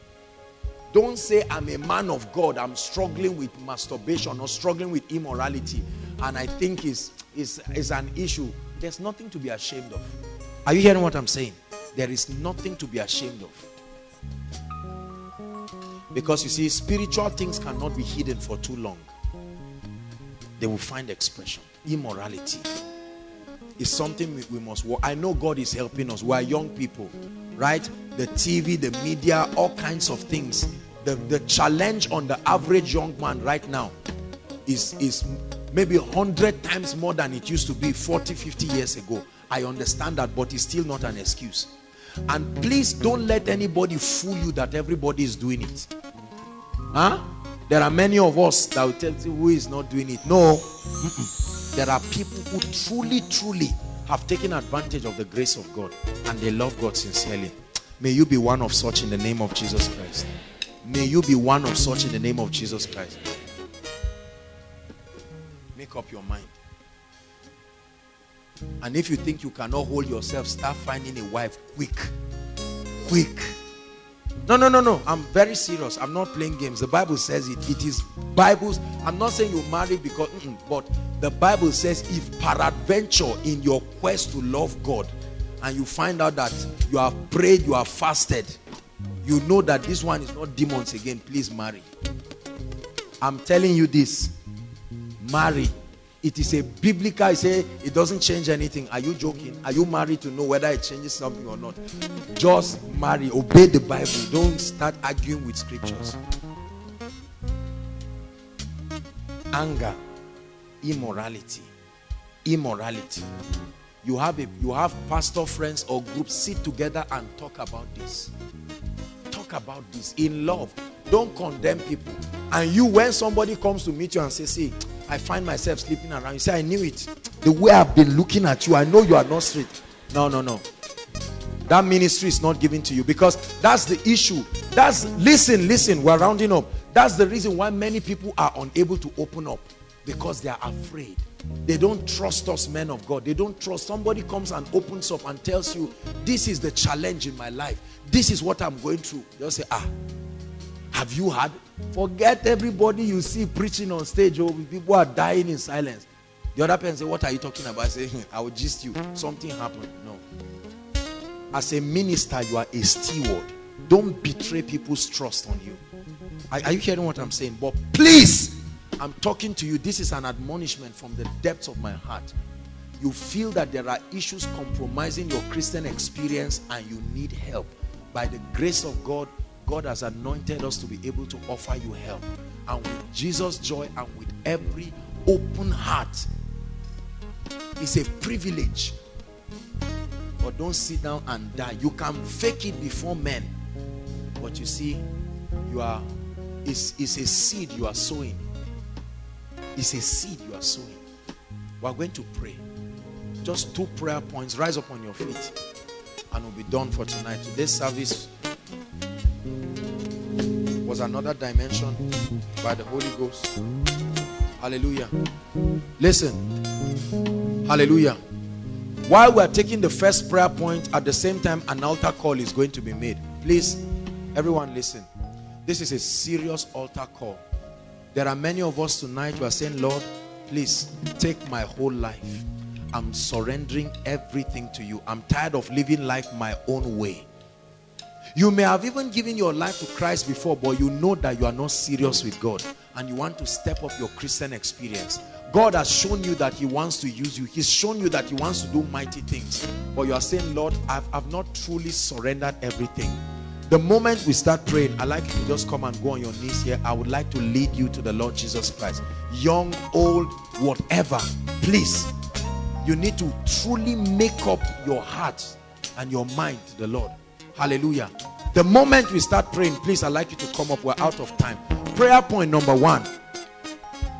Don't say I'm a man of God. I'm struggling with masturbation or struggling with immorality. And I think is is is an issue. There's nothing to be ashamed of. Are you hearing what I'm saying? There is nothing to be ashamed of. Because you see, spiritual things cannot be hidden for too long. They will find expression. Immorality is something we, we must work. I know God is helping us. We are young people, right? The TV, the media, all kinds of things. The, the challenge on the average young man right now is, is maybe 100 times more than it used to be 40, 50 years ago. I understand that, but it's still not an excuse. And please don't let anybody fool you that everybody is doing it. Huh? There are many of us that will tell you who is not doing it. No. Mm -mm. There are people who truly, truly have taken advantage of the grace of God and they love God sincerely. May you be one of such in the name of Jesus Christ. May you be one of such in the name of Jesus Christ. Make up your mind. And if you think you cannot hold yourself, start finding a wife quick. Quick. No, no, no, no. I'm very serious. I'm not playing games. The Bible says it. It is Bibles. I'm not saying you marry because, mm, but the Bible says if peradventure in your quest to love God and you find out that you have prayed, you have fasted, you know that this one is not demons again, please marry. I'm telling you this. Marry. It is a biblical, I say it doesn't change anything. Are you joking? Are you married to know whether it changes something or not? Just marry, obey the Bible. Don't start arguing with scriptures. Anger, immorality, immorality. You have a you have pastor friends or groups sit together and talk about this. Talk about this in love. Don't condemn people. And you, when somebody comes to meet you and say, "See, I find myself sleeping around," you say, "I knew it. The way I've been looking at you, I know you are not straight." No, no, no. That ministry is not given to you because that's the issue. That's listen, listen. We're rounding up. That's the reason why many people are unable to open up because they are afraid. They don't trust us, men of God. They don't trust. Somebody comes and opens up and tells you, This is the challenge in my life. This is what I'm going through. They'll say, Ah, have you had? Forget everybody you see preaching on stage. Oh, people are dying in silence. The other person say, What are you talking about? I say, hmm, I will gist you. Something happened. No. As a minister, you are a steward. Don't betray people's trust on you. Are, are you hearing what I'm saying? But please, I'm talking to you. This is an admonishment from the depths of my heart. You feel that there are issues compromising your Christian experience and you need help. By the grace of God, God has anointed us to be able to offer you help. And with Jesus' joy and with every open heart, it's a privilege. But don't sit down and die. You can fake it before men. But you see, you are it's, it's a seed you are sowing. It's a seed you are sowing. We are going to pray. Just two prayer points. Rise up on your feet. And we'll be done for tonight. Today's service was another dimension by the Holy Ghost. Hallelujah. Listen. Hallelujah. While we are taking the first prayer point, at the same time, an altar call is going to be made. Please, everyone, listen. This is a serious altar call. There are many of us tonight who are saying, Lord, please take my whole life. I'm surrendering everything to you. I'm tired of living life my own way. You may have even given your life to Christ before, but you know that you are not serious with God and you want to step up your Christian experience. God has shown you that He wants to use you. He's shown you that He wants to do mighty things. But you are saying, Lord, I've, I've not truly surrendered everything. The moment we start praying, I'd like you to just come and go on your knees here. I would like to lead you to the Lord Jesus Christ. Young, old, whatever. Please, you need to truly make up your heart and your mind to the Lord. Hallelujah. The moment we start praying, please, I'd like you to come up. We're out of time. Prayer point number one.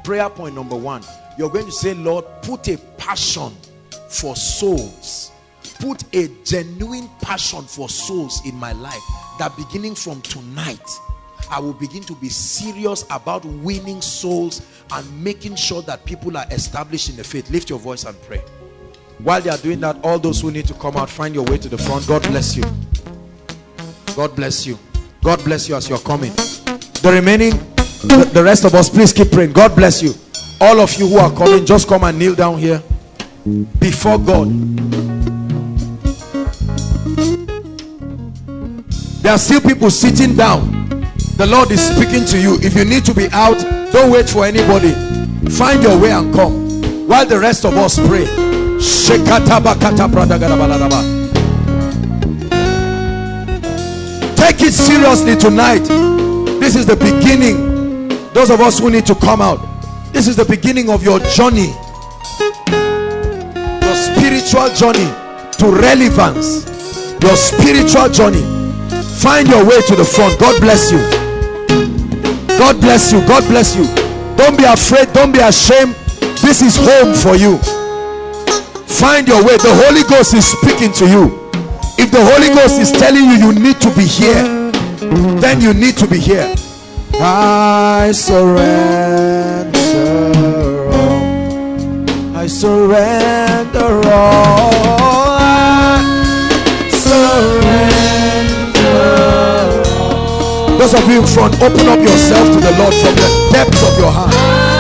Prayer point number one. You're going to say, Lord, put a passion for souls. Put a genuine passion for souls in my life. That beginning from tonight, I will begin to be serious about winning souls and making sure that people are established in the faith. Lift your voice and pray. While they are doing that, all those who need to come out, find your way to the front. God bless you. God bless you. God bless you as you're coming. The remaining, the, rest of us, please keep praying. God bless you. All of you who are coming, just come and kneel down here before God. There are still people sitting down. The Lord is speaking to you. If you need to be out, don't wait for anybody. Find your way and come. While the rest of us pray. Take it seriously tonight. This is the beginning. Those of us who need to come out. This is the beginning of your journey. Your spiritual journey to relevance. Your spiritual journey. Find your way to the front. God bless you. God bless you. God bless you. Don't be afraid. Don't be ashamed. This is home for you. Find your way. The Holy Ghost is speaking to you. If the Holy Ghost is telling you you need to be here, then you need to be here. I surrender all. I surrender all. I surrender all. Those of you in front, open up yourself to the Lord from the depths of your heart.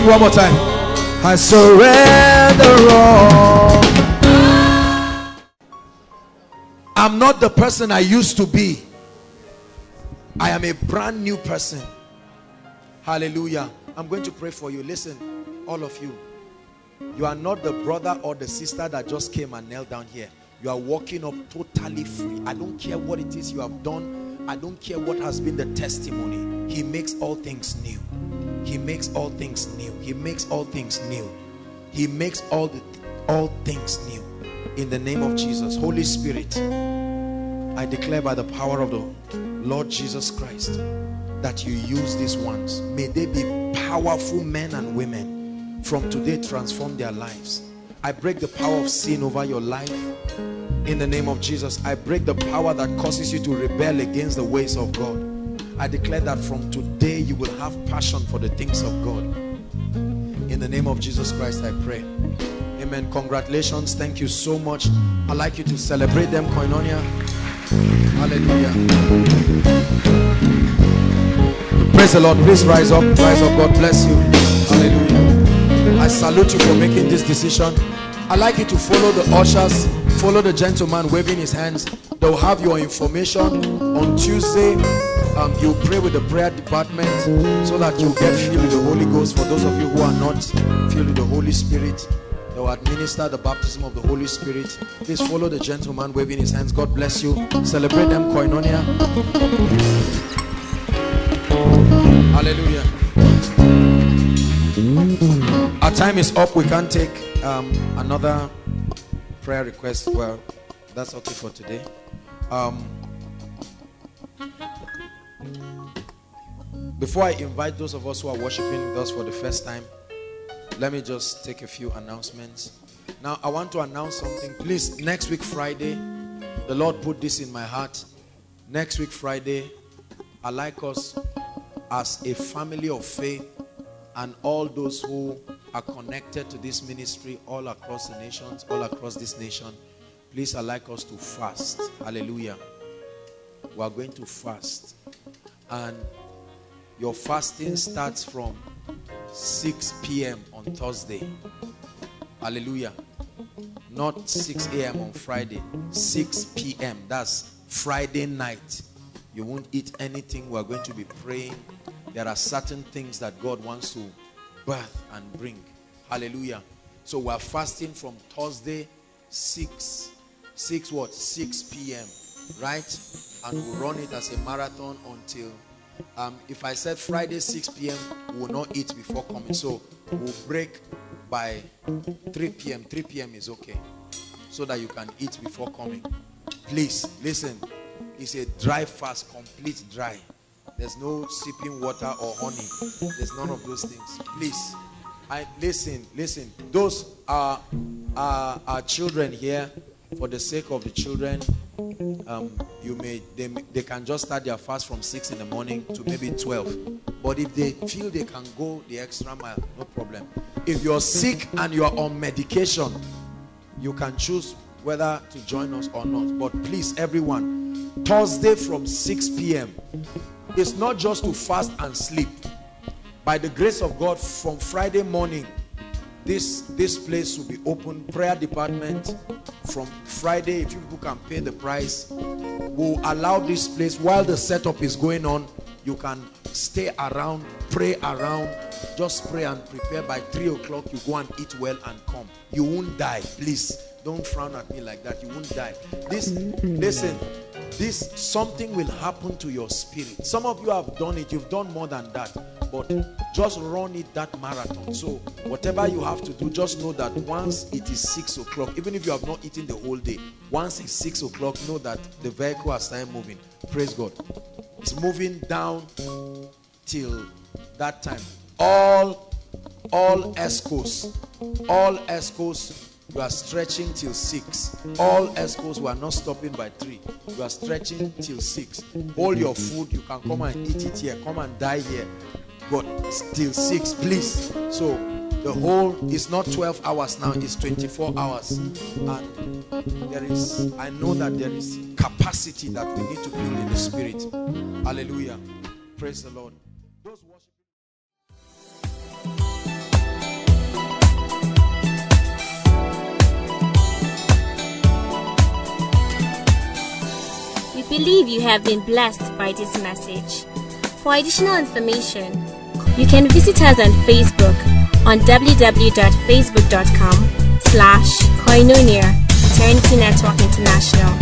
Sing one more time. I surrender all. I'm not the person I used to be. I am a brand new person. Hallelujah. I'm going to pray for you. Listen, all of you. You are not the brother or the sister that just came and knelt down here. You are walking up totally free. I don't care what it is you have done. I don't care what has been the testimony. He makes all things new. He makes all things new. He makes all things new. He makes all the all things new. In the name of Jesus, Holy Spirit, I declare by the power of the Lord Jesus Christ that you use these ones. May they be powerful men and women from today transform their lives. I break the power of sin over your life in the name of Jesus. I break the power that causes you to rebel against the ways of God. I declare that from today you will have passion for the things of God. In the name of Jesus Christ I pray. Amen. Congratulations. Thank you so much. I'd like you to celebrate them, Koinonia. Hallelujah. Praise the Lord. Please rise up. Rise up. God bless you. Hallelujah. Salute you for making this decision. I'd like you to follow the ushers, follow the gentleman waving his hands. They'll have your information on Tuesday. Um, you pray with the prayer department so that you get filled with the Holy Ghost. For those of you who are not filled with the Holy Spirit, they will administer the baptism of the Holy Spirit. Please follow the gentleman waving his hands. God bless you. Celebrate them, Koinonia. Hallelujah. Our time is up. We can't take um, another prayer request. Well, that's okay for today. Um, before I invite those of us who are worshiping with us for the first time, let me just take a few announcements. Now, I want to announce something. Please, next week, Friday, the Lord put this in my heart. Next week, Friday, I like us as a family of faith and all those who are connected to this ministry all across the nations, all across this nation. Please, like us to fast. Hallelujah. We are going to fast. And your fasting starts from 6 p.m. on Thursday. Hallelujah. Not 6 a.m. on Friday. 6 p.m. That's Friday night. You won't eat anything. We're going to be praying. There are certain things that God wants to birth and bring. Hallelujah. So we're fasting from Thursday 6 6 what? 6 p.m. Right? And we'll run it as a marathon until um, if I said Friday 6 p.m., we will not eat before coming. So we'll break by 3 p.m. 3 p.m. is okay. So that you can eat before coming. Please, listen. It's a dry fast, complete dry. There's no sipping water or honey. There's none of those things. Please. I listen, listen. Those are, are, are children here. For the sake of the children, um, you may they, they can just start their fast from 6 in the morning to maybe 12 but if they feel they can go the extra mile no problem if you're sick and you're on medication you can choose whether to join us or not. But please everyone thursday from 6 p.m it's not just to fast and sleep. By the grace of god from friday morning this this place will be open. Prayer department from friday if you can pay the price will allow this place while the setup is going on you can stay around pray around. Just pray and prepare. By three o'clock you go and eat well and come. You won't die. Please don't frown at me like that. You won't die. This listen this something will happen to your spirit. Some of you have done it. You've done more than that but just run it that marathon. So whatever you have to do just know that once it is six o'clock even if you have not eaten the whole day once it's six o'clock know that the vehicle has started moving. Praise god. It's moving down till that time. All all escorts all escorts you are stretching till six. All escorts were not stopping by three. You are stretching till six. Hold your food. You can come and eat it here. Come and die here but still six please. So the whole is not 12 hours now it's 24 hours. And there is i know that there is capacity that we need to build in the spirit. Hallelujah. Praise the lord. We believe you have been blessed by this message. For additional information, you can visit us on Facebook on www.facebook.com slash koinonia Eternity Network International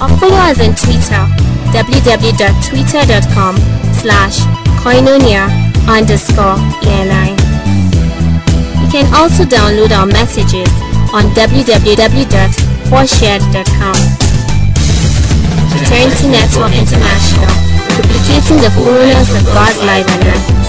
or follow us on Twitter www.twitter.com slash koinonia underscore ENI. You can also download our messages on www.4shared.com. Eternity Network International, duplicating the fullness of God's life on earth.